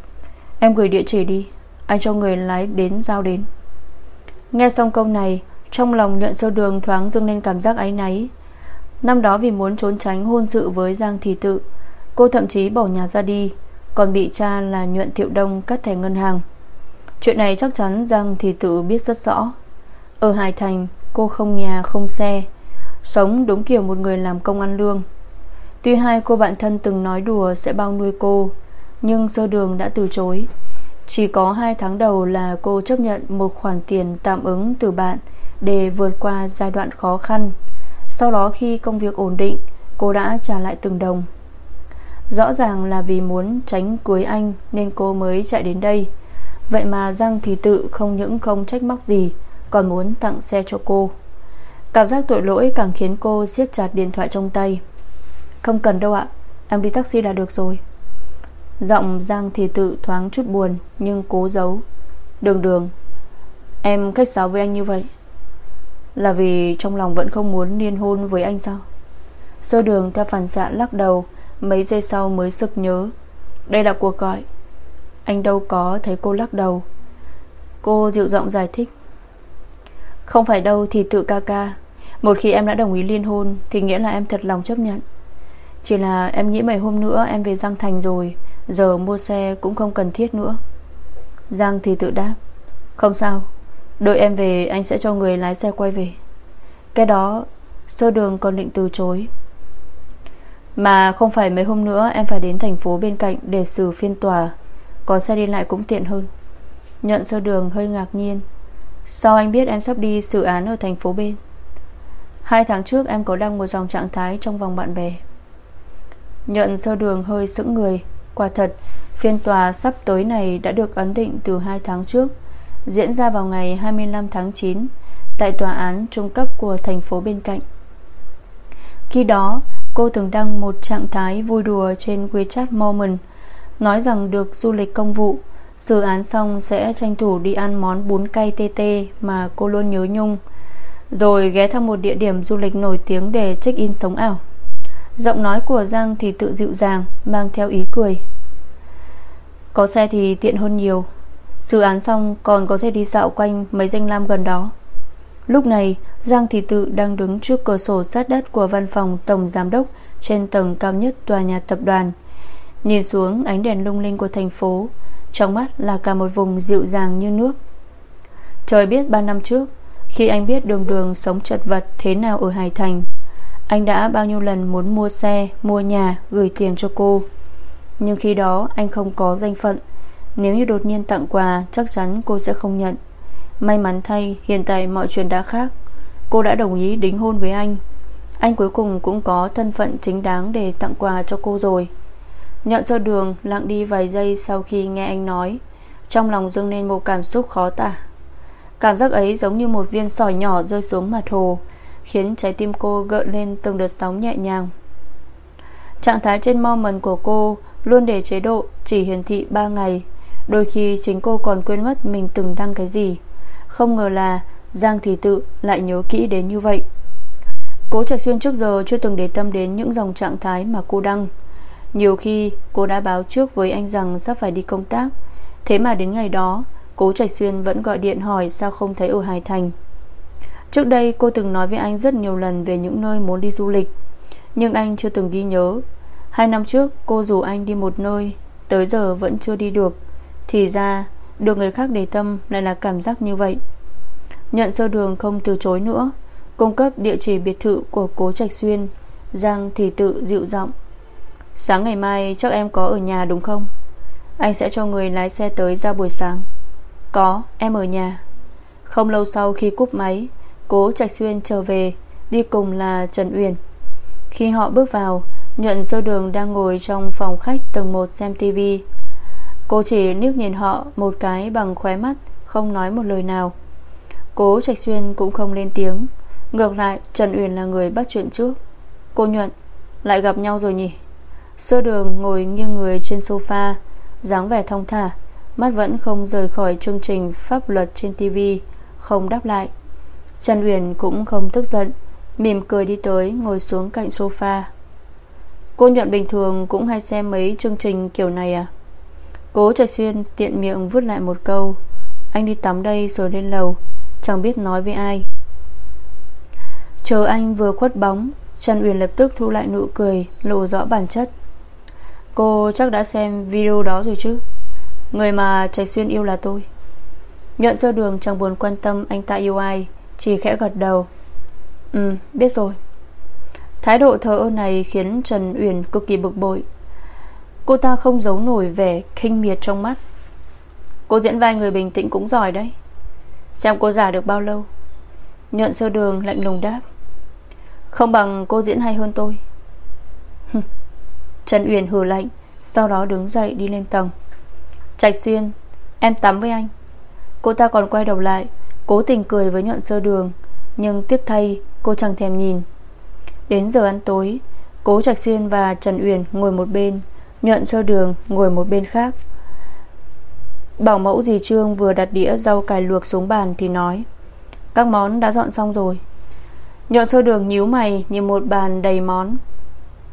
Em gửi địa chỉ đi, Anh cho người lái đến giao đến. Nghe xong câu này, Trong lòng nhuận sơ đường thoáng dâng lên cảm giác áy náy. Năm đó vì muốn trốn tránh hôn sự với Giang Thị Tự, Cô thậm chí bỏ nhà ra đi, Còn bị cha là nhuận thiệu đông cắt thẻ ngân hàng. Chuyện này chắc chắn Giang Thị Tự biết rất rõ. Ở Hải Thành, Cô không nhà, không xe Sống đúng kiểu một người làm công ăn lương. Tuy hai cô bạn thân từng nói đùa Sẽ bao nuôi cô, Nhưng sơ đường đã từ chối. Chỉ có hai tháng đầu là cô chấp nhận Một khoản tiền tạm ứng từ bạn Để vượt qua giai đoạn khó khăn. Sau đó khi công việc ổn định, Cô đã trả lại từng đồng. Rõ ràng là vì muốn tránh cưới anh Nên cô mới chạy đến đây. Vậy mà Giang thì tự không những không trách móc gì, Còn muốn tặng xe cho cô. Cảm giác tội lỗi càng khiến cô siết chặt điện thoại trong tay. Không cần đâu ạ, Em đi taxi là được rồi. Giọng Giang thì tự thoáng chút buồn, Nhưng cố giấu. Đường đường, Em khách sáo với anh như vậy Là vì trong lòng vẫn không muốn liên hôn với anh sao? Sơ đường theo phản xạ lắc đầu, Mấy giây sau mới sực nhớ. Đây là cuộc gọi. Anh đâu có thấy cô lắc đầu. Cô dịu giọng giải thích. Không phải đâu thì tự ca ca. Một khi em đã đồng ý liên hôn, Thì nghĩa là em thật lòng chấp nhận. Chỉ là em nghĩ mấy hôm nữa em về Giang Thành rồi, Giờ mua xe cũng không cần thiết nữa. Giang thì tự đáp, Không sao, Đợi em về anh sẽ cho người lái xe quay về. Cái đó Sơ đường còn định từ chối. Mà không phải mấy hôm nữa Em phải đến thành phố bên cạnh để xử phiên tòa, Có xe đi lại cũng tiện hơn. Nhận sơ đường hơi ngạc nhiên. Sao anh biết em sắp đi xử án ở thành phố bên Hai tháng trước em có đăng một dòng trạng thái trong vòng bạn bè. Nhận sơ đường hơi sững người. Quả thật, Phiên tòa sắp tới này đã được ấn định từ 2 tháng trước, Diễn ra vào ngày 25 tháng 9 Tại tòa án trung cấp của thành phố bên cạnh. Khi đó, Cô từng đăng một trạng thái vui đùa trên WeChat Moment Nói rằng được du lịch công vụ dự án xong sẽ tranh thủ đi ăn món bún cay tê tê Mà cô luôn nhớ nhung, Rồi ghé thăm một địa điểm du lịch nổi tiếng để check-in sống ảo. Giọng nói của Giang thì tự dịu dàng, Mang theo ý cười. Có xe thì tiện hơn nhiều. Dự án xong còn có thể đi dạo quanh Mấy danh lam gần đó. Lúc này, Giang Thị Tự đang đứng trước cửa sổ sát đất Của văn phòng Tổng Giám đốc Trên tầng cao nhất tòa nhà tập đoàn. Nhìn xuống ánh đèn lung linh của thành phố trong mắt là cả một vùng dịu dàng như nước. Trời biết ba năm trước Khi anh biết đường đường sống chật vật Thế nào ở Hải Thành Anh đã bao nhiêu lần muốn mua xe Mua nhà, gửi tiền cho cô. Nhưng khi đó anh không có danh phận Nếu như đột nhiên tặng quà Chắc chắn cô sẽ không nhận. May mắn thay hiện tại mọi chuyện đã khác. Cô đã đồng ý đính hôn với anh. Anh cuối cùng cũng có thân phận chính đáng Để tặng quà cho cô rồi. Nhận ra đường, lặng đi vài giây Sau khi nghe anh nói. Trong lòng dâng lên một cảm xúc khó tả. Cảm giác ấy giống như một viên sỏi nhỏ Rơi xuống mặt hồ, Khiến trái tim cô gợn lên từng đợt sóng nhẹ nhàng. Trạng thái trên moment của cô Luôn để chế độ chỉ hiển thị 3 ngày. Đôi khi chính cô còn quên mất Mình từng đăng cái gì. Không ngờ là Giang Thị Tự lại nhớ kỹ đến như vậy. Cố Trạch Xuyên trước giờ chưa từng để tâm đến những dòng trạng thái mà cô đăng. Nhiều khi, cô đã báo trước với anh rằng sắp phải đi công tác. Thế mà đến ngày đó, Cố Trạch Xuyên vẫn gọi điện hỏi sao không thấy ở Hải Thành. Trước đây, cô từng nói với anh rất nhiều lần về những nơi muốn đi du lịch, Nhưng anh chưa từng ghi nhớ. Hai năm trước, cô rủ anh đi một nơi, Tới giờ vẫn chưa đi được. Thì ra, được người khác để tâm lại là cảm giác như vậy. Nhận sơ đường không từ chối nữa, Cung cấp địa chỉ biệt thự của cố Trạch Xuyên, Giang thì tự dịu giọng. Sáng ngày mai, chắc em có ở nhà đúng không? Anh sẽ cho người lái xe tới ra buổi sáng. Có, em ở nhà. Không lâu sau khi cúp máy, Cố Trạch Xuyên trở về, Đi cùng là Trần Uyển. Khi họ bước vào, Nhuận sơ đường đang ngồi trong phòng khách tầng 1 xem tivi Cô chỉ liếc nhìn họ Một cái bằng khóe mắt, Không nói một lời nào. Cố Trạch Xuyên cũng không lên tiếng. Ngược lại, Trần Uyển là người bắt chuyện trước. Cô Nhuận, Lại gặp nhau rồi nhỉ? Sơ đường ngồi nghiêng người trên sofa dáng vẻ thong thả Mắt vẫn không rời khỏi chương trình pháp luật trên TV, Không đáp lại. Trần Uyển cũng không tức giận Mỉm cười đi tới ngồi xuống cạnh sofa. Cô Nhuận bình thường cũng hay xem mấy chương trình kiểu này à? Cố Trời Xuyên tiện miệng vứt lại một câu Anh đi tắm đây rồi lên lầu Chẳng biết nói với ai. Chờ anh vừa khuất bóng Trần Uyển lập tức thu lại nụ cười Lộ rõ bản chất. Cô chắc đã xem video đó rồi chứ? Người mà Trạch Xuyên yêu là tôi. Nhuận sơ đường chẳng buồn quan tâm anh ta yêu ai, Chỉ khẽ gật đầu. Ừ biết rồi. Thái độ thờ ơ này khiến Trần Uyển cực kỳ bực bội. Cô ta không giấu nổi vẻ khinh miệt trong mắt. Cô diễn vai người bình tĩnh cũng giỏi đấy. Xem cô giả được bao lâu. Nhuận sơ đường lạnh lùng đáp. Không bằng cô diễn hay hơn tôi. Trần Uyển hừ lạnh, Sau đó đứng dậy đi lên tầng. Trạch xuyên, Em tắm với anh. Cô ta còn quay đầu lại, Cố tình cười với nhuận sơ đường, Nhưng tiếc thay cô chẳng thèm nhìn. Đến giờ ăn tối, Cố Trạch Xuyên và Trần Uyển ngồi một bên, Nhuận sơ đường ngồi một bên khác. Bảo mẫu dì Trương vừa đặt đĩa rau cải luộc xuống bàn thì nói, Các món đã dọn xong rồi. Nhuận sơ đường nhíu mày Nhìn một bàn đầy món.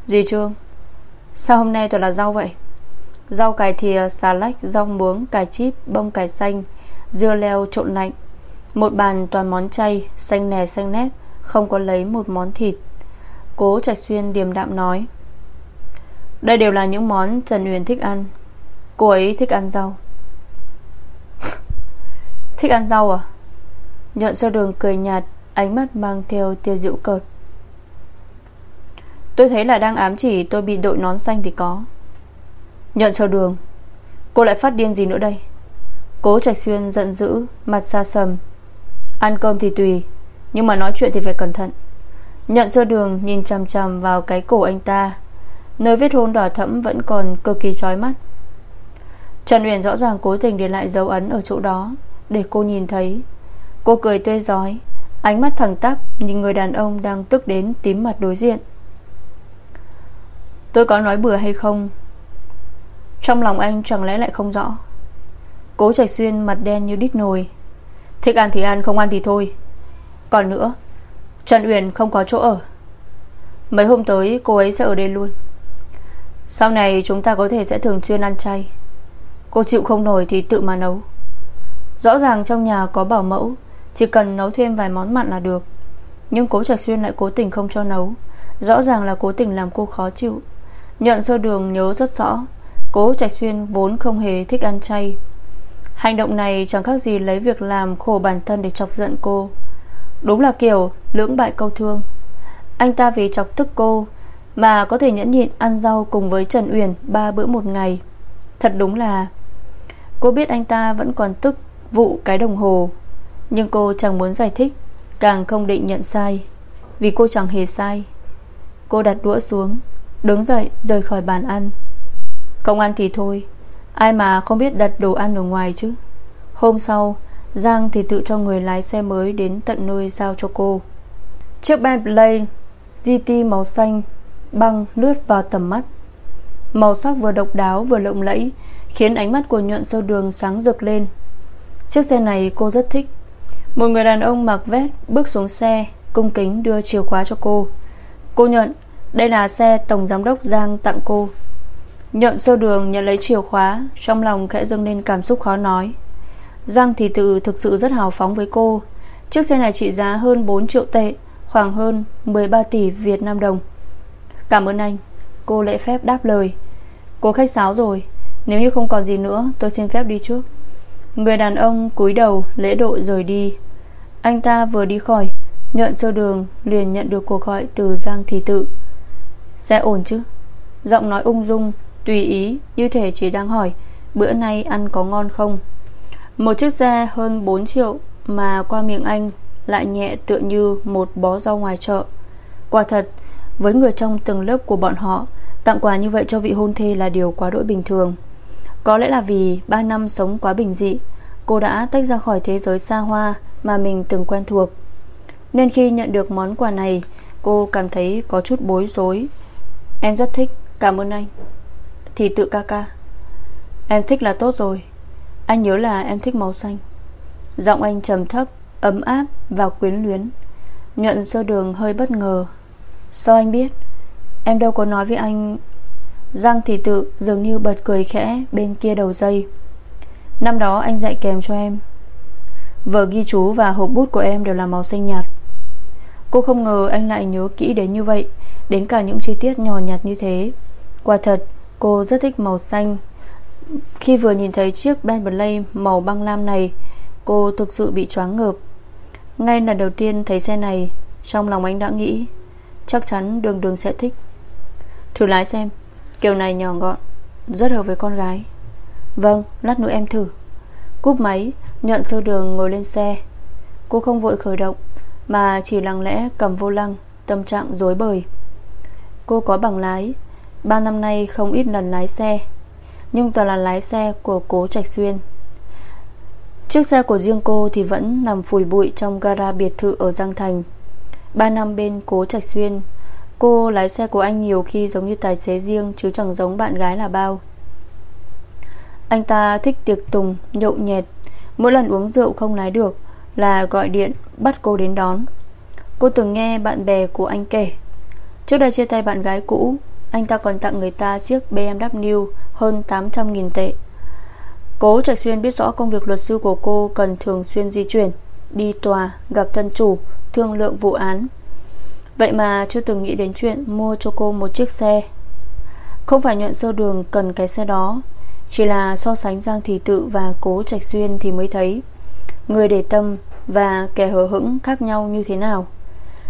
Dì Trương Sao hôm nay toàn là rau vậy? Rau cải thìa, xà lách, rau muống, cải chip, bông cải xanh Dưa leo trộn lạnh. Một bàn toàn món chay Xanh nè xanh nét Không có lấy một món thịt. Cố Trạch Xuyên điềm đạm nói Đây đều là những món Trần Huyền thích ăn. Cô ấy thích ăn rau. Thích ăn rau à? Nhận sơ đường cười nhạt Ánh mắt mang theo tia dịu cợt. Tôi thấy là đang ám chỉ tôi bị đội nón xanh thì có. Nhận sơ đường. Cô lại phát điên gì nữa đây? Cố Trạch Xuyên giận dữ, Mặt xa sầm. Ăn cơm thì tùy, Nhưng mà nói chuyện thì phải cẩn thận. Nhận sơ đường, nhìn chằm chằm vào cái cổ anh ta. Nơi vết hôn đỏ thẫm Vẫn còn cực kỳ chói mắt. Trần Uyển rõ ràng cố tình để lại dấu ấn Ở chỗ đó, để cô nhìn thấy. Cô cười tươi giói, Ánh mắt thẳng tắp Nhìn người đàn ông đang tức đến tím mặt đối diện. Tôi có nói bừa hay không? Trong lòng anh chẳng lẽ lại không rõ? Cố Trạch Xuyên mặt đen như đít nồi. Thích ăn thì ăn, không ăn thì thôi. Còn nữa, Trần Uyển không có chỗ ở. Mấy hôm tới, cô ấy sẽ ở đây luôn. Sau này chúng ta có thể sẽ thường xuyên ăn chay. Cô chịu không nổi thì tự mà nấu. Rõ ràng trong nhà có bảo mẫu, Chỉ cần nấu thêm vài món mặn là được. Nhưng cố Trạch Xuyên lại cố tình không cho nấu. Rõ ràng là cố tình làm cô khó chịu. Nhận sơ đường nhớ rất rõ. Cố Trạch Xuyên vốn không hề thích ăn chay. Hành động này chẳng khác gì lấy việc làm khổ bản thân để chọc giận cô. Đúng là kiểu lưỡng bại câu thương. Anh ta vì chọc tức cô Mà có thể nhẫn nhịn ăn rau cùng với Trần Uyển Ba bữa một ngày. Thật đúng là Cô biết anh ta vẫn còn tức vụ cái đồng hồ. Nhưng cô chẳng muốn giải thích, Càng không định nhận sai. Vì cô chẳng hề sai. Cô đặt đũa xuống. Đứng dậy, rời khỏi bàn ăn. Không ăn thì thôi. Ai mà không biết đặt đồ ăn ở ngoài chứ. Hôm sau, Giang thì tự cho người lái xe mới Đến tận nơi giao cho cô. Chiếc Bentley GT màu xanh, Băng lướt vào tầm mắt. Màu sắc vừa độc đáo vừa lộng lẫy, Khiến ánh mắt của nhuận sâu đường sáng rực lên. Chiếc xe này cô rất thích. Một người đàn ông mặc vest Bước xuống xe, Cung kính đưa chìa khóa cho cô. Cô nhận đây là xe Tổng Giám đốc Giang tặng cô. Nhận sơ đường nhận lấy chìa khóa, Trong lòng khẽ dâng lên cảm xúc khó nói. Giang thì tự thực sự rất hào phóng với cô. Chiếc xe này trị giá hơn 4 triệu tệ, Khoảng hơn 13 tỷ Việt Nam đồng. Cảm ơn anh, Cô lễ phép đáp lời. Cô khách sáo rồi, Nếu như không còn gì nữa, tôi xin phép đi trước. Người đàn ông cúi đầu, lễ độ rời đi. Anh ta vừa đi khỏi, Nhuận sơ đường liền nhận được cuộc gọi từ Giang Thị Tự. Sẽ ổn chứ? Giọng nói ung dung, Tùy ý, như thể chỉ đang hỏi, Bữa nay ăn có ngon không? Một chiếc xe hơn 4 triệu Mà qua miệng anh Lại nhẹ tựa như một bó rau ngoài chợ. Quả thật, Với người trong từng lớp của bọn họ, Tặng quà như vậy cho vị hôn thê là điều quá đỗi bình thường. Có lẽ là vì 3 năm sống quá bình dị, Cô đã tách ra khỏi thế giới xa hoa Mà mình từng quen thuộc. Nên khi nhận được món quà này, Cô cảm thấy có chút bối rối Em rất thích. Cảm ơn anh. Thì tự ca ca. Em thích là tốt rồi. Anh nhớ là em thích màu xanh. Giọng anh trầm thấp, Ấm áp và quyến luyến. Nhuận sơ đường hơi bất ngờ. Sao anh biết? Em đâu có nói với anh. Giang thì tự dường như bật cười khẽ Bên kia đầu dây. Năm đó anh dạy kèm cho em. Vở ghi chú và hộp bút của em đều là màu xanh nhạt. Cô không ngờ anh lại nhớ kỹ đến như vậy. Đến cả những chi tiết nhỏ nhặt như thế. Quả thật, Cô rất thích màu xanh. Khi vừa nhìn thấy chiếc Bentley màu băng lam này, Cô thực sự bị choáng ngợp. Ngay lần đầu tiên thấy xe này, Trong lòng anh đã nghĩ, Chắc chắn đường đường sẽ thích. Thử lái xem, Kiểu này nhỏ gọn, Rất hợp với con gái. Vâng lát nữa em thử. Cúp máy, Nhận sơ đường ngồi lên xe. Cô không vội khởi động, Mà chỉ lặng lẽ cầm vô lăng, Tâm trạng dối bời. Cô có bằng lái. Ba năm nay không ít lần lái xe, Nhưng toàn là lái xe của cố Trạch Xuyên. Chiếc xe của riêng cô thì vẫn nằm phủi bụi trong gara biệt thự ở Giang Thành. Ba năm bên cố Trạch Xuyên, Cô lái xe của anh nhiều khi giống như tài xế riêng Chứ chẳng giống bạn gái là bao. Anh ta thích tiệc tùng, Nhậu nhẹt. Mỗi lần uống rượu không lái được Là gọi điện bắt cô đến đón. Cô từng nghe bạn bè của anh kể Trước đây chia tay bạn gái cũ Anh ta còn tặng người ta chiếc BMW Hơn 800.000 tệ. Cố Trạch Xuyên biết rõ công việc luật sư của cô Cần thường xuyên di chuyển Đi tòa, gặp thân chủ Thương lượng vụ án. Vậy mà chưa từng nghĩ đến chuyện Mua cho cô một chiếc xe. Không phải nhuận sơ đường cần cái xe đó Chỉ là so sánh Giang Thị Tự Và Cố Trạch Xuyên thì mới thấy Người để tâm Và kẻ hờ hững khác nhau như thế nào.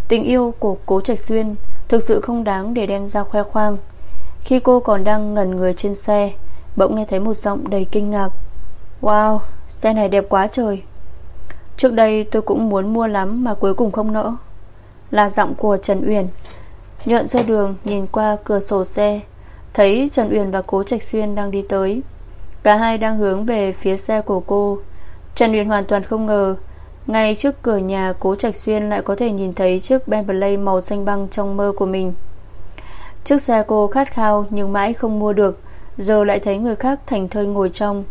Tình yêu của Cố Trạch Xuyên Thực sự không đáng để đem ra khoe khoang. Khi cô còn đang ngẩn người trên xe Bỗng nghe thấy một giọng đầy kinh ngạc. Wow, xe này đẹp quá trời. Trước đây tôi cũng muốn mua lắm Mà cuối cùng không nỡ. Là giọng của Trần Uyển. Nhuận ra đường nhìn qua cửa sổ xe Thấy Trần Uyển và Cố Trạch Xuyên đang đi tới. Cả hai đang hướng về phía xe của cô. Trần Uyển hoàn toàn không ngờ ngay trước cửa nhà, Cố Trạch Xuyên Lại có thể nhìn thấy chiếc Bentley màu xanh băng Trong mơ của mình. Chiếc xe cô khát khao nhưng mãi không mua được, Giờ lại thấy người khác thành thơi ngồi trong.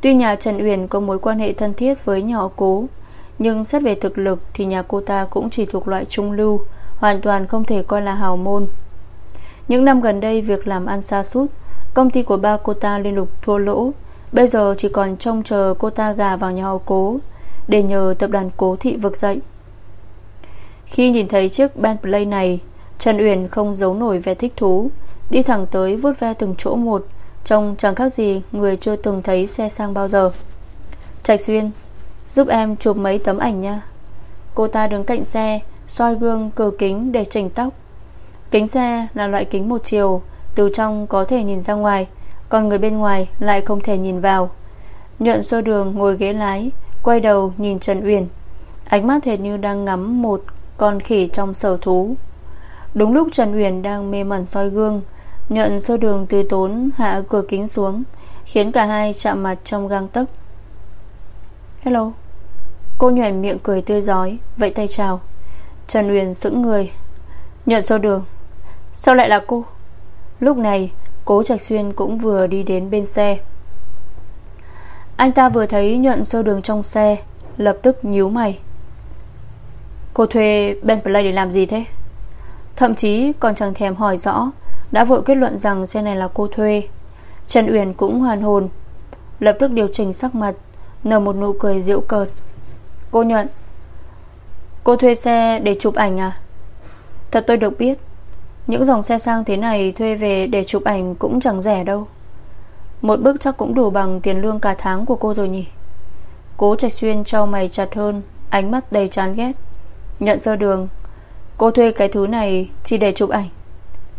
Tuy nhà Trần Uyển có mối quan hệ thân thiết với nhỏ cố, Nhưng xét về thực lực Thì nhà cô ta cũng chỉ thuộc loại trung lưu, Hoàn toàn không thể coi là hào môn. Những năm gần đây, Việc làm ăn xa sút, Công ty của ba cô ta liên tục thua lỗ. Bây giờ chỉ còn trông chờ cô ta gà vào nhà họ cố để nhờ tập đoàn cố thị vực dậy. Khi nhìn thấy chiếc Bentley này, Trần Uyển không giấu nổi vẻ thích thú, Đi thẳng tới vuốt ve từng chỗ một, Trông chẳng khác gì Người chưa từng thấy xe sang bao giờ. Trạch Xuyên Giúp em chụp mấy tấm ảnh nha. Cô ta đứng cạnh xe, soi gương cửa kính để chỉnh tóc. Kính xe là loại kính một chiều, Từ trong có thể nhìn ra ngoài, Còn người bên ngoài lại không thể nhìn vào. Nhuận sơ đường ngồi ghế lái Quay đầu nhìn Trần Uyển. Ánh mắt hệt như đang ngắm một con khỉ trong sở thú. Đúng lúc Trần Uyển đang mê mẩn soi gương, nhận sơ đường tươi tốn hạ cửa kính xuống, Khiến cả hai chạm mặt trong gang tấc. Hello. Cô nhuền miệng cười tươi giói Vậy tay chào. Trần Uyển sững người, Nhận sơ đường. Sao lại là cô? Lúc này, Cố Trạch Xuyên cũng vừa đi đến bên xe. Anh ta vừa thấy nhuận sơ đường trong xe, Lập tức nhíu mày. Cô thuê Ben Play để làm gì thế? Thậm chí còn chẳng thèm hỏi rõ, Đã vội kết luận rằng xe này là cô thuê. Trần Uyển cũng hoàn hồn, Lập tức điều chỉnh sắc mặt, Nở một nụ cười diễu cợt. Cô nhuận, Cô thuê xe để chụp ảnh à? Thật tôi được biết, Những dòng xe sang thế này thuê về để chụp ảnh cũng chẳng rẻ đâu. Một bức chắc cũng đủ bằng tiền lương cả tháng của cô rồi nhỉ? Cố Trạch Xuyên trao mày chặt hơn, Ánh mắt đầy chán ghét. Nhận sơ đường, Cô thuê cái thứ này chỉ để chụp ảnh.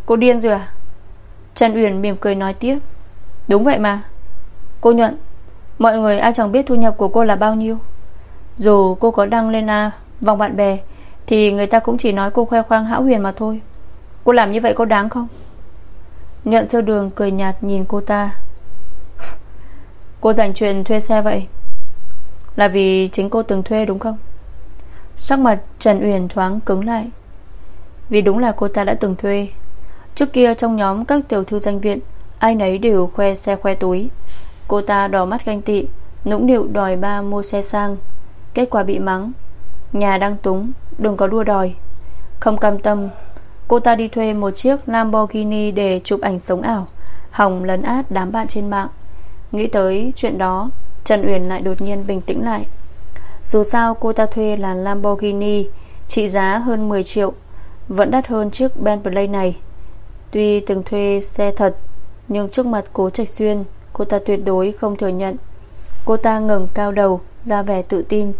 Cô điên rồi à? Trần Uyển mỉm cười nói tiếp. Đúng vậy mà. Cô Nhuận, Mọi người ai chẳng biết thu nhập của cô là bao nhiêu. Dù cô có đăng lên A, Vòng bạn bè, Thì người ta cũng chỉ nói cô khoe khoang hão huyền mà thôi. Cô làm như vậy có đáng không? Nhận sơ đường cười nhạt nhìn cô ta. Cô dành chuyện thuê xe vậy? Là vì chính cô từng thuê đúng không? Sắc mặt Trần Uyển thoáng cứng lại. Vì đúng là cô ta đã từng thuê. Trước kia trong nhóm các tiểu thư danh viện, Ai nấy đều khoe xe khoe túi. Cô ta đỏ mắt ganh tị, Nũng nịu đòi ba mua xe sang. Kết quả bị mắng. Nhà đang túng, Đừng có đua đòi. Không cam tâm, Cô ta đi thuê một chiếc Lamborghini Để chụp ảnh sống ảo, Hỏng lấn át đám bạn trên mạng. Nghĩ tới chuyện đó, Trần Uyển lại đột nhiên bình tĩnh lại. Dù sao cô ta thuê là Lamborghini, Trị giá hơn 10 triệu, Vẫn đắt hơn chiếc Bentley này. Tuy từng thuê xe thật, Nhưng trước mặt cố Trạch Xuyên, Cô ta tuyệt đối không thừa nhận. Cô ta ngẩng cao đầu, Ra vẻ tự tin.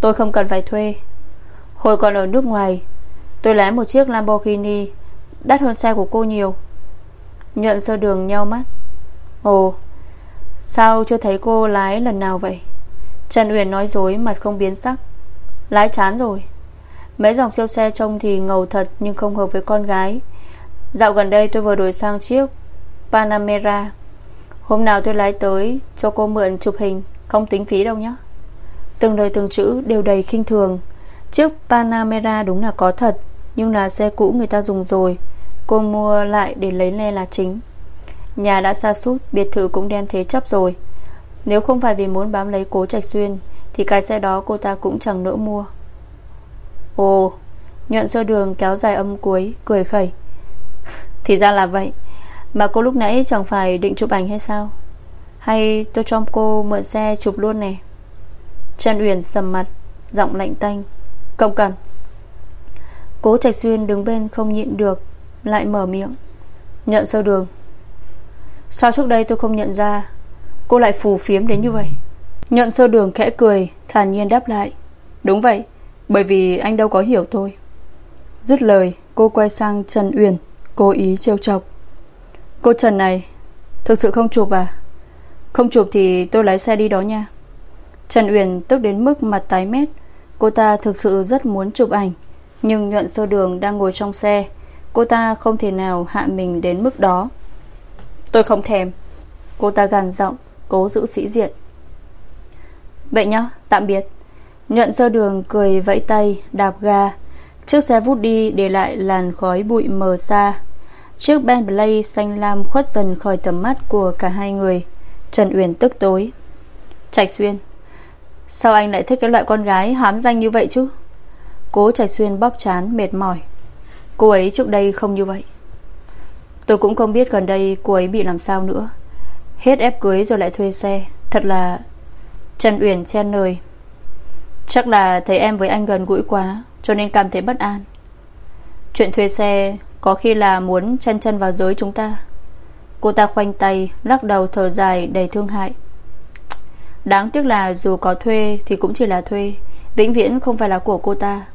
Tôi không cần phải thuê. Hồi còn ở nước ngoài, Tôi lái một chiếc Lamborghini, Đắt hơn xe của cô nhiều. Nhuận sơ đường nhau mắt. Ồ Sao chưa thấy cô lái lần nào vậy? Trần Uyển nói dối, mặt không biến sắc. Lái chán rồi. Mấy dòng siêu xe trông thì ngầu thật Nhưng không hợp với con gái. Dạo gần đây tôi vừa đổi sang chiếc Panamera. Hôm nào tôi lái tới, Cho cô mượn chụp hình, Không tính phí đâu nhé Từng lời từng chữ đều đầy khinh thường. Chiếc Panamera đúng là có thật, Nhưng là xe cũ người ta dùng rồi. Cô mua lại để lấy le là chính. Nhà đã xa sút, Biệt thự cũng đem thế chấp rồi. Nếu không phải vì muốn bám lấy cố trạch xuyên, Thì cái xe đó cô ta cũng chẳng nỡ mua. Ồ, Nhuận sơ đường kéo dài âm cuối, Cười khẩy. Thì ra là vậy, Mà cô lúc nãy chẳng phải định chụp ảnh hay sao? Hay tôi cho cô mượn xe chụp luôn nè? Trần Uyển sầm mặt, Giọng lạnh tanh. Không cần. Cố Trạch Xuyên đứng bên không nhịn được, Lại mở miệng. Nhận sơ đường. Sao trước đây tôi không nhận ra? Cô lại phù phiếm đến như vậy. Nhận sơ đường khẽ cười, Thản nhiên đáp lại. Đúng vậy, Bởi vì anh đâu có hiểu tôi. Dứt lời, cô quay sang Trần Uyển, Cố ý trêu chọc. Cô Trần này, Thực sự không chụp à? Không chụp thì tôi lái xe đi đó nha. Trần Uyển tức đến mức mặt tái mét. Cô ta thực sự rất muốn chụp ảnh, Nhưng nhuận sơ đường đang ngồi trong xe. Cô ta không thể nào hạ mình đến mức đó. Tôi không thèm. Cô ta gằn giọng, Cố giữ sĩ diện. Vậy nhá, tạm biệt. Nhuận sơ đường cười vẫy tay, Đạp ga. Chiếc xe vút đi để lại làn khói bụi mờ xa. Chiếc Bentley xanh lam khuất dần khỏi tầm mắt của cả hai người. Trần Uyển tức tối. Trạch Xuyên, Sao anh lại thích cái loại con gái hám danh như vậy chứ? Cố Trạch Xuyên bóp chán, mệt mỏi. Cô ấy trước đây không như vậy. Tôi cũng không biết gần đây cô ấy bị làm sao nữa. Hết ép cưới rồi lại thuê xe. Thật là Trần Uyển chen lời. Chắc là thấy em với anh gần gũi quá, Cho nên cảm thấy bất an. Chuyện thuê xe Có khi là muốn chen chân vào giới chúng ta. Cô ta khoanh tay, Lắc đầu thở dài đầy thương hại. Đáng tiếc là dù có thuê Thì cũng chỉ là thuê, Vĩnh viễn không phải là của cô ta.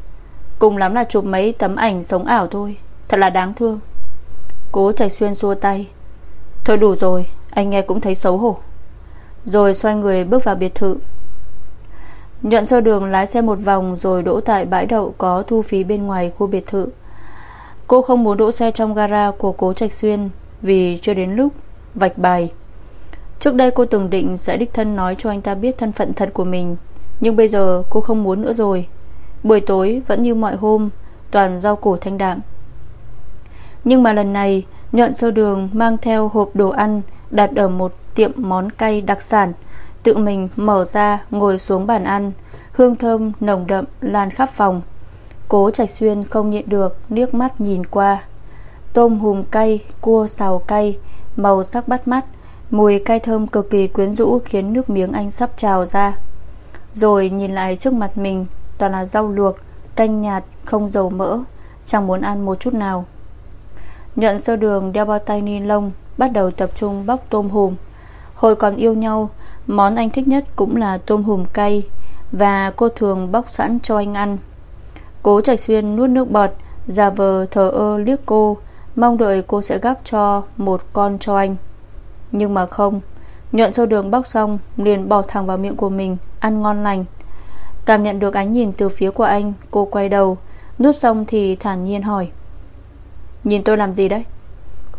Cùng lắm là chụp mấy tấm ảnh sống ảo thôi. Thật là đáng thương. Cố Trạch Xuyên xua tay. Thôi đủ rồi, Anh nghe cũng thấy xấu hổ. Rồi xoay người bước vào biệt thự. Nhuận sơ đường lái xe một vòng Rồi đỗ tại bãi đậu có thu phí bên ngoài khu biệt thự. Cô không muốn đỗ xe trong gara của cố Trạch Xuyên Vì chưa đến lúc vạch bài. Trước đây cô từng định sẽ đích thân nói cho anh ta biết thân phận thật của mình, Nhưng bây giờ cô không muốn nữa rồi. Buổi tối vẫn như mọi hôm, Toàn rau củ thanh đạm. Nhưng mà lần này Nhuận sơ đường mang theo hộp đồ ăn Đặt ở một tiệm món cay đặc sản. Tự mình mở ra Ngồi xuống bàn ăn Hương thơm nồng đậm lan khắp phòng. Cố Trạch Xuyên không nhịn được Nước mắt nhìn qua. Tôm hùm cay, cua xào cay Màu sắc bắt mắt Mùi cay thơm cực kỳ quyến rũ Khiến nước miếng anh sắp trào ra. Rồi nhìn lại trước mặt mình Toàn là rau luộc, canh nhạt Không dầu mỡ Chẳng muốn ăn một chút nào. Nhuận sơ đường đeo bao tay ni lông, Bắt đầu tập trung bóc tôm hùm. Hồi còn yêu nhau, Món anh thích nhất cũng là tôm hùm cay Và cô thường bóc sẵn cho anh ăn. Cố Trạch Xuyên nuốt nước bọt, Giả vờ thờ ơ liếc cô, Mong đợi cô sẽ gắp cho Một con cho anh. Nhưng mà không, Nhuận sâu đường bóc xong, Liền bỏ thẳng vào miệng của mình, Ăn ngon lành. Cảm nhận được ánh nhìn từ phía của anh, Cô quay đầu, Nuốt xong thì thản nhiên hỏi. Nhìn tôi làm gì đấy?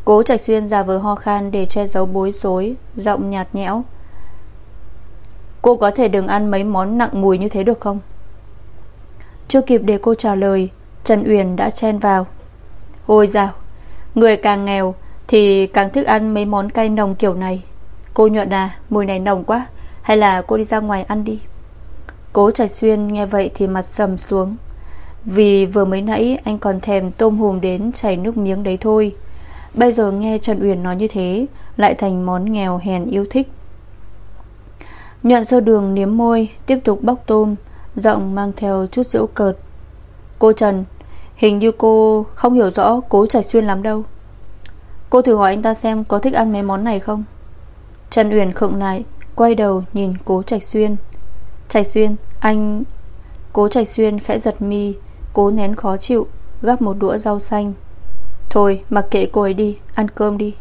Cố Trạch Xuyên giả vờ ho khan Để che giấu bối rối, Giọng nhạt nhẽo. Cô có thể đừng ăn mấy món nặng mùi như thế được không? Chưa kịp để cô trả lời, Trần Uyển đã chen vào. Ôi dào, Người càng nghèo Thì càng thích ăn mấy món cay nồng kiểu này. Cô nhuận à Mùi này nồng quá, Hay là cô đi ra ngoài ăn đi? Cố Trạch Xuyên nghe vậy thì mặt sầm xuống. Vì vừa mới nãy Anh còn thèm tôm hùm đến chảy nước miếng đấy thôi. Bây giờ nghe Trần Uyển nói như thế, Lại thành món nghèo hèn yêu thích. Nhuận sơ đường niếm môi, Tiếp tục bóc tôm, Giọng mang theo chút dễu cợt. Cô Trần, Hình như cô không hiểu rõ cố Trạch Xuyên lắm đâu. Cô thử hỏi anh ta xem Có thích ăn mấy món này không? Trần Uyển khựng lại, Quay đầu nhìn cố Trạch Xuyên. Trạch Xuyên, anh Cố Trạch Xuyên khẽ giật mi Cố nén khó chịu, Gắp một đũa rau xanh. Thôi, mặc kệ cô ấy đi, Ăn cơm đi.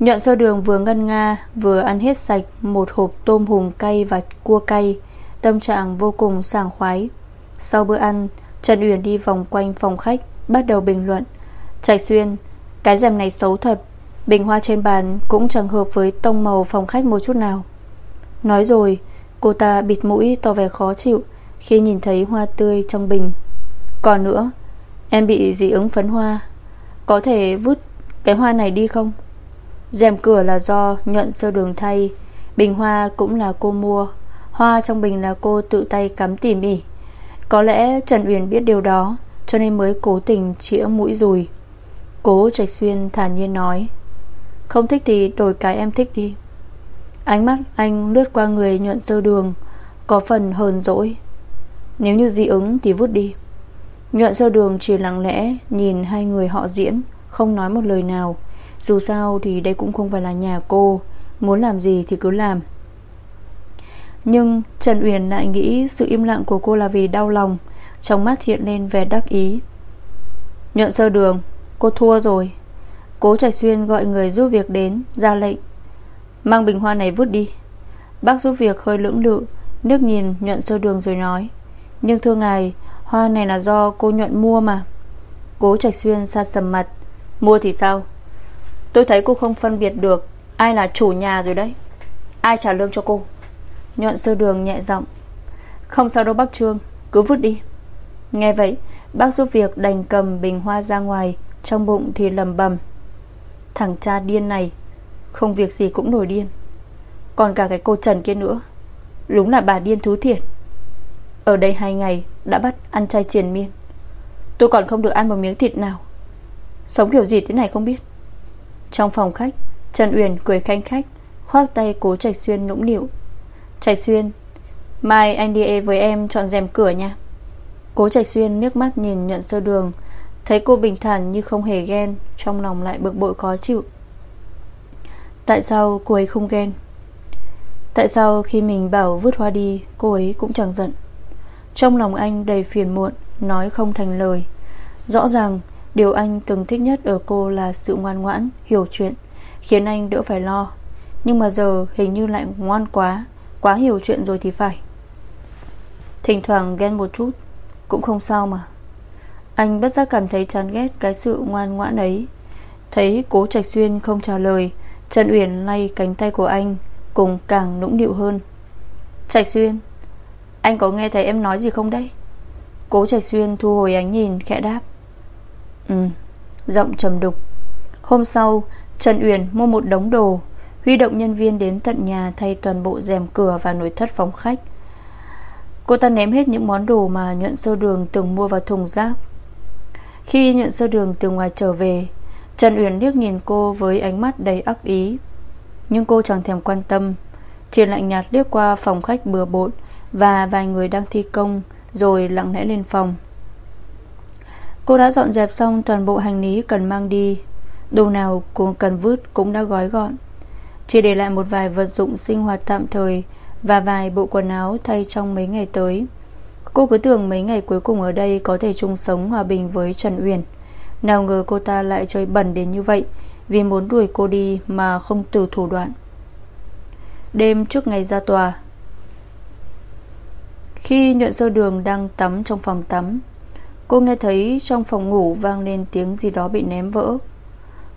Nhuận sơ đường vừa ngân nga, Vừa ăn hết sạch một hộp tôm hùm cay và cua cay, Tâm trạng vô cùng sảng khoái. Sau bữa ăn, Trần Uyển đi vòng quanh phòng khách, Bắt đầu bình luận. Trạch Xuyên, Cái rèm này xấu thật, Bình hoa trên bàn cũng chẳng hợp với tông màu phòng khách một chút nào. Nói rồi, Cô ta bịt mũi tỏ vẻ khó chịu Khi nhìn thấy hoa tươi trong bình. Còn nữa, Em bị dị ứng phấn hoa. Có thể vứt cái hoa này đi không? Rèm cửa là do nhuận sơ đường thay, Bình hoa cũng là cô mua. Hoa trong bình là cô tự tay cắm tỉ mỉ Có lẽ Trần Uyển biết điều đó, Cho nên mới cố tình chĩa mũi rùi. Cố Trạch Xuyên thản nhiên nói, Không thích thì đổi cái em thích đi. Ánh mắt anh lướt qua người nhuận sơ đường, Có phần hờn dỗi. Nếu như dị ứng thì vứt đi. Nhuận sơ đường chỉ lặng lẽ Nhìn hai người họ diễn, Không nói một lời nào. Dù sao thì đây cũng không phải là nhà cô, Muốn làm gì thì cứ làm. Nhưng Trần Uyển lại nghĩ Sự im lặng của cô là vì đau lòng, Trong mắt hiện lên vẻ đắc ý. Nhuận sơ đường, Cô thua rồi. Cố Trạch Xuyên gọi người giúp việc đến, Ra lệnh. Mang bình hoa này vứt đi. Bác giúp việc hơi lưỡng lự, Nước nhìn nhuận sơ đường rồi nói, Nhưng thưa ngài Hoa này là do cô nhuận mua mà. Cố Trạch Xuyên xa sầm mặt. Mua thì sao? Tôi thấy cô không phân biệt được Ai là chủ nhà rồi đấy. Ai trả lương cho cô? Nhuận sơ đường nhẹ giọng. Không sao đâu bác Trương, Cứ vứt đi. Nghe vậy, Bác giúp việc đành cầm bình hoa ra ngoài, Trong bụng thì lầm bầm Thằng cha điên này, Không việc gì cũng nổi điên. Còn cả cái cô Trần kia nữa, Đúng là bà điên thú thiệt. Ở đây hai ngày, đã bắt ăn chay triền miên. Tôi còn không được ăn một miếng thịt nào. Sống kiểu gì thế này không biết. Trong phòng khách, Trần Uyển cười khanh khách, Khoác tay cố Trạch Xuyên nũng nịu. Trạch Xuyên, Mai anh đi e với em chọn rèm cửa nha. Cố Trạch Xuyên nước mắt nhìn nhận sơ đường, Thấy cô bình thản như không hề ghen, Trong lòng lại bực bội khó chịu. Tại sao cô ấy không ghen? Tại sao khi mình bảo vứt hoa đi, Cô ấy cũng chẳng giận? Trong lòng anh đầy phiền muộn Nói không thành lời. Rõ ràng điều anh từng thích nhất ở cô Là sự ngoan ngoãn, hiểu chuyện Khiến anh đỡ phải lo. Nhưng mà giờ hình như lại ngoan quá Quá hiểu chuyện rồi thì phải. Thỉnh thoảng ghen một chút Cũng không sao mà. Anh bất giác cảm thấy chán ghét cái sự ngoan ngoãn ấy. Thấy cố trạch xuyên không trả lời Trần Uyển lay cánh tay của anh Cùng càng nũng điệu hơn. Trạch xuyên anh có nghe thấy em nói gì không đấy? Cố trạch xuyên thu hồi ánh nhìn, khẽ đáp. Ừ Giọng trầm đục. Hôm sau, Trần Uyển mua một đống đồ, Huy động nhân viên đến tận nhà Thay toàn bộ rèm cửa và nội thất phòng khách. Cô ta ném hết những món đồ Mà nhuận sơ đường từng mua vào thùng rác. Khi nhuận sơ đường từ ngoài trở về, Trần Uyển liếc nhìn cô Với ánh mắt đầy ác ý. Nhưng cô chẳng thèm quan tâm, Chỉ lạnh nhạt liếc qua phòng khách bừa bộn. Và vài người đang thi công, Rồi lặng lẽ lên phòng. Cô đã dọn dẹp xong toàn bộ hành lý cần mang đi. Đồ nào cô cần vứt cũng đã gói gọn. Chỉ để lại một vài vật dụng sinh hoạt tạm thời Và vài bộ quần áo thay trong mấy ngày tới. Cô cứ tưởng mấy ngày cuối cùng ở đây Có thể chung sống hòa bình với Trần Uyển. Nào ngờ cô ta lại chơi bẩn đến như vậy, Vì muốn đuổi cô đi Mà không từ thủ đoạn. Đêm trước ngày ra tòa khi nhuận sơ đường đang tắm trong phòng tắm, Cô nghe thấy trong phòng ngủ vang lên tiếng gì đó bị ném vỡ.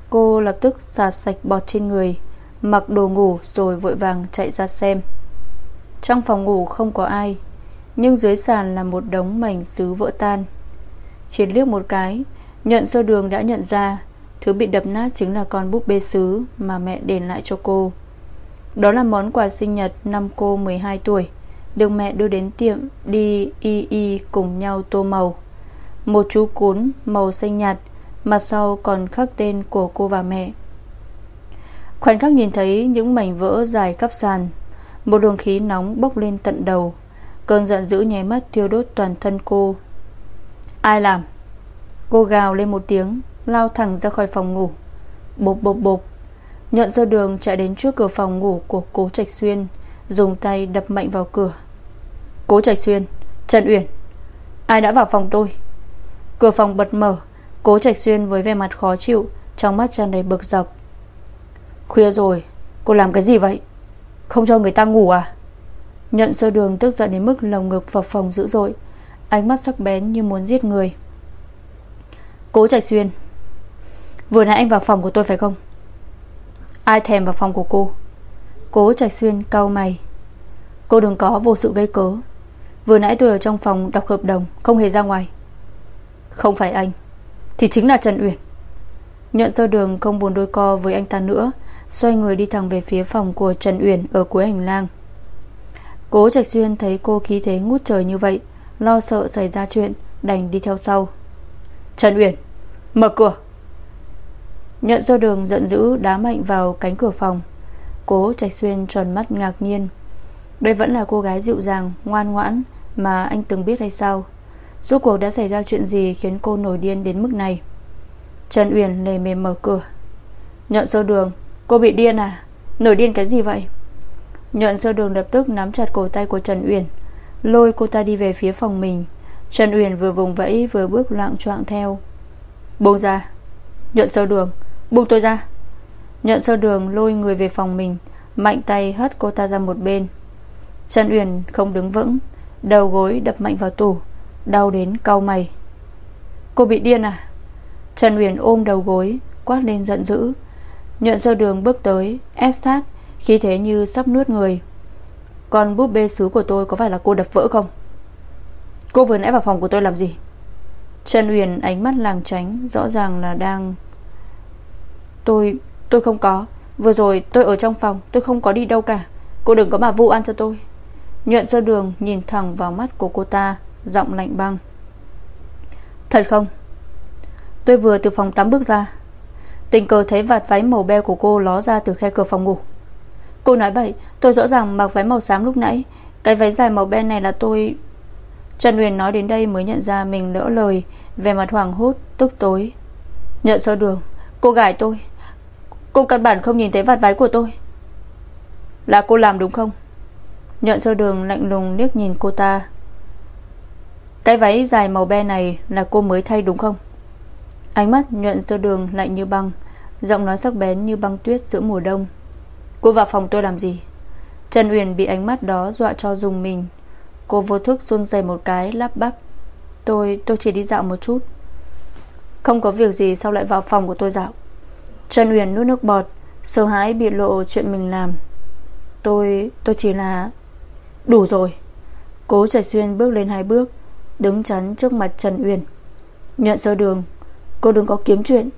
Cô lập tức xả sạch bọt trên người, Mặc đồ ngủ rồi vội vàng chạy ra xem. Trong phòng ngủ không có ai, Nhưng dưới sàn là một đống mảnh sứ vỡ tan. Chỉ liếc một cái Nhận sơ đường đã nhận ra Thứ bị đập nát chính là con búp bê sứ Mà mẹ đền lại cho cô. Đó là món quà sinh nhật năm cô 12 tuổi. Được mẹ đưa đến tiệm Đi y y cùng nhau tô màu. Một chú cún màu xanh nhạt, Mặt sau còn khắc tên của cô và mẹ. Khoảnh khắc nhìn thấy những mảnh vỡ dài khắp sàn. Một luồng khí nóng bốc lên tận đầu. Cơn giận dữ nháy mắt thiêu đốt toàn thân cô. Ai làm? Cô gào lên một tiếng, Lao thẳng ra khỏi phòng ngủ. Bộp bộp bộp. Nhuận do đường chạy đến trước cửa phòng ngủ của cố Trạch Xuyên, Dùng tay đập mạnh vào cửa. Cố Trạch Xuyên, Trần Uyển. Ai đã vào phòng tôi? Cửa phòng bật mở, Cố Trạch Xuyên với vẻ mặt khó chịu, Trong mắt tràn đầy bực dọc. Khuya rồi, Cô làm cái gì vậy? Không cho người ta ngủ à? Nhận sơ đường tức giận đến mức lồng ngực vào phòng dữ dội, Ánh mắt sắc bén như muốn giết người. Cố Trạch Xuyên, Vừa nãy anh vào phòng của tôi phải không? Ai thèm vào phòng của cô? Cố Trạch Xuyên cau mày. Cô đừng có vô sự gây cớ. Vừa nãy tôi ở trong phòng đọc hợp đồng, Không hề ra ngoài. Không phải anh, Thì chính là Trần Uyển. Nhận ra đường không buồn đôi co với anh ta nữa, Xoay người đi thẳng về phía phòng của Trần Uyển Ở cuối hành lang. Cố Trạch Xuyên thấy cô khí thế ngút trời như vậy, Lo sợ xảy ra chuyện, Đành đi theo sau. Trần Uyển, Mở cửa. Nhận ra đường giận dữ đá mạnh vào cánh cửa phòng, Cố Trạch Xuyên tròn mắt ngạc nhiên. Đây vẫn là cô gái dịu dàng, Ngoan ngoãn mà anh từng biết hay sao? Rốt cuộc đã xảy ra chuyện gì Khiến cô nổi điên đến mức này? Trần Uyển lề mềm mở cửa. Nhận sơ đường, Cô bị điên à? Nổi điên cái gì vậy? Nhận sơ đường lập tức nắm chặt cổ tay của Trần Uyển, Lôi cô ta đi về phía phòng mình. Trần Uyển vừa vùng vẫy Vừa bước loạn choạng theo. Buông ra. Nhận sơ đường, Buông tôi ra. Nhận sơ đường lôi người về phòng mình, Mạnh tay hất cô ta ra một bên. Trần Uyển không đứng vững Đầu gối đập mạnh vào tủ, Đau đến cau mày. Cô bị điên à? Trần Huyền ôm đầu gối, Quát lên giận dữ. Nhuận sơ đường bước tới, Ép sát, Khí thế như sắp nuốt người. Còn búp bê sứ của tôi có phải là cô đập vỡ không? Cô vừa nãy vào phòng của tôi làm gì? Trần Huyền ánh mắt làng tránh, Rõ ràng là đang Tôi Tôi không có. Vừa rồi tôi ở trong phòng, Tôi không có đi đâu cả. Cô đừng có mà vu oan cho tôi. Nhuận sơ đường nhìn thẳng vào mắt của cô ta Giọng lạnh băng. Thật không? Tôi vừa từ phòng tắm bước ra. Tình cờ thấy vạt váy màu be của cô ló ra từ khe cửa phòng ngủ. Cô nói vậy, Tôi rõ ràng mặc váy màu xám lúc nãy. Cái váy dài màu be này là tôi Trần Huyền nói đến đây mới nhận ra mình lỡ lời Về mặt hoàng hốt tức tối. Nhận sơ đường Cô gãi tôi. Cô căn bản không nhìn thấy vạt váy của tôi. Là cô làm đúng không? Nhận sơ đường lạnh lùng liếc nhìn cô ta. Cái váy dài màu be này Là cô mới thay đúng không? Ánh mắt nhuận sơ đường lạnh như băng, Giọng nói sắc bén như băng tuyết giữa mùa đông. Cô vào phòng tôi làm gì? Trần Uyển bị ánh mắt đó dọa cho dùng mình. Cô vô thức run rẩy một cái, lắp bắp. Tôi tôi chỉ đi dạo một chút. Không có việc gì sao lại vào phòng của tôi dạo? Trần Uyển nuốt nước bọt, Sợ hãi bị lộ chuyện mình làm. Tôi tôi chỉ là Đủ rồi. Cố Trạch Xuyên bước lên hai bước, Đứng chắn trước mặt Trần Uyển Nhận sơ đường, Cô đừng có kiếm chuyện.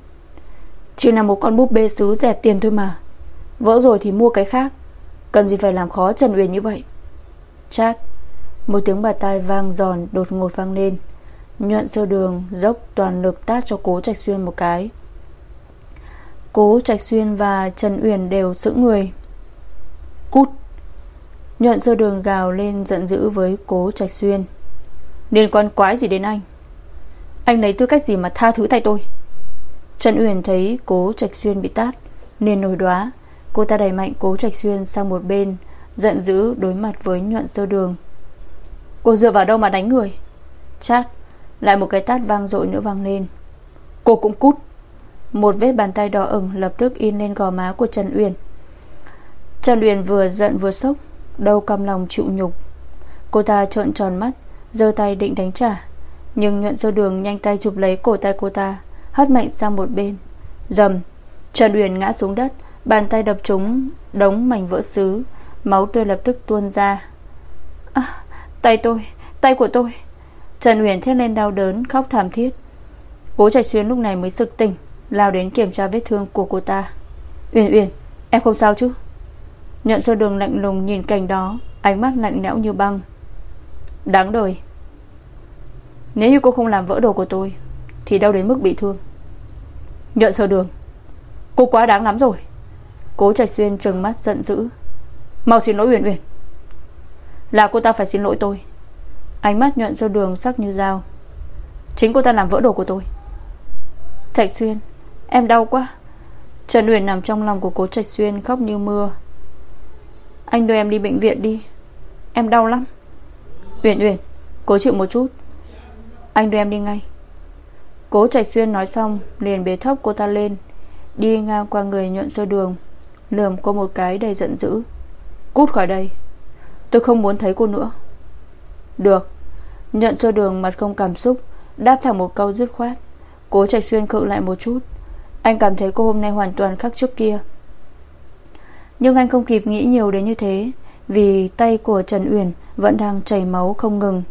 Chỉ là một con búp bê xứ rẻ tiền thôi mà. Vỡ rồi thì mua cái khác. Cần gì phải làm khó Trần Uyển như vậy? Chát, Một tiếng bà tai vang giòn đột ngột vang lên. Nhuận sơ đường, dốc toàn lực tát cho cố Trạch Xuyên một cái. Cố Trạch Xuyên và Trần Uyển đều sững người. Cút. Nhuận sơ đường gào lên giận dữ với cố Trạch Xuyên. Liên quan quái gì đến anh? Anh lấy tư cách gì mà tha thứ tay tôi? Trần Uyển thấy cố Trạch Xuyên bị tát Nên nổi đoá. Cô ta đẩy mạnh cố Trạch Xuyên sang một bên, Giận dữ đối mặt với nhuận sơ đường. Cô dựa vào đâu mà đánh người? Chát, Lại một cái tát vang dội nữa vang lên. Cô cũng cút. Một vết bàn tay đỏ ửng lập tức in lên gò má của Trần Uyển. Trần Uyển vừa giận vừa sốc Đâu cam lòng chịu nhục. Cô ta trợn tròn mắt giơ tay định đánh trả Nhưng nhuận sơ đường nhanh tay chụp lấy cổ tay cô ta Hất mạnh sang một bên. Dầm Trần Uyển ngã xuống đất Bàn tay đập trúng đống mảnh vỡ sứ Máu tươi lập tức tuôn ra. À, Tay tôi Tay của tôi. Trần Uyển thét lên đau đớn khóc thảm thiết. Cố Trạch Xuyên lúc này mới sực tỉnh Lao đến kiểm tra vết thương của cô ta. Uyển Uyển em không sao chứ? Nhận sơ đường lạnh lùng nhìn cảnh đó, Ánh mắt lạnh lẽo như băng. Đáng đời. Nếu như cô không làm vỡ đồ của tôi, Thì đâu đến mức bị thương. Nhận sơ đường. Cô quá đáng lắm rồi. Cố Trạch Xuyên trừng mắt giận dữ. Mau xin lỗi Uyển Uyển. Là cô ta phải xin lỗi tôi. Ánh mắt nhuận sơ đường sắc như dao. Chính cô ta làm vỡ đồ của tôi. Trạch Xuyên, Em đau quá. Trần Uyển nằm trong lòng của cố Trạch Xuyên khóc như mưa. Anh đưa em đi bệnh viện đi. Em đau lắm. Uyển Uyển, Cố chịu một chút. Anh đưa em đi ngay. Cố Trạch Xuyên nói xong, Liền bế thốc cô ta lên, Đi ngang qua người nhuận sơ đường. Lườm cô một cái đầy giận dữ. Cút khỏi đây. Tôi không muốn thấy cô nữa. Được. Nhận sơ đường mặt không cảm xúc, Đáp thẳng một câu dứt khoát. Cố Trạch Xuyên khựng lại một chút. Anh cảm thấy cô hôm nay hoàn toàn khác trước kia. Nhưng anh không kịp nghĩ nhiều đến như thế, Vì tay của Trần Uyển Vẫn đang chảy máu không ngừng.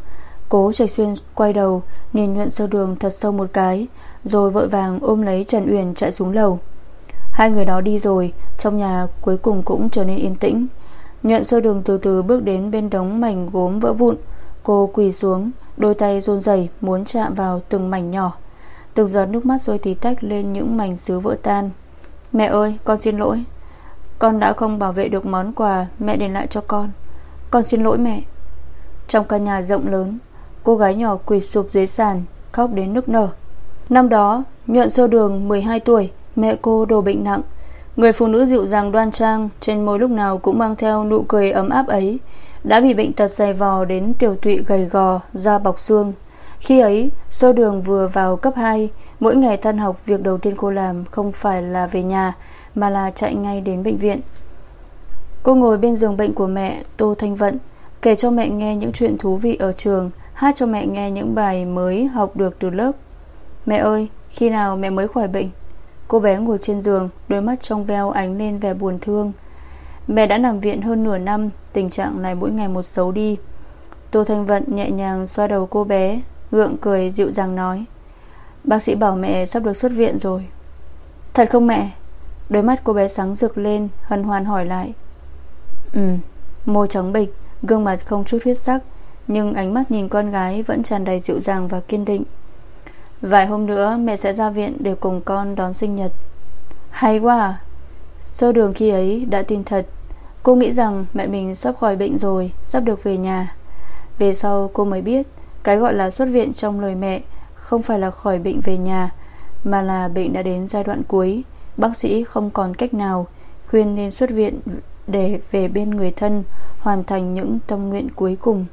Cố Trạch Xuyên quay đầu, Nhìn nhuận sơ đường thật sâu một cái, Rồi vội vàng ôm lấy Trần Uyển chạy xuống lầu. Hai người đó đi rồi, Trong nhà cuối cùng cũng trở nên yên tĩnh. Nhuận sơ đường từ từ bước đến bên đống mảnh gốm vỡ vụn. Cô quỳ xuống, Đôi tay run rẩy muốn chạm vào từng mảnh nhỏ. Từng giọt nước mắt rơi tí tách lên những mảnh sứ vỡ tan. Mẹ ơi, con xin lỗi. Con đã không bảo vệ được món quà Mẹ để lại cho con. Con xin lỗi mẹ. Trong căn nhà rộng lớn, Cô gái nhỏ quỳ sụp dưới sàn, Khóc đến nức nở. Năm đó, nhuận sơ đường 12 tuổi, Mẹ cô đổ bệnh nặng. Người phụ nữ dịu dàng đoan trang, Trên môi lúc nào cũng mang theo nụ cười ấm áp ấy, Đã bị bệnh tật dày vò đến tiểu tụy gầy gò, Da bọc xương. Khi ấy, sơ đường vừa vào cấp 2 Mỗi ngày tan học Việc đầu tiên cô làm không phải là về nhà mà là chạy ngay đến bệnh viện. Cô ngồi bên giường bệnh của mẹ, Tô Thanh Vận, Kể cho mẹ nghe những chuyện thú vị ở trường, Hát cho mẹ nghe những bài mới học được từ lớp. Mẹ ơi, Khi nào mẹ mới khỏi bệnh? Cô bé ngồi trên giường, Đôi mắt trong veo ánh lên vẻ buồn thương. Mẹ đã nằm viện hơn nửa năm, Tình trạng này mỗi ngày một xấu đi. Tô Thanh Vận nhẹ nhàng xoa đầu cô bé, Gượng cười dịu dàng nói, Bác sĩ bảo mẹ sắp được xuất viện rồi. Thật không mẹ? Đôi mắt cô bé sáng rực lên, Hân hoan hỏi lại. Ừ Môi trắng bịch Gương mặt không chút huyết sắc, Nhưng ánh mắt nhìn con gái Vẫn tràn đầy dịu dàng và kiên định. Vài hôm nữa, mẹ sẽ ra viện Để cùng con đón sinh nhật. Hay quá à Sơ đường khi ấy đã tin thật. Cô nghĩ rằng mẹ mình sắp khỏi bệnh rồi, Sắp được về nhà. Về sau cô mới biết, Cái gọi là xuất viện trong lời mẹ Không phải là khỏi bệnh về nhà, Mà là bệnh đã đến giai đoạn cuối. Bác sĩ không còn cách nào Khuyên nên xuất viện để về bên người thân, Hoàn thành những tâm nguyện cuối cùng.